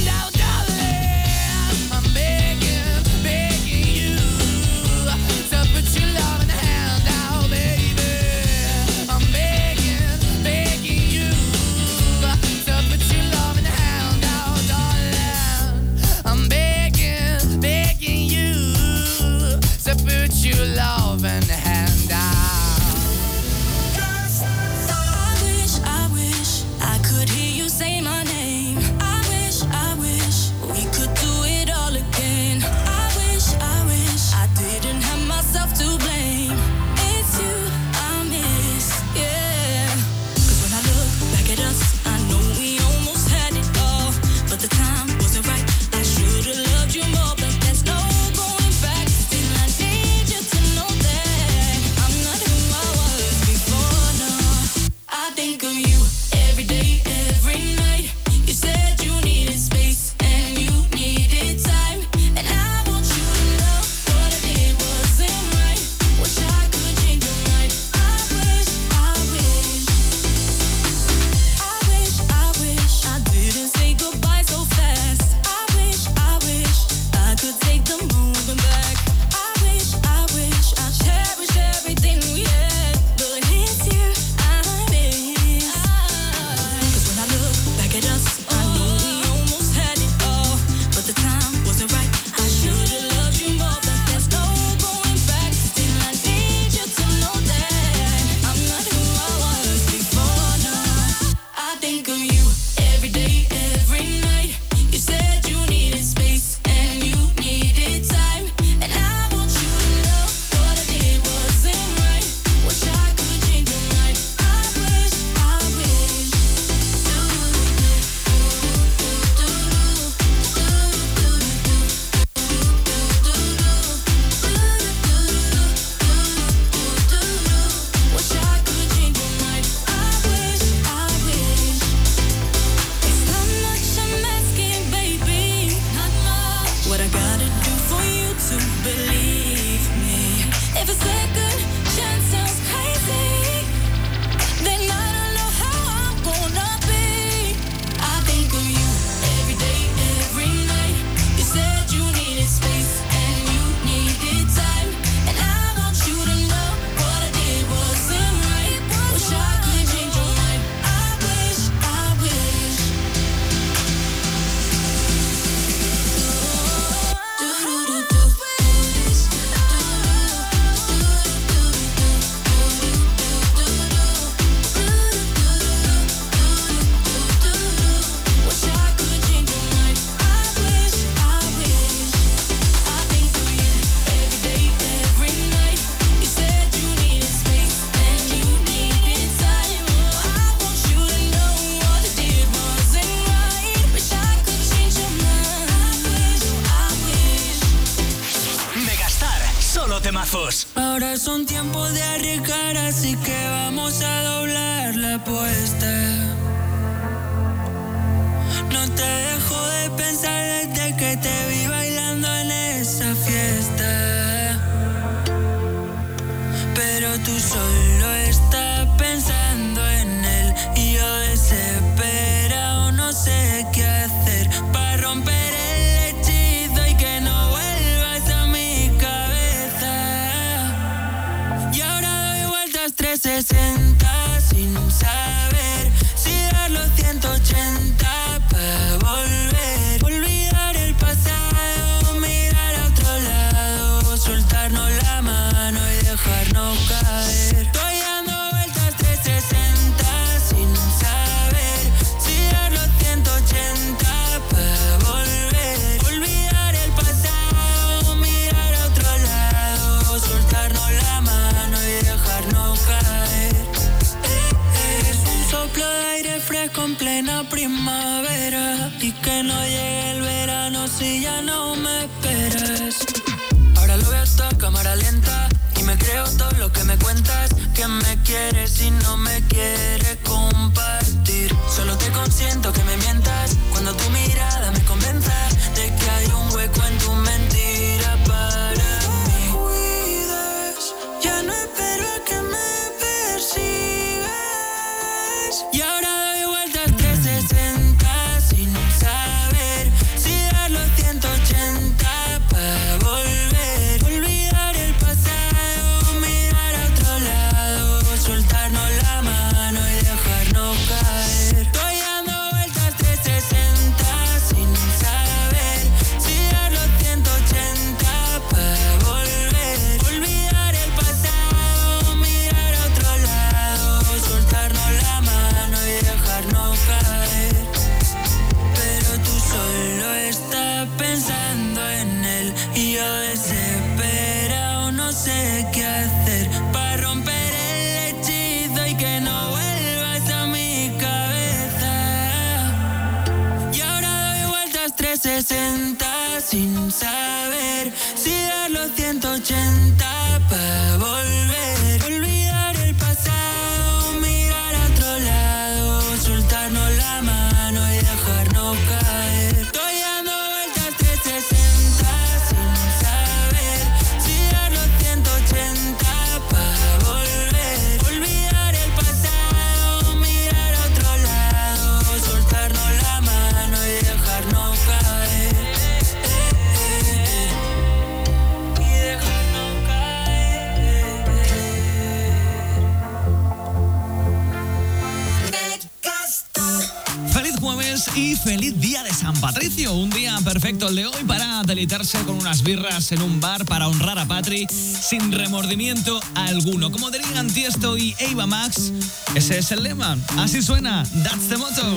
alguno. Como dirían Antiesto y Eva Max, ese es el lema. Así suena, that's the motto.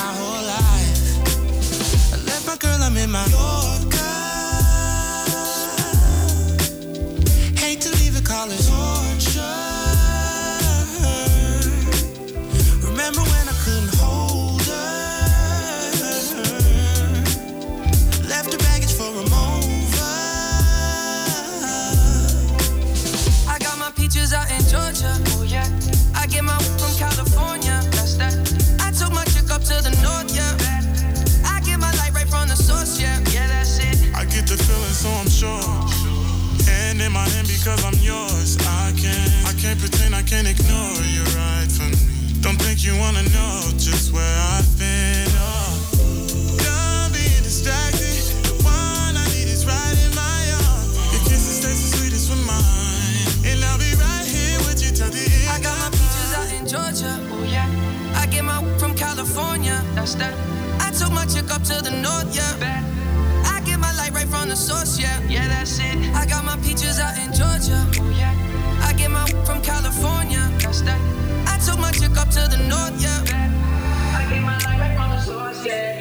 my whole life. I left my girl, I'm in my because I'm yours. I can't, I can't pretend I can't ignore you right for me. Don't think you wanna know just where I've been. Oh, done being distracted. The one I need is right in my arms. Your taste the sweetest mine, and I'll be right here with you till the end. I got my out in Georgia. Oh yeah. I get my from California. That's that. I took my chick up to the north. Yeah. Bad from the source, yeah. Yeah, that's it. I got my peaches out in Georgia. Oh yeah. I get my from California. That's that. I took my chick up to the north, yeah. I get my life back from the source, yeah.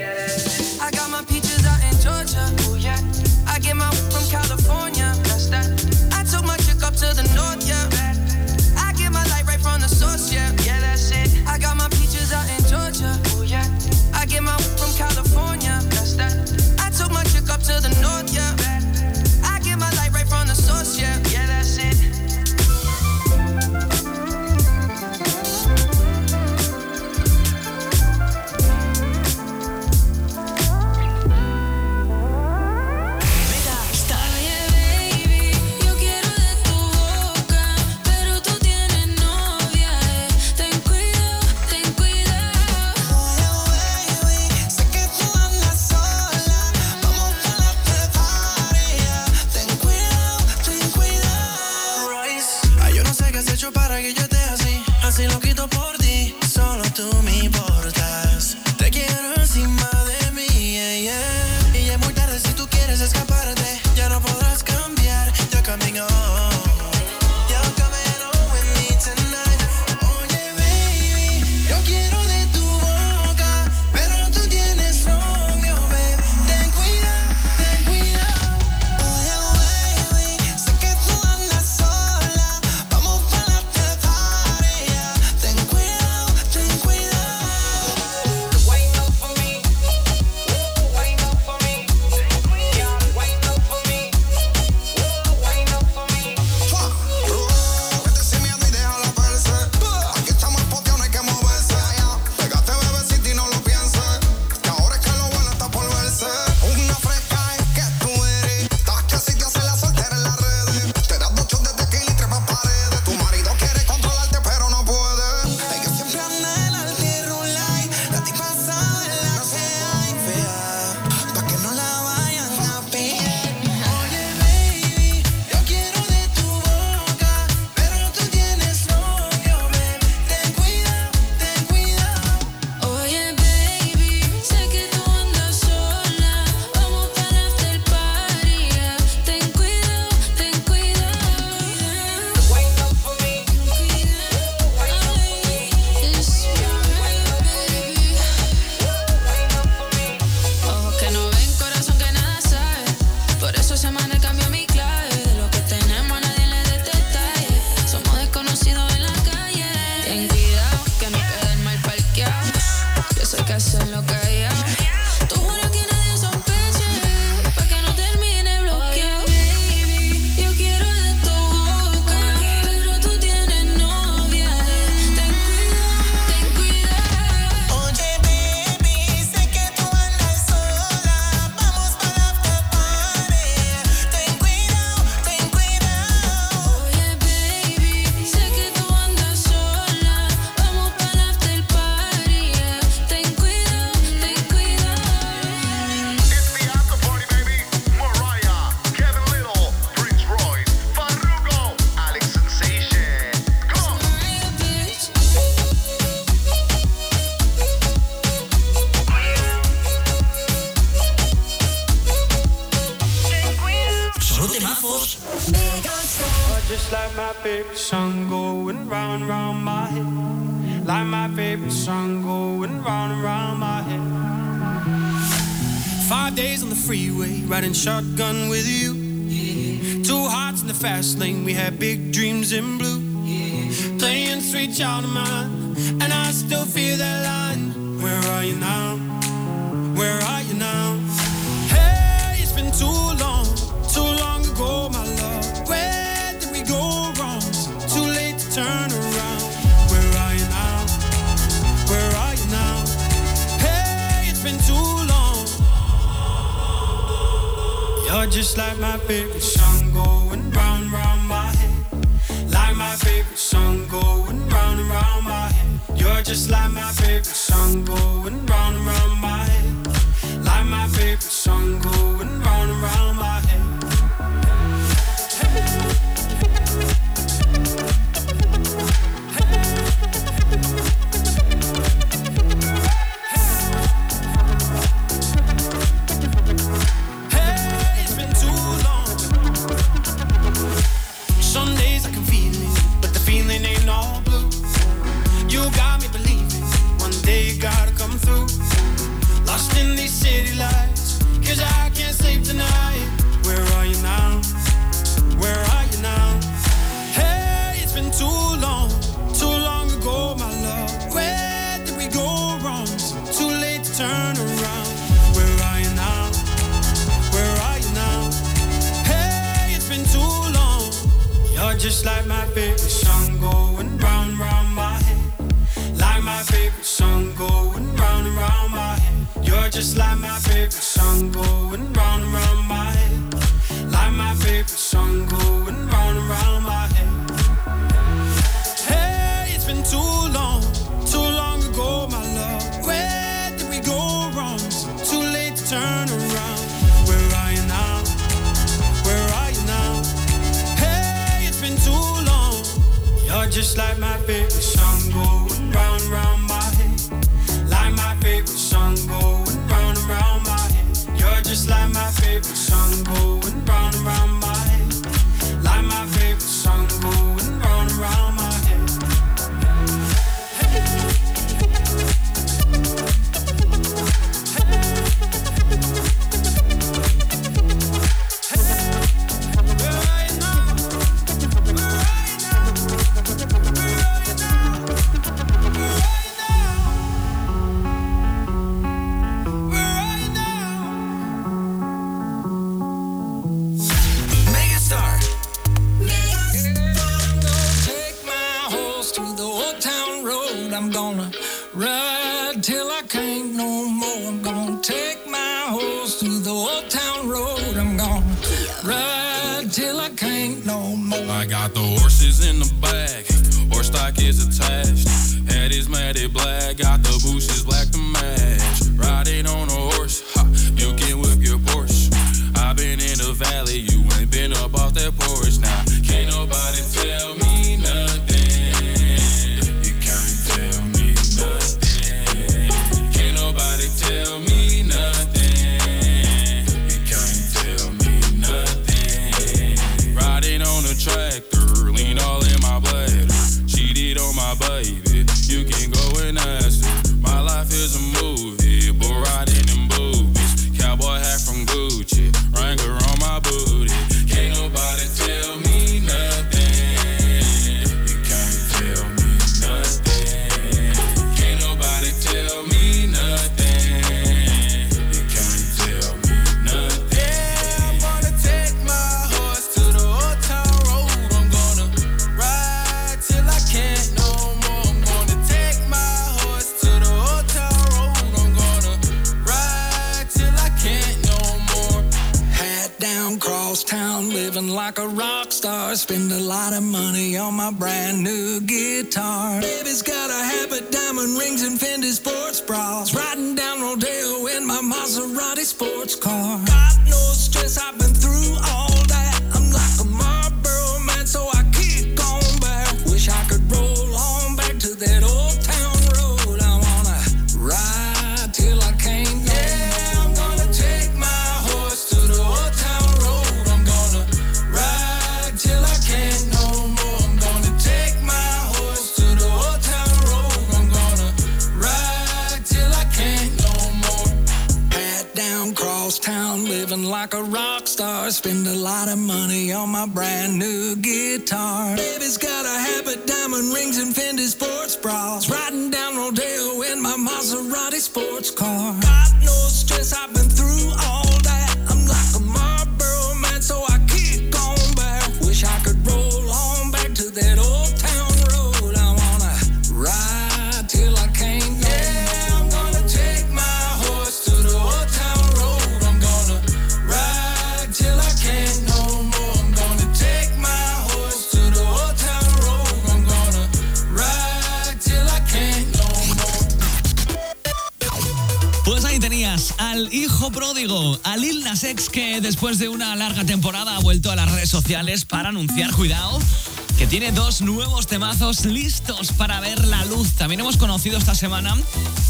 Listos para ver la luz. También hemos conocido esta semana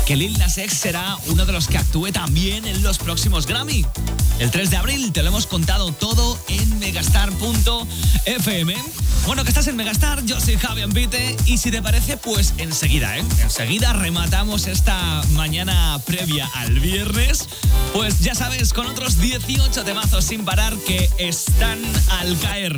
que Lil Nas X será uno de los que actúe también en los próximos Grammy. El 3 de abril te lo hemos contado todo en megastar.fm. Bueno, que estás en Megastar, yo soy Javi Ambite y si te parece, pues enseguida, ¿eh? Enseguida rematamos esta mañana previa al viernes. Pues ya sabes, con otros 18 temazos sin parar que están al caer.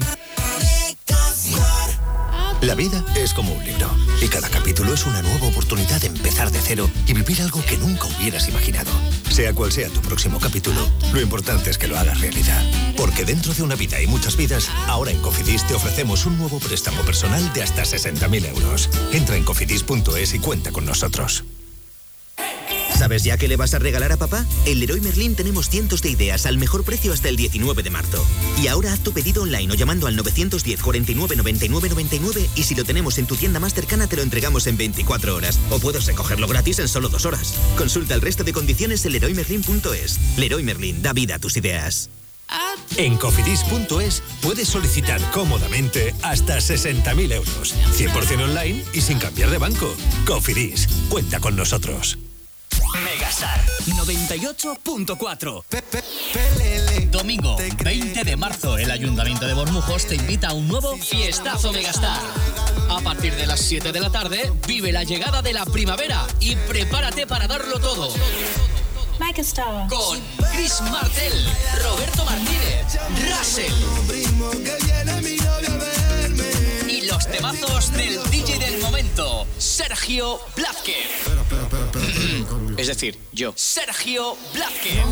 La vida es como un libro y cada capítulo es una nueva oportunidad de empezar de cero y vivir algo que nunca hubieras imaginado. Sea cual sea tu próximo capítulo, lo importante es que lo hagas realidad. Porque dentro de una vida y muchas vidas, ahora en Cofidis te ofrecemos un nuevo préstamo personal de hasta 60.000 euros. Entra en cofidis.es y cuenta con nosotros. ¿Sabes ya qué le vas a regalar a papá? En Leroy Merlin tenemos cientos de ideas al mejor precio hasta el 19 de marzo. Y ahora haz tu pedido online o llamando al 910 49 99 99 y si lo tenemos en tu tienda más cercana te lo entregamos en 24 horas. O puedes recogerlo gratis en solo dos horas. Consulta el resto de condiciones en leroymerlin.es. Leroy Merlin, da vida a tus ideas. En cofidis.es puedes solicitar cómodamente hasta 60.000 euros. 100% online y sin cambiar de banco. Cofidis, cuenta con nosotros. Megastar 98.4 Domingo 20 de marzo el Ayuntamiento de Bormujos te invita a un nuevo Fiestazo Megastar. A partir de las 7 de la tarde vive la llegada de la primavera y prepárate para darlo todo. Megastar. Con Chris Martel, Roberto Martínez, Russell. Y los temazos del del momento, Sergio Blázquez. Es decir, yo. Sergio Blázquez.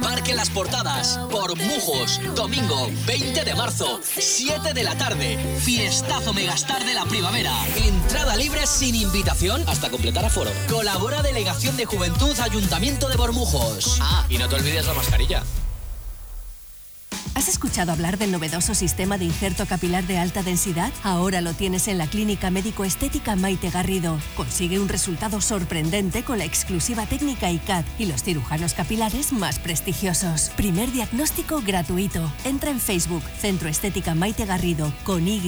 Marque las portadas por Mujos, domingo 20 de marzo, 7 de la tarde. Fiestazo Megastar de la primavera. Entrada libre sin invitación hasta completar aforo. Colabora Delegación de Juventud Ayuntamiento de Bormujos. Ah, y no te olvides la mascarilla. ¿Has escuchado hablar del novedoso sistema de injerto capilar de alta densidad? Ahora lo tienes en la Clínica Médico Estética Maite Garrido. Consigue un resultado sorprendente con la exclusiva técnica ICAD y los cirujanos capilares más prestigiosos. Primer diagnóstico gratuito. Entra en Facebook, Centro Estética Maite Garrido, con Y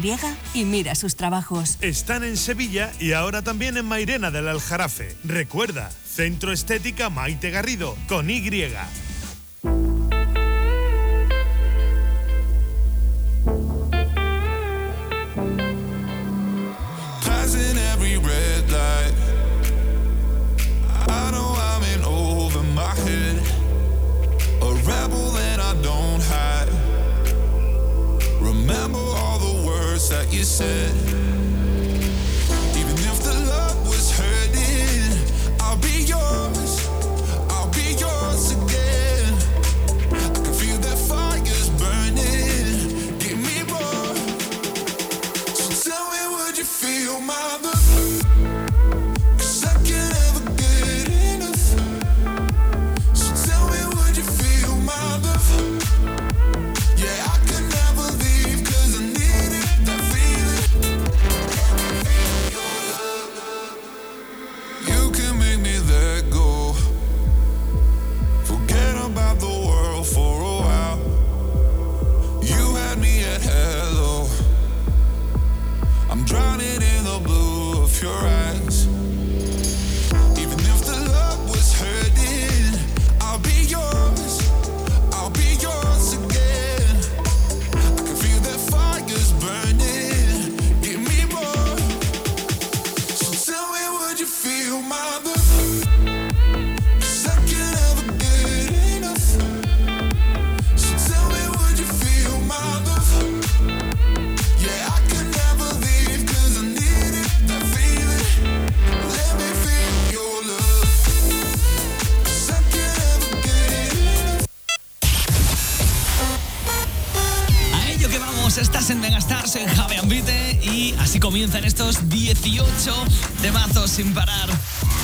y mira sus trabajos. Están en Sevilla y ahora también en Mairena del Aljarafe. Recuerda, Centro Estética Maite Garrido, con Y. my head. A rebel that I don't hide. Remember all the words that you said. Blue of your en Javi Ambite y así comienzan estos 18 temazos sin parar.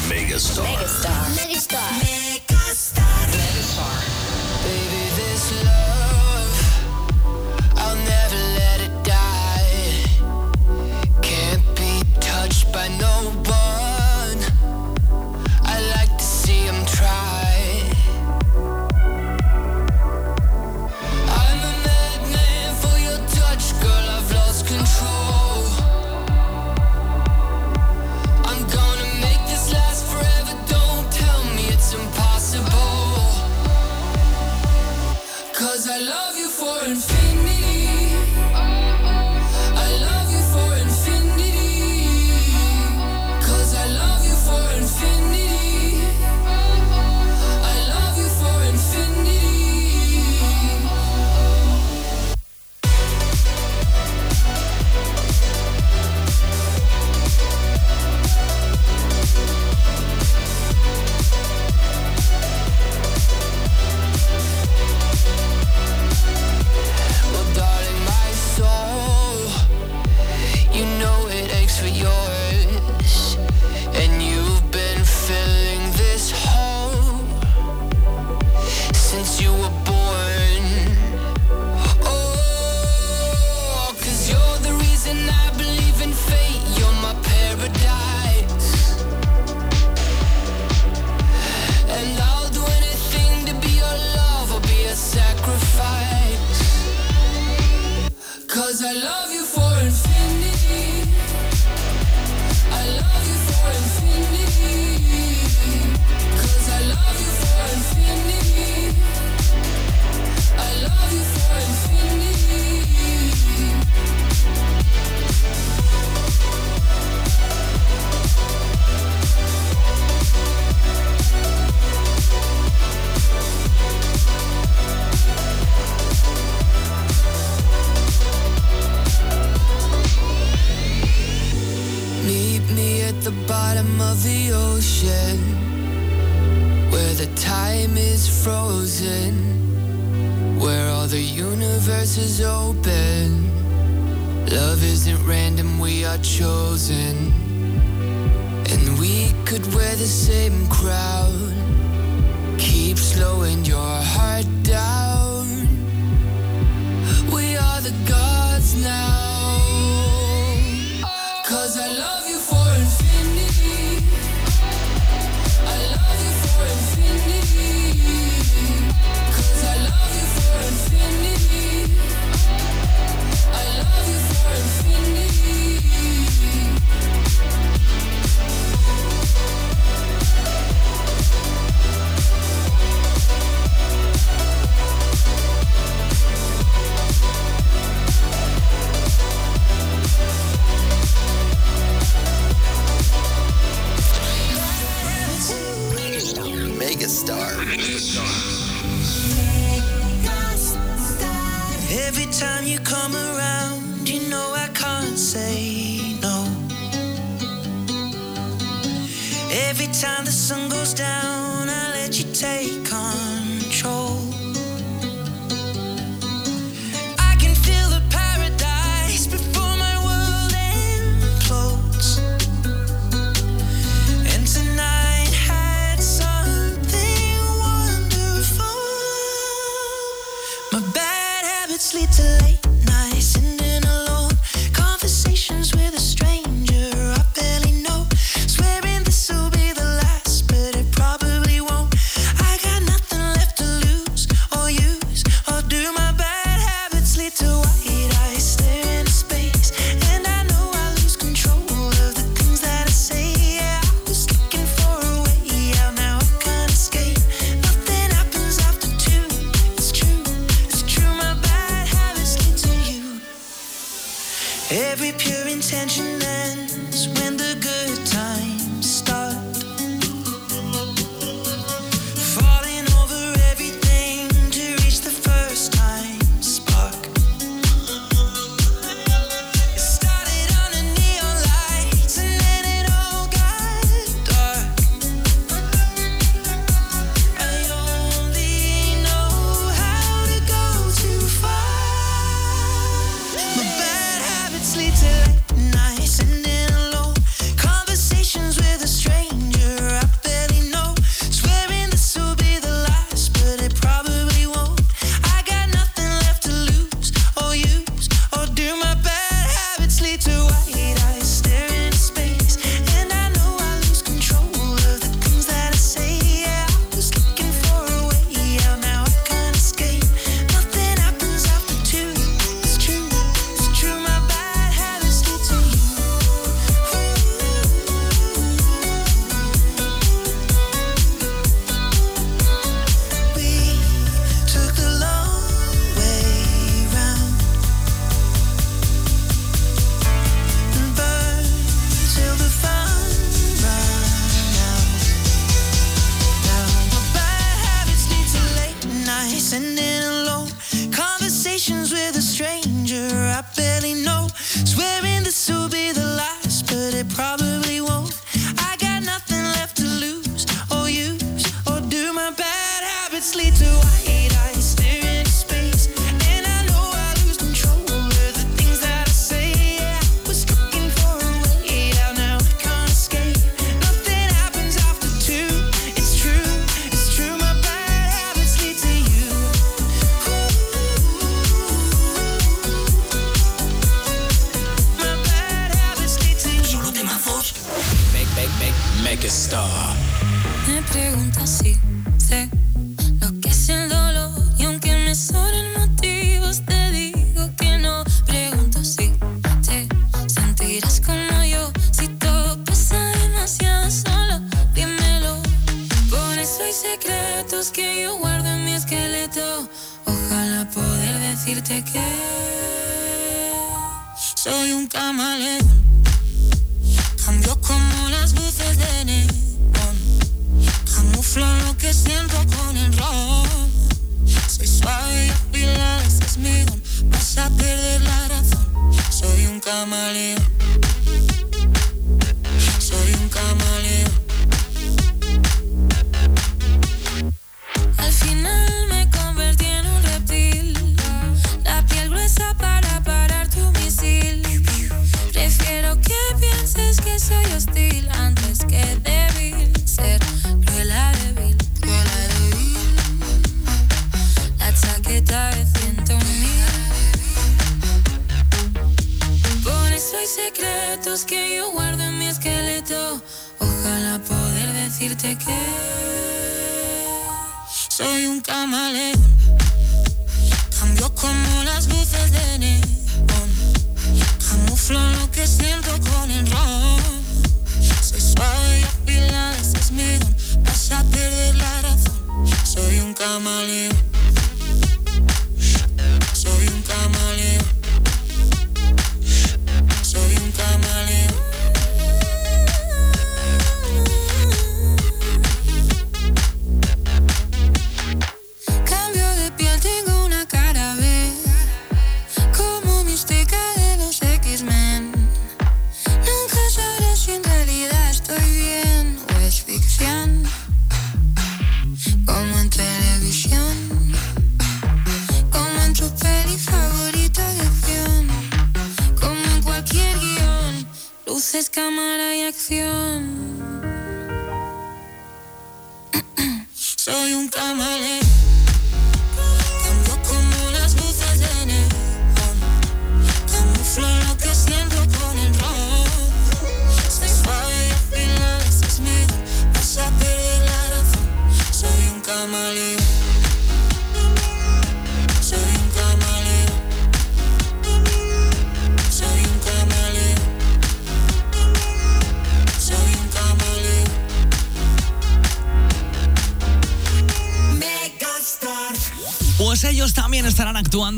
Megastar. Megastar. Megastar. Megastar. Megastar. Baby, this love, I'll never let it die. Can't be touched by no one.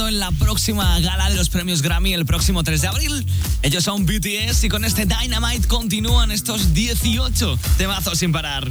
en la próxima gala de los premios Grammy el próximo 3 de abril. Ellos son BTS y con este Dynamite continúan estos 18 temazos sin parar.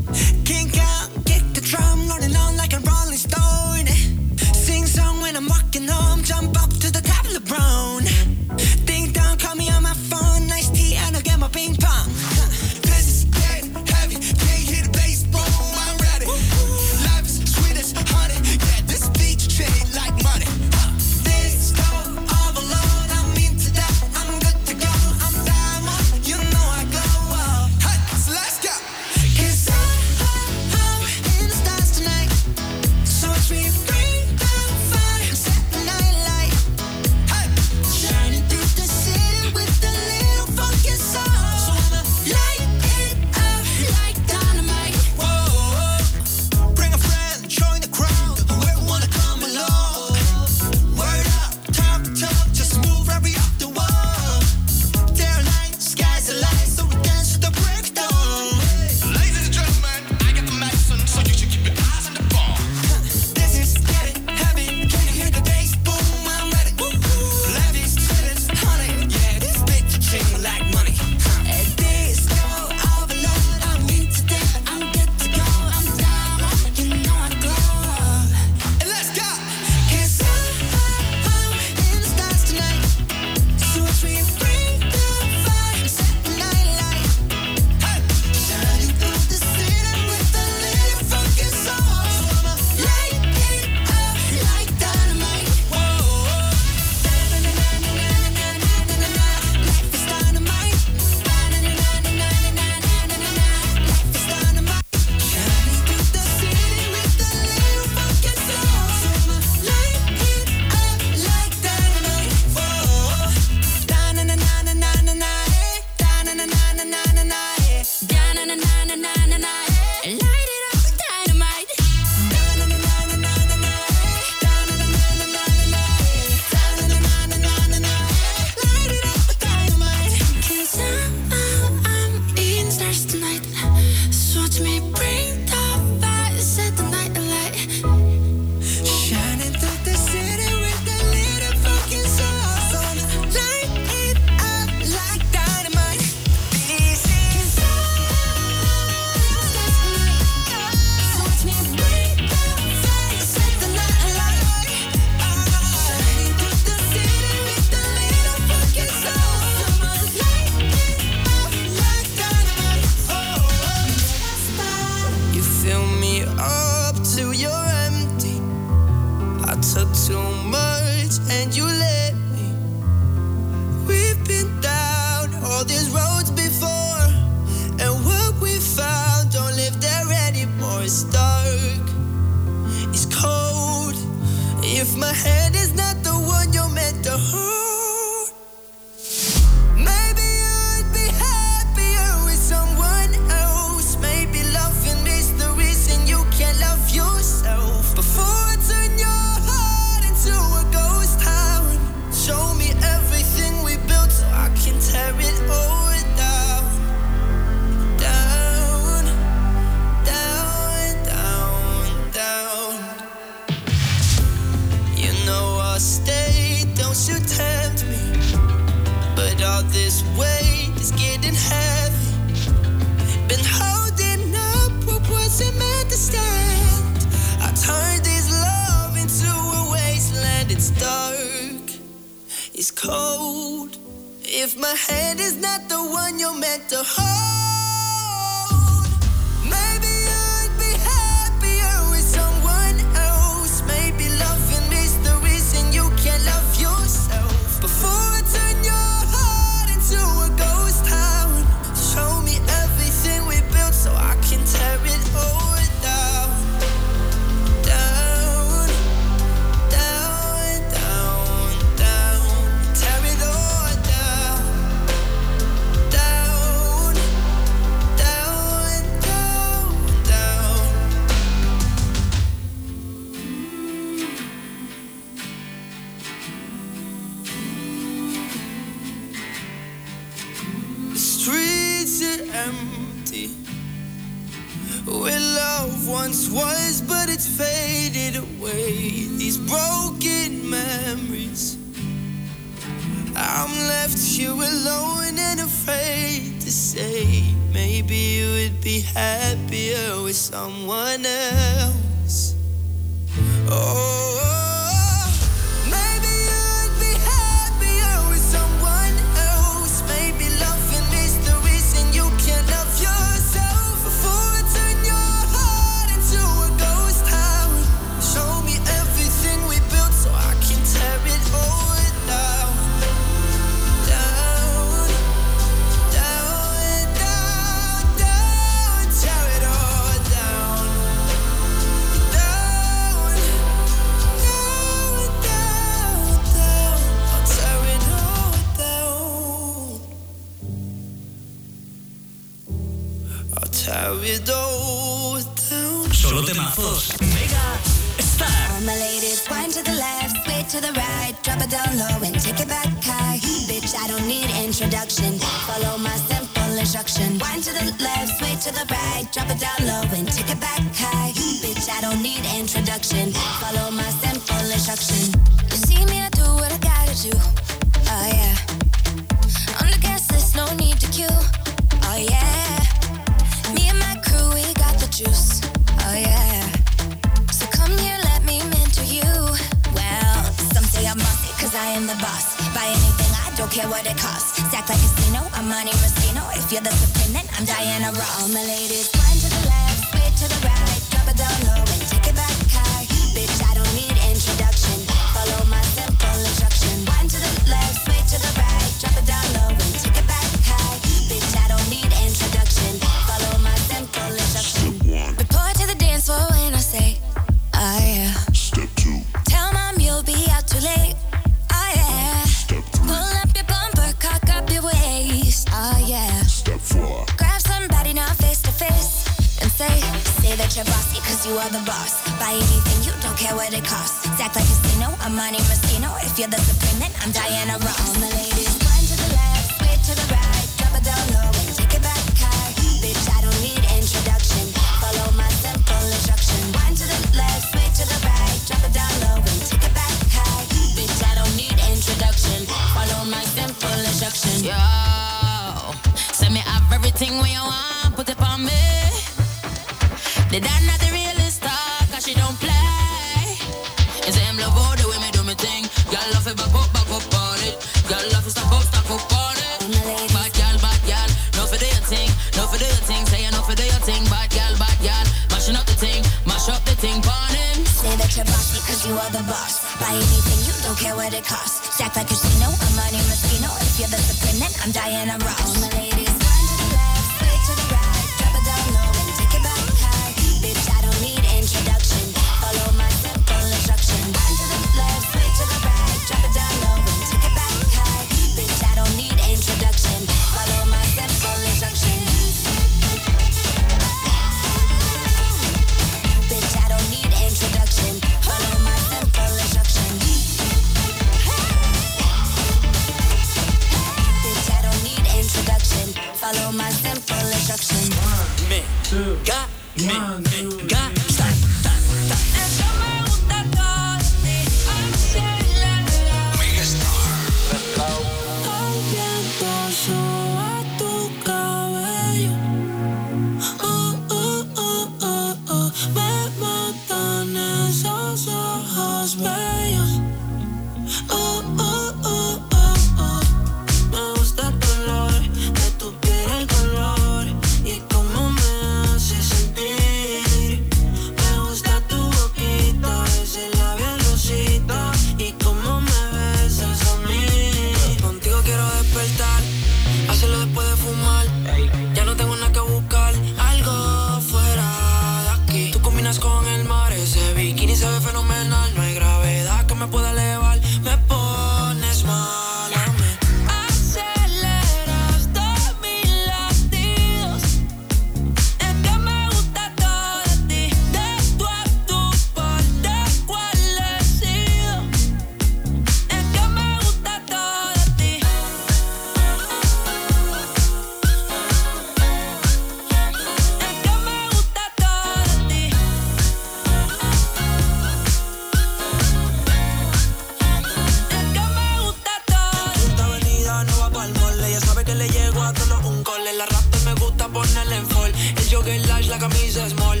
la camisa small.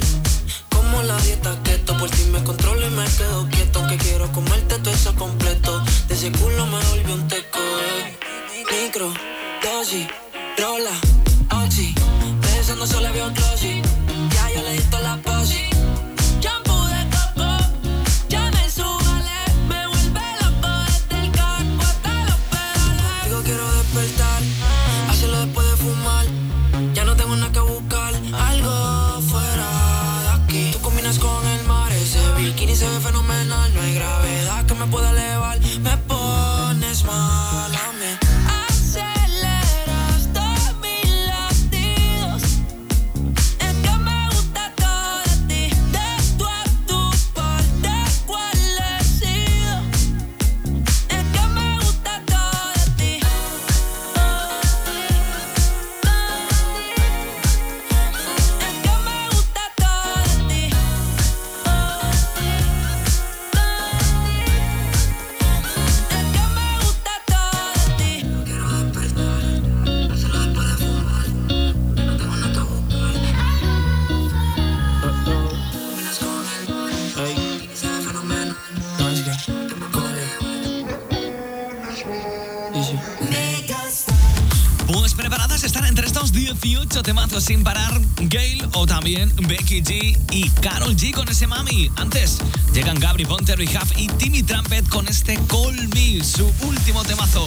Como la dieta keto, por ti me controlo y me quedo quieto. Aunque quiero comerte todo eso completo. De ese culo me volví un teco. Eh. Micro, dosis, rola, oxi. De eso no solo veo closet. sin parar Gail o también Becky G y Carol G con ese mami. Antes llegan Gabri Ponte, Rehab y Timmy Trumpet con este Call Me, su último temazo.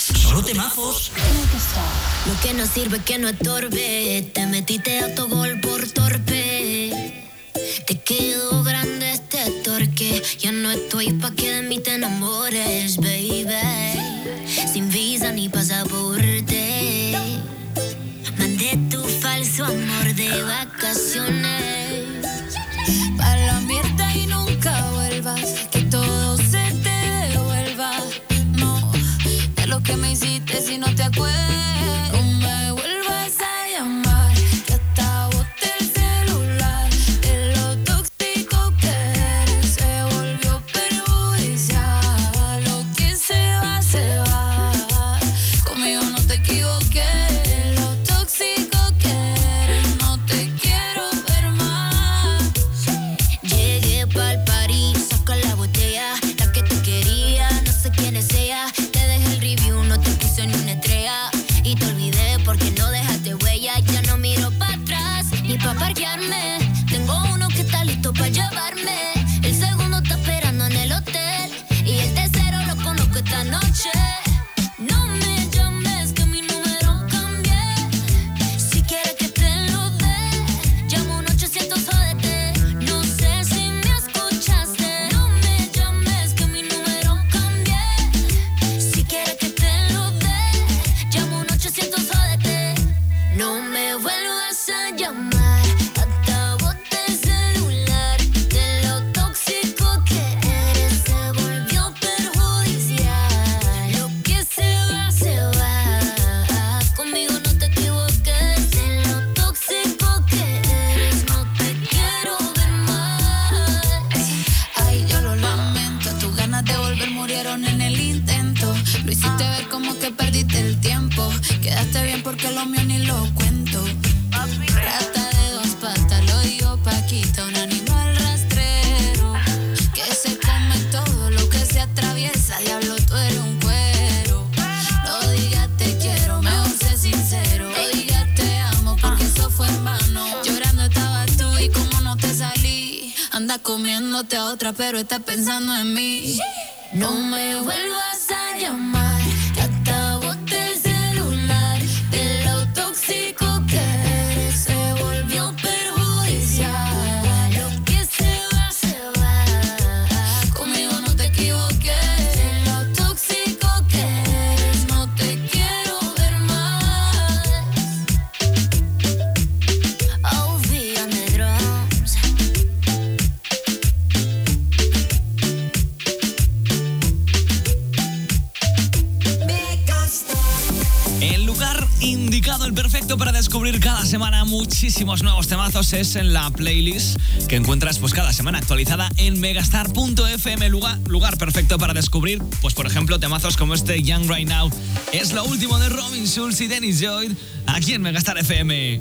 Solo temazos. Lo que no sirve que no estorbe. Te es en la playlist que encuentras pues cada semana actualizada en megastar.fm, lugar, lugar perfecto para descubrir, pues por ejemplo, temazos como este Young Right Now. Es lo último de Robin Schulz y Dennis Lloyd aquí en Megastar FM.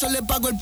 Yo le pago el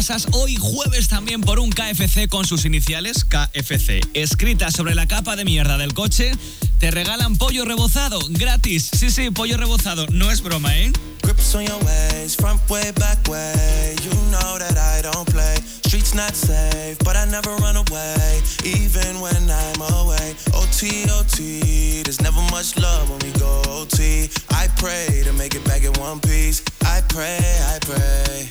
pasas hoy jueves también por un KFC con sus iniciales, KFC, escrita sobre la capa de mierda del coche, te regalan pollo rebozado, gratis. Sí, sí, pollo rebozado, no es broma, ¿eh? I pray to make it back in one piece. I pray, I pray.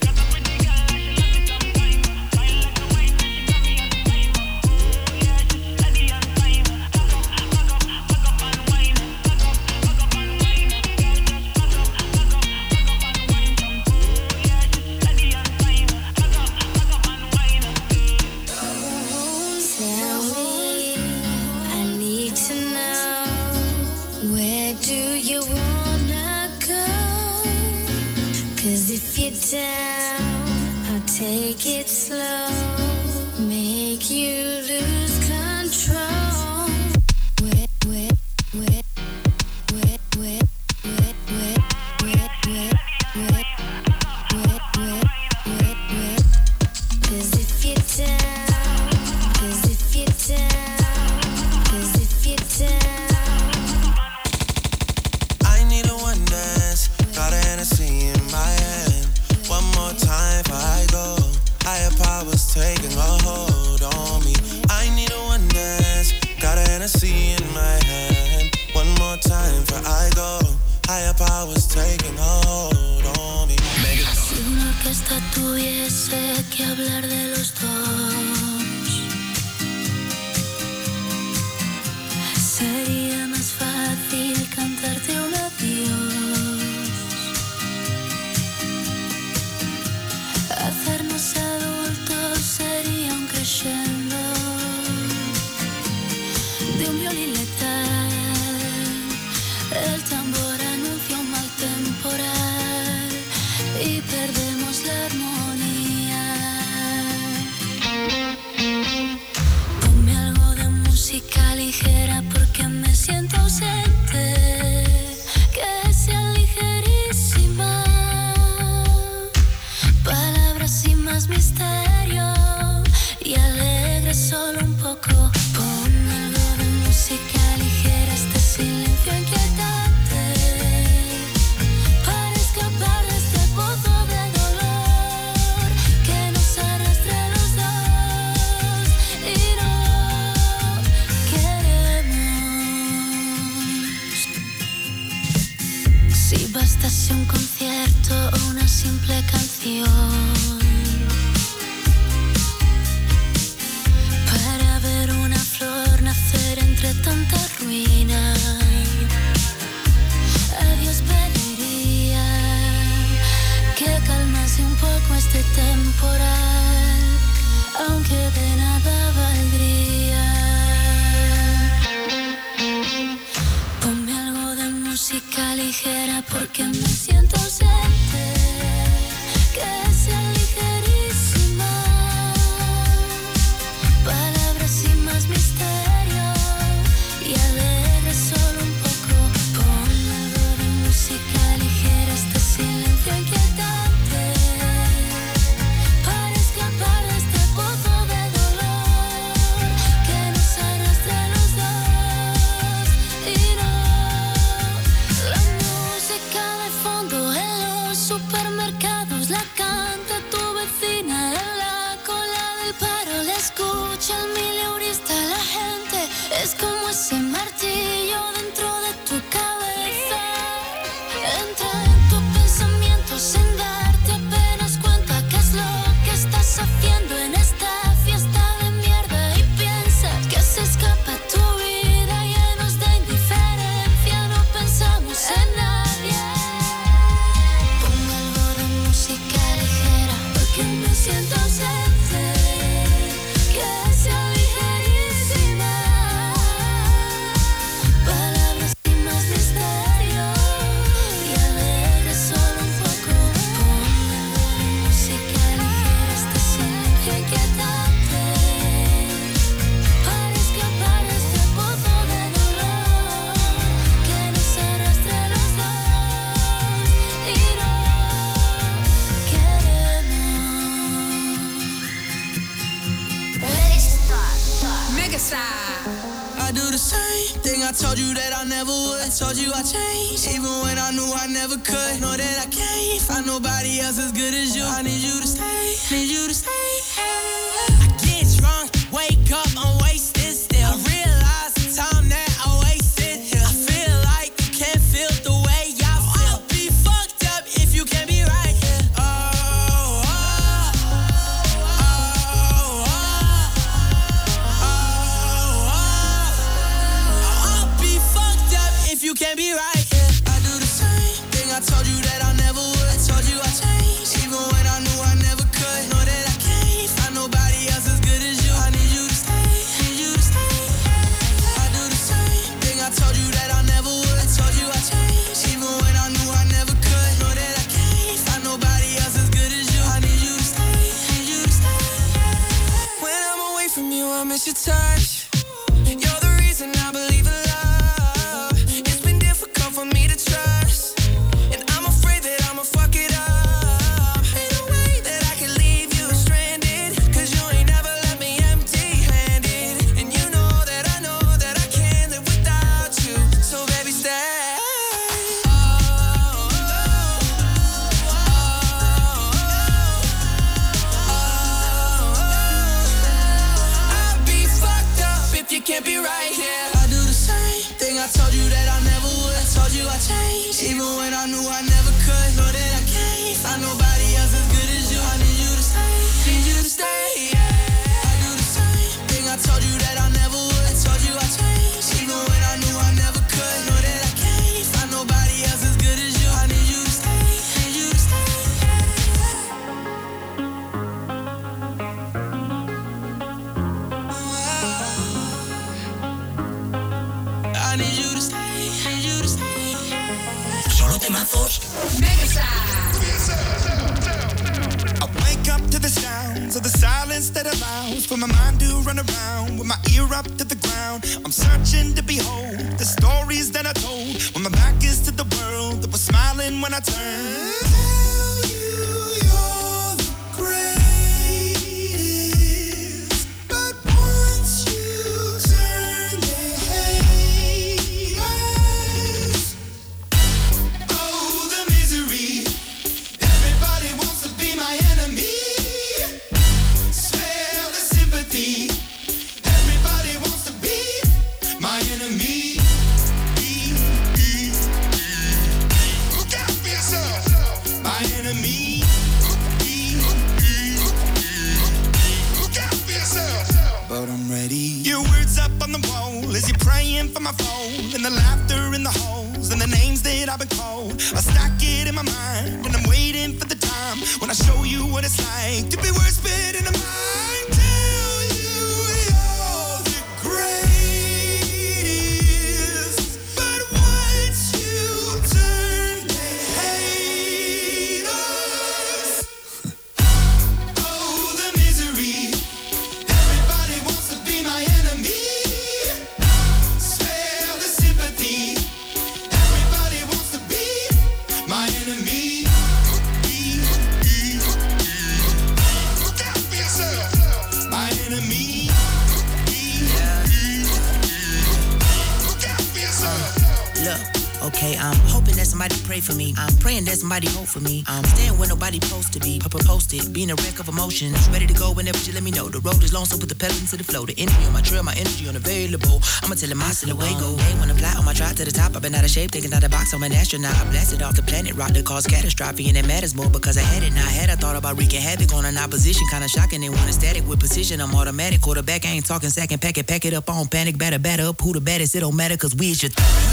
emotions. Ready to go whenever you let me know. The road is long, so put the pedal into the flow. The energy on my trail, my energy unavailable. I'ma tell him I the way go. Ain't when I fly on my drive to the top, I've been out of shape, thinking out of box. I'm an astronaut. I blasted off the planet, rock that caused catastrophe, and it matters more because I had it. Now I had I thought about wreaking havoc on an opposition. Kinda shocking, they want static with precision. I'm automatic. Quarterback, I ain't talking second packet. Pack it up on panic, batter, batter up. Who the baddest? It don't matter, cause we is your. Th-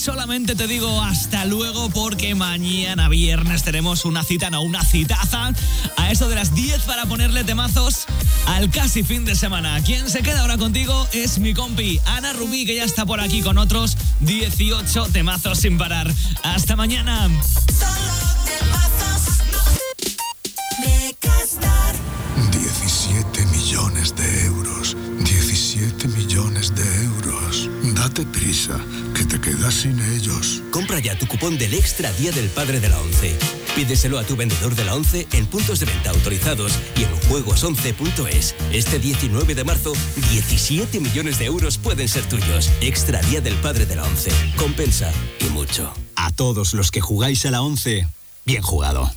solamente te digo hasta luego porque mañana viernes tenemos una cita, no, una citaza a eso de las 10 para ponerle temazos al casi fin de semana. Quien se queda ahora contigo es mi compi Ana Rubí que ya está por aquí con otros 18 temazos sin parar. Hasta mañana. tu cupón del Extra Día del Padre de la ONCE. Pídeselo a tu vendedor de la ONCE en puntos de venta autorizados y en juegos11.es. Este 19 de marzo, 17 millones de euros pueden ser tuyos. Extra Día del Padre de la ONCE. Compensa y mucho. A todos los que jugáis a la ONCE, bien jugado.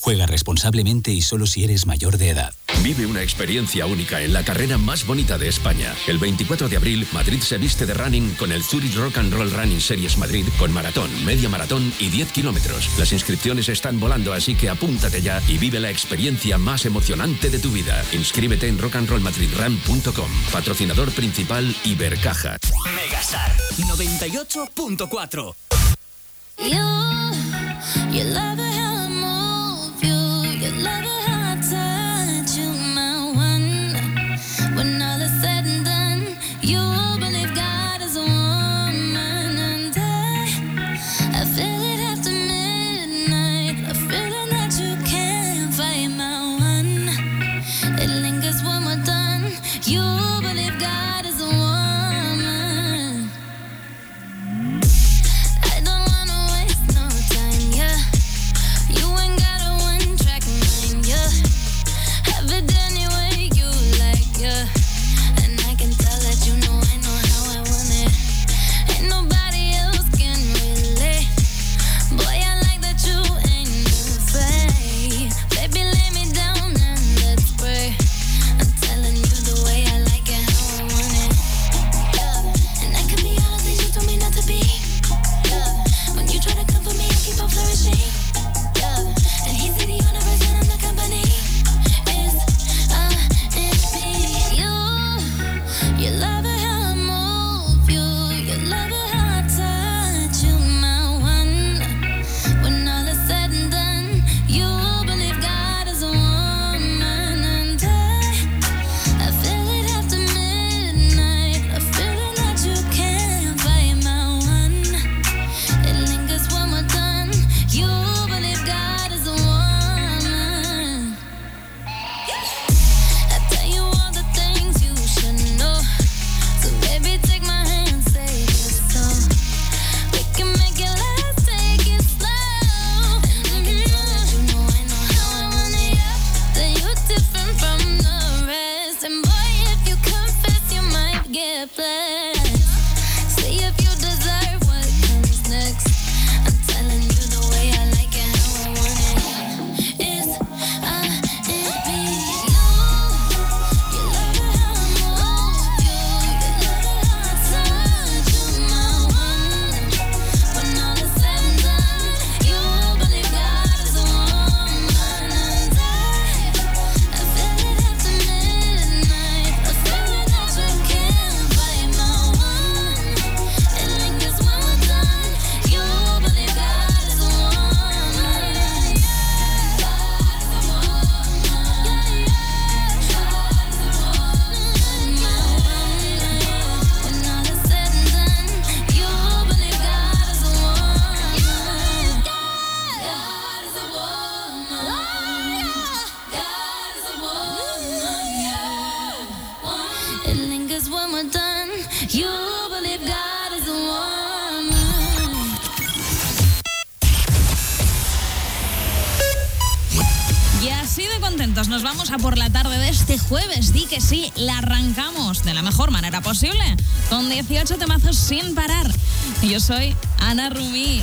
Juega responsablemente y solo si eres mayor de edad. Vive una experiencia única en la carrera más bonita de España. El 24 de abril, Madrid se viste de running con el Zurich Rock and Roll Running Series Madrid con maratón, media maratón y 10 kilómetros. Las inscripciones están volando, así que apúntate ya y vive la experiencia más emocionante de tu vida. Inscríbete en rockandrollmadridrun.com. Patrocinador principal Ibercaja. Megastar 98.4. de la mejor manera posible, con 18 temazos sin parar. Yo soy Ana Rubí.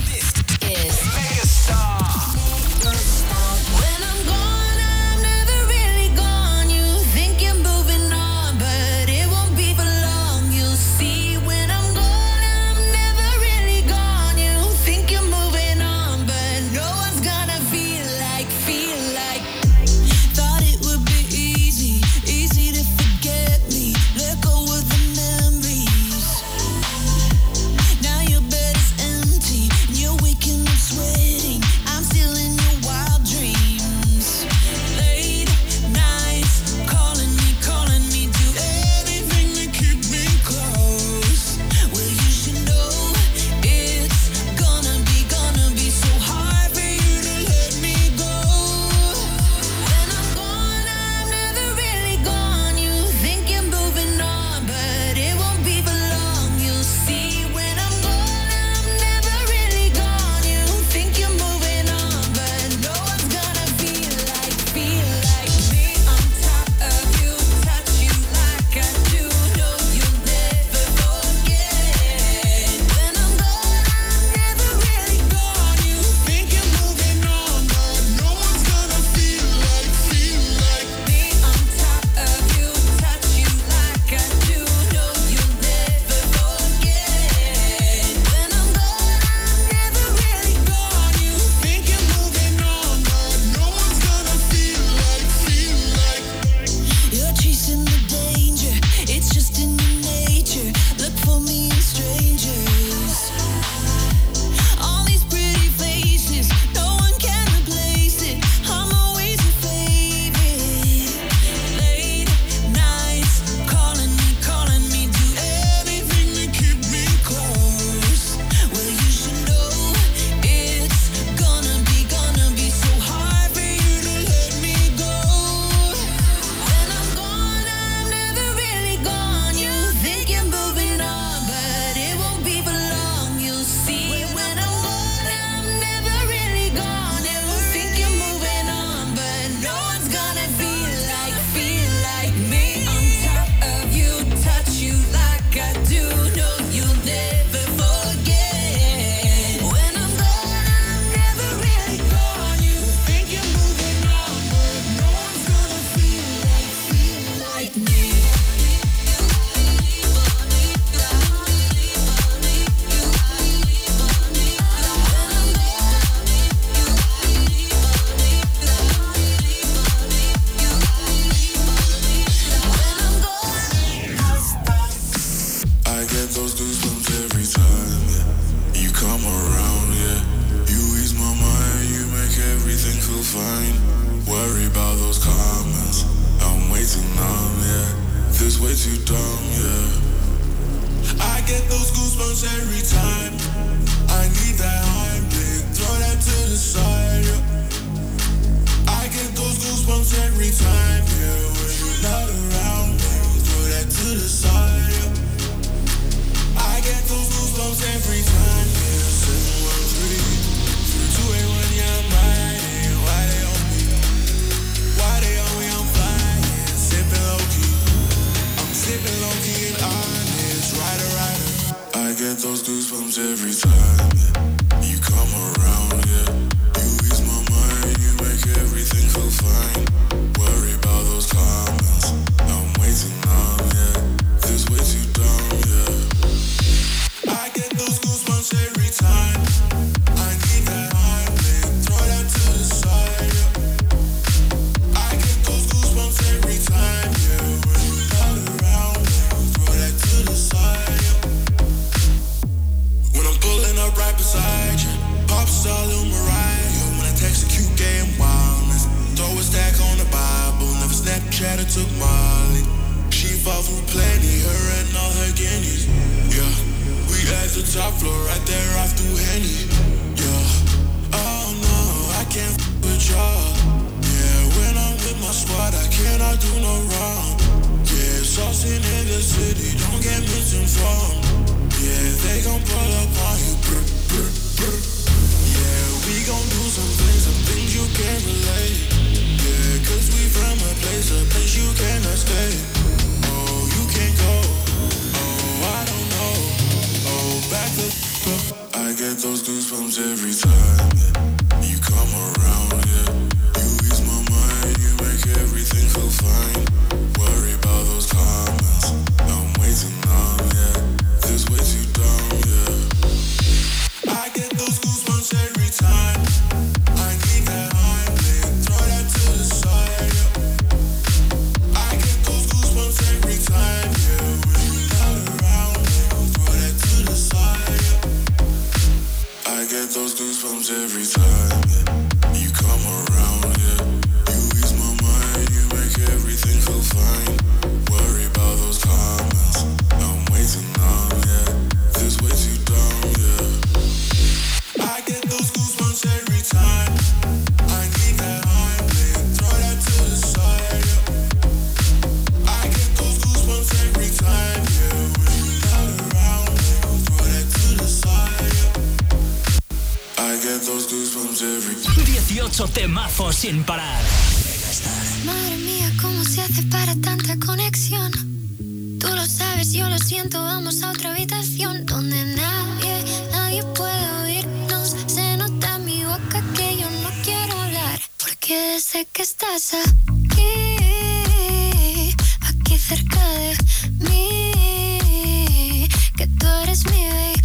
28 temazos sin parar. Madre mía, ¿cómo se hace para tanta conexión? Tú lo sabes, yo lo siento, vamos a otra habitación donde nadie, nadie puede oírnos. Se nota en mi boca que yo no quiero hablar, porque sé que estás aquí, aquí cerca de mí, que tú eres mi baby.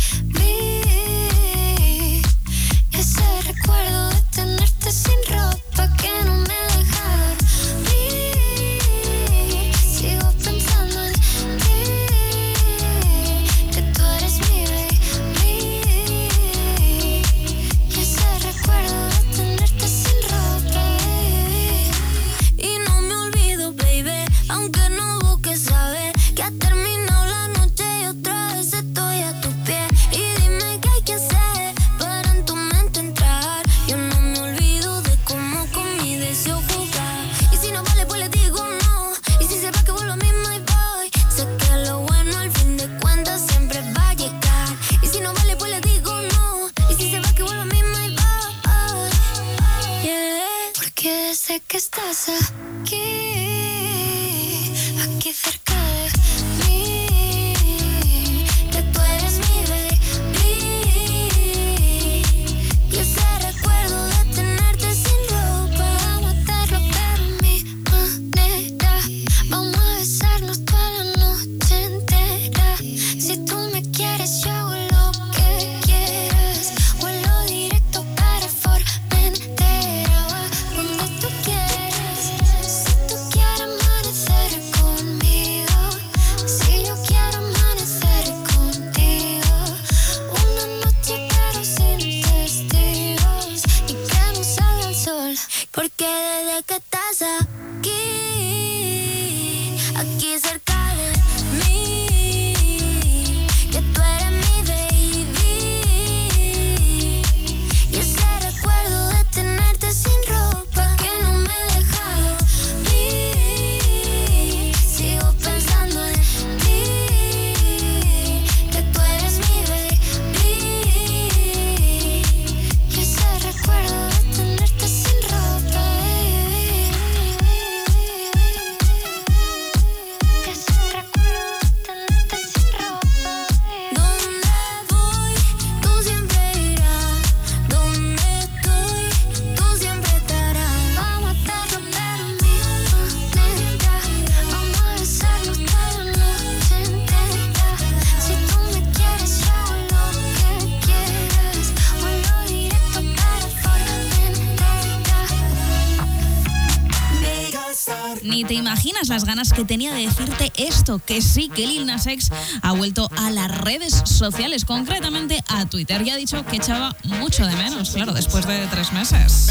que tenía de decirte esto, que sí, que Lil Nas X ha vuelto a las redes sociales, concretamente a Twitter, y ha dicho que echaba mucho de menos, claro, después de tres meses.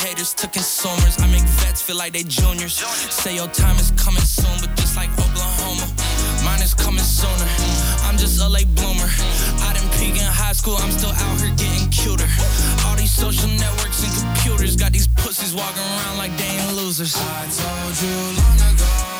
haters to consumers. I make vets feel like they juniors. Say your time is coming soon, but just like Oklahoma, mine is coming sooner. I'm just a late bloomer. I didn't peak in high school, I'm still out here getting cuter. All these social networks and computers got these pussies walking around like they ain't losers. I told you long ago.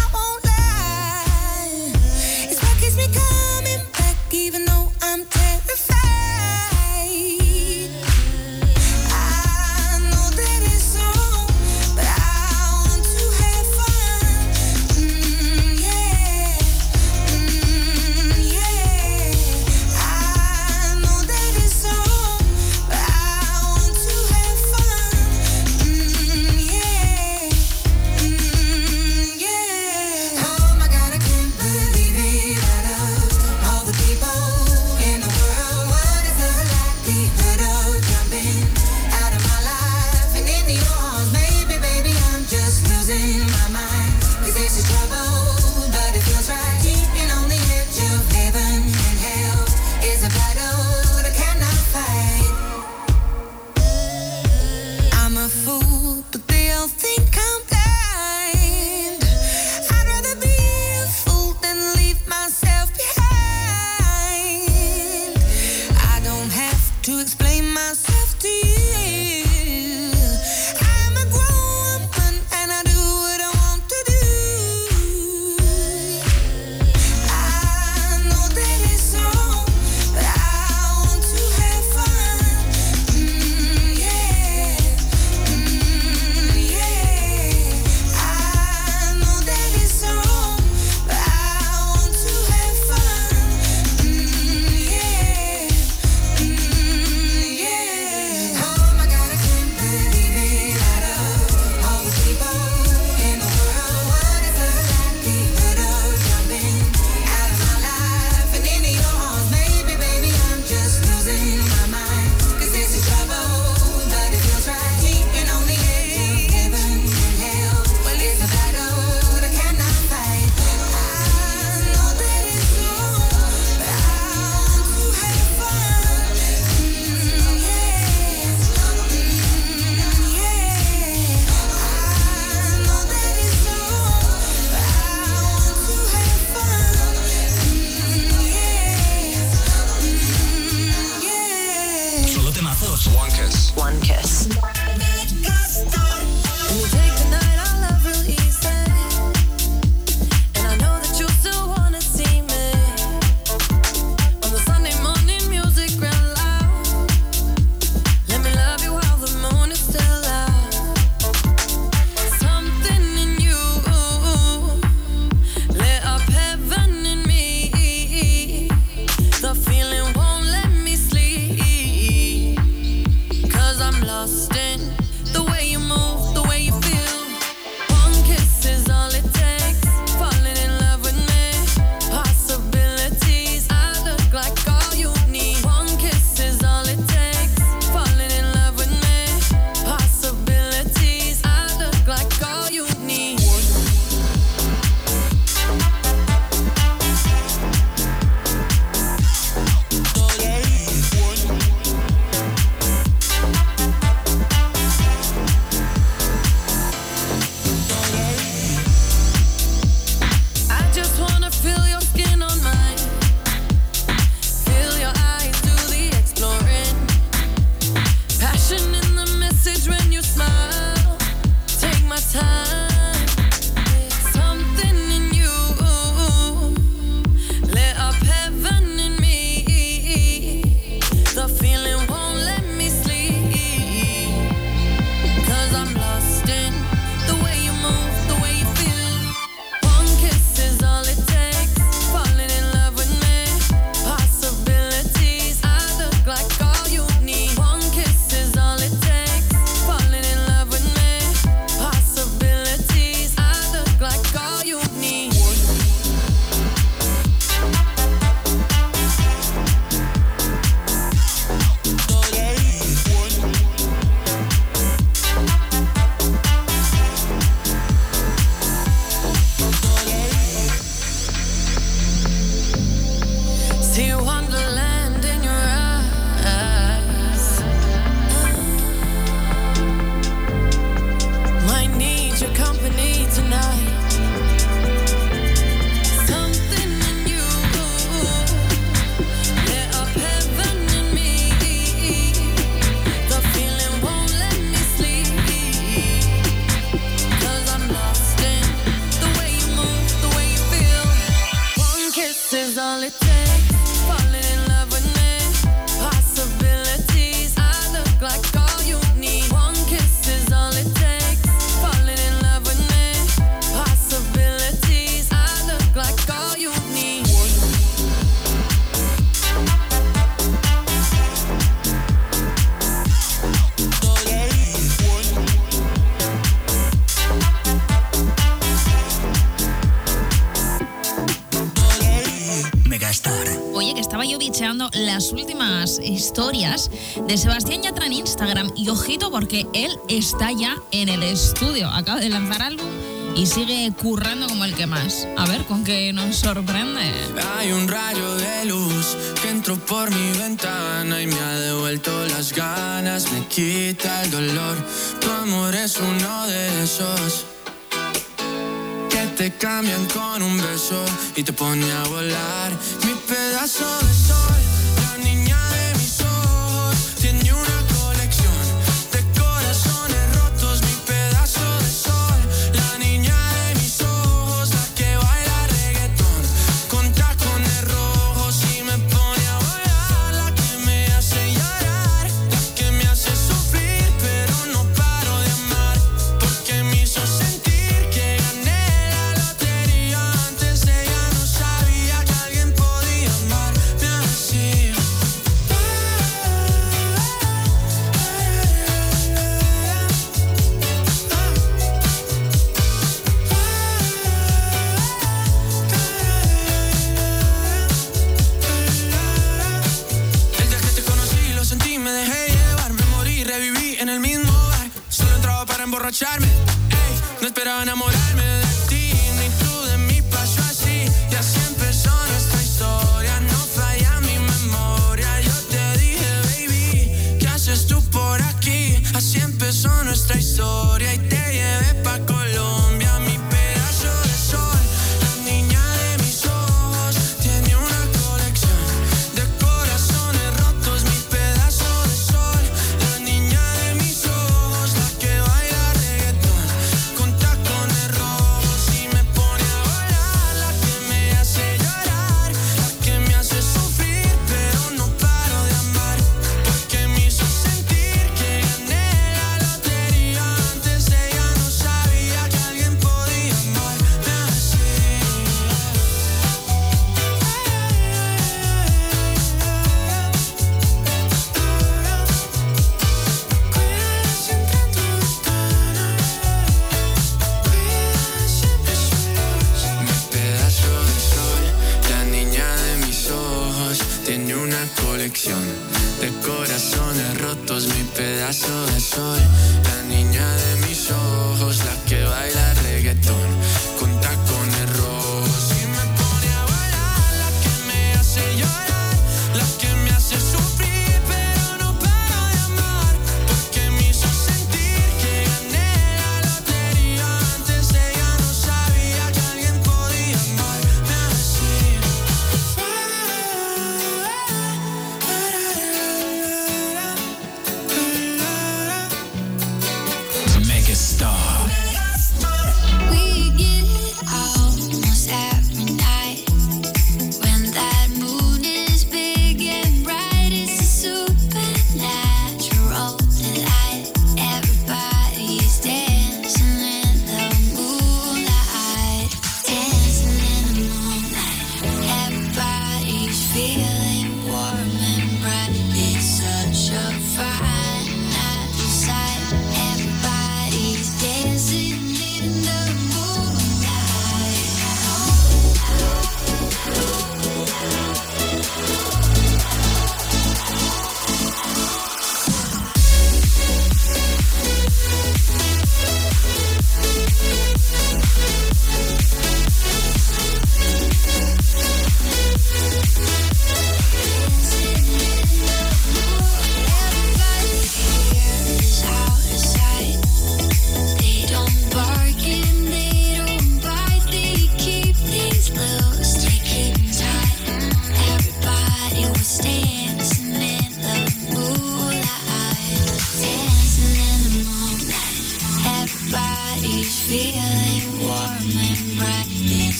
historias de Sebastián Yatra en Instagram. Y ojito porque él está ya en el estudio. Acaba de lanzar algo y sigue currando como el que más. A ver con qué nos sorprende. Hay un rayo de luz que entró por mi ventana y me ha devuelto las ganas, me quita el dolor. Tu amor es uno de esos que te cambian con un beso y te pone a volar. Mi pedazo de no esperaba enamorarme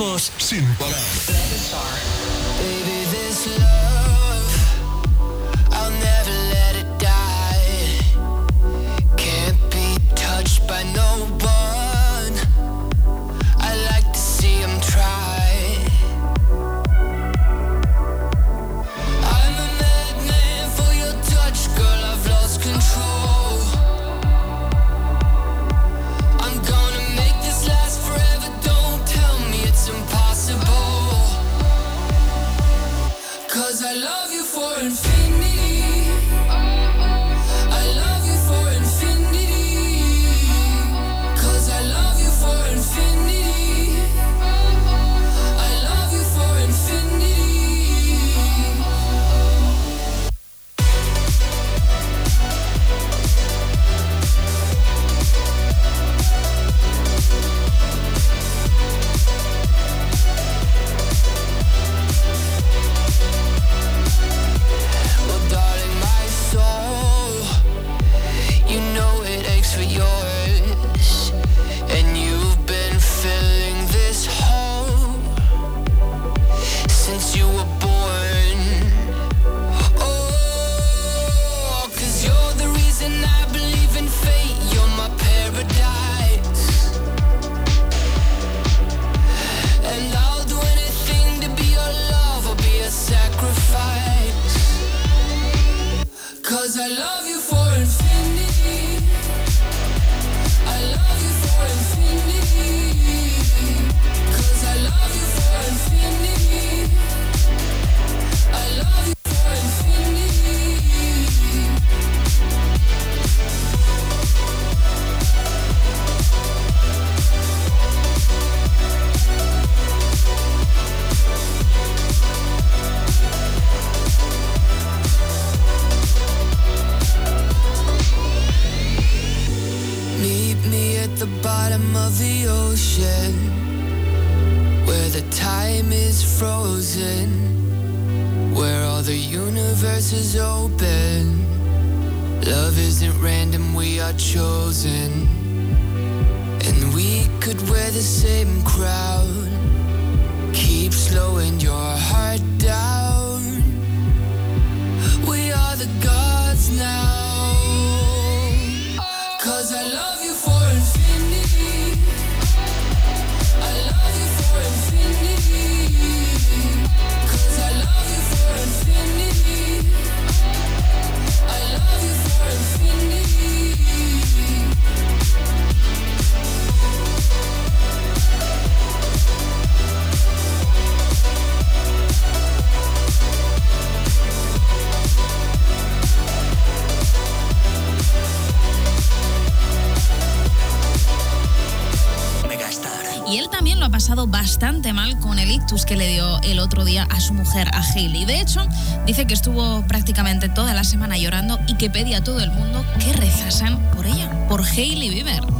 Pitufos sin parar. que le dio el otro día a su mujer, a Hailey. De hecho, dice que estuvo prácticamente toda la semana llorando y que pedía a todo el mundo que rezasen por ella, por Hailey Bieber.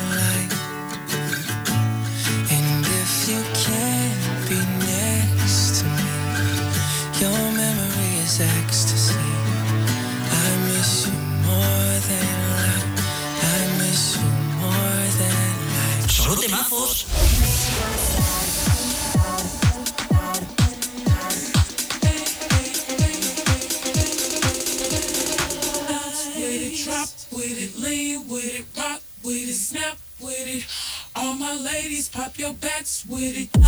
with it.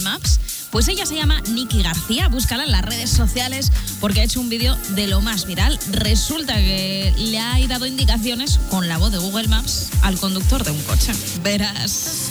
Maps? Pues ella se llama Nikki García, búscala en las redes sociales porque ha hecho un vídeo de lo más viral. Resulta que le ha dado indicaciones con la voz de Google Maps al conductor de un coche. Verás.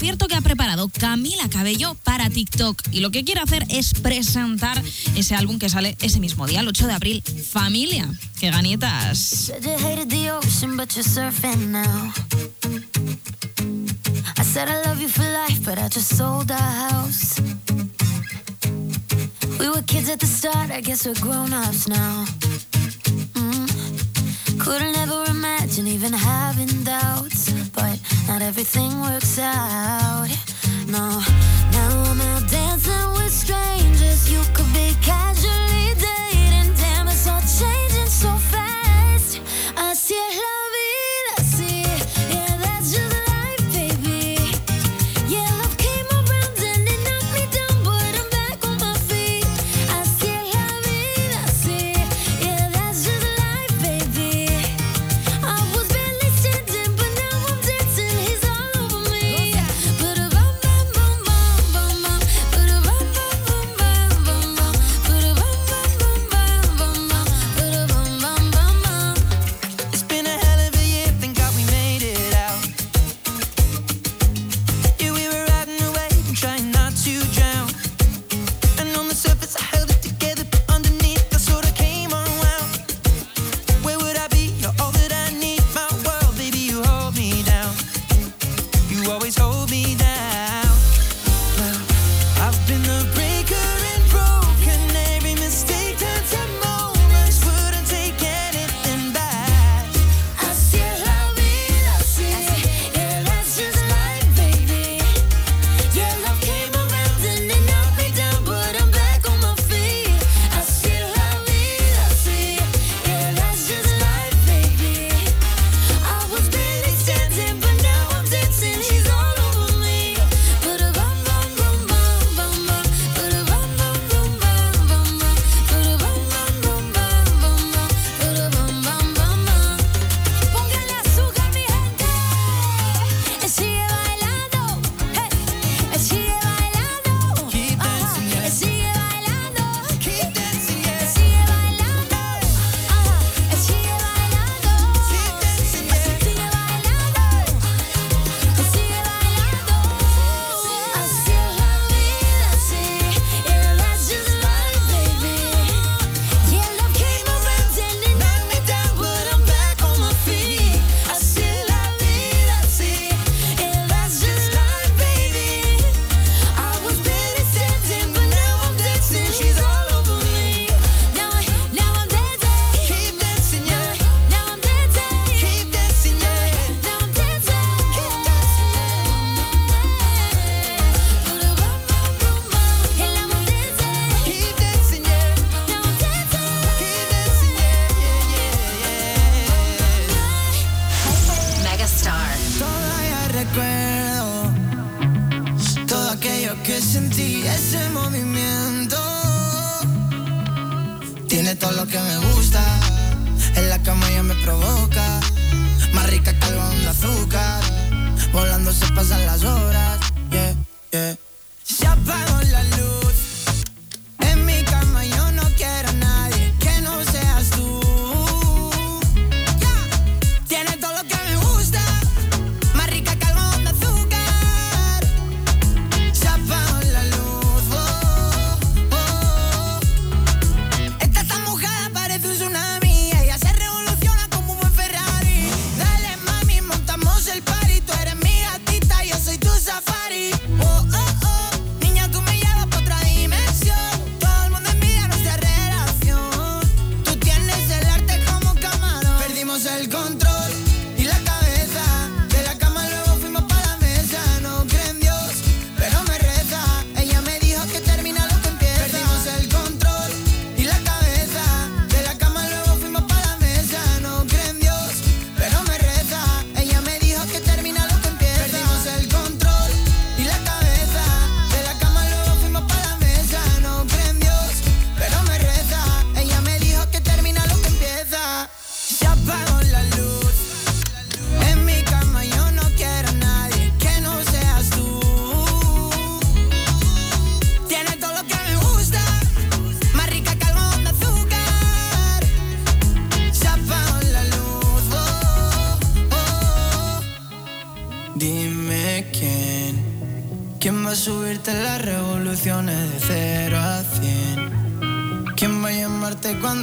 concierto que ha preparado Camila Cabello para TikTok. Y lo que quiere hacer es presentar ese álbum que sale ese mismo día, el 8 de abril. Familia, qué ganitas. Not everything works out. No, now I'm out dancing with strangers. You could be casual.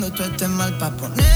Cuando tú estés mal para ponerte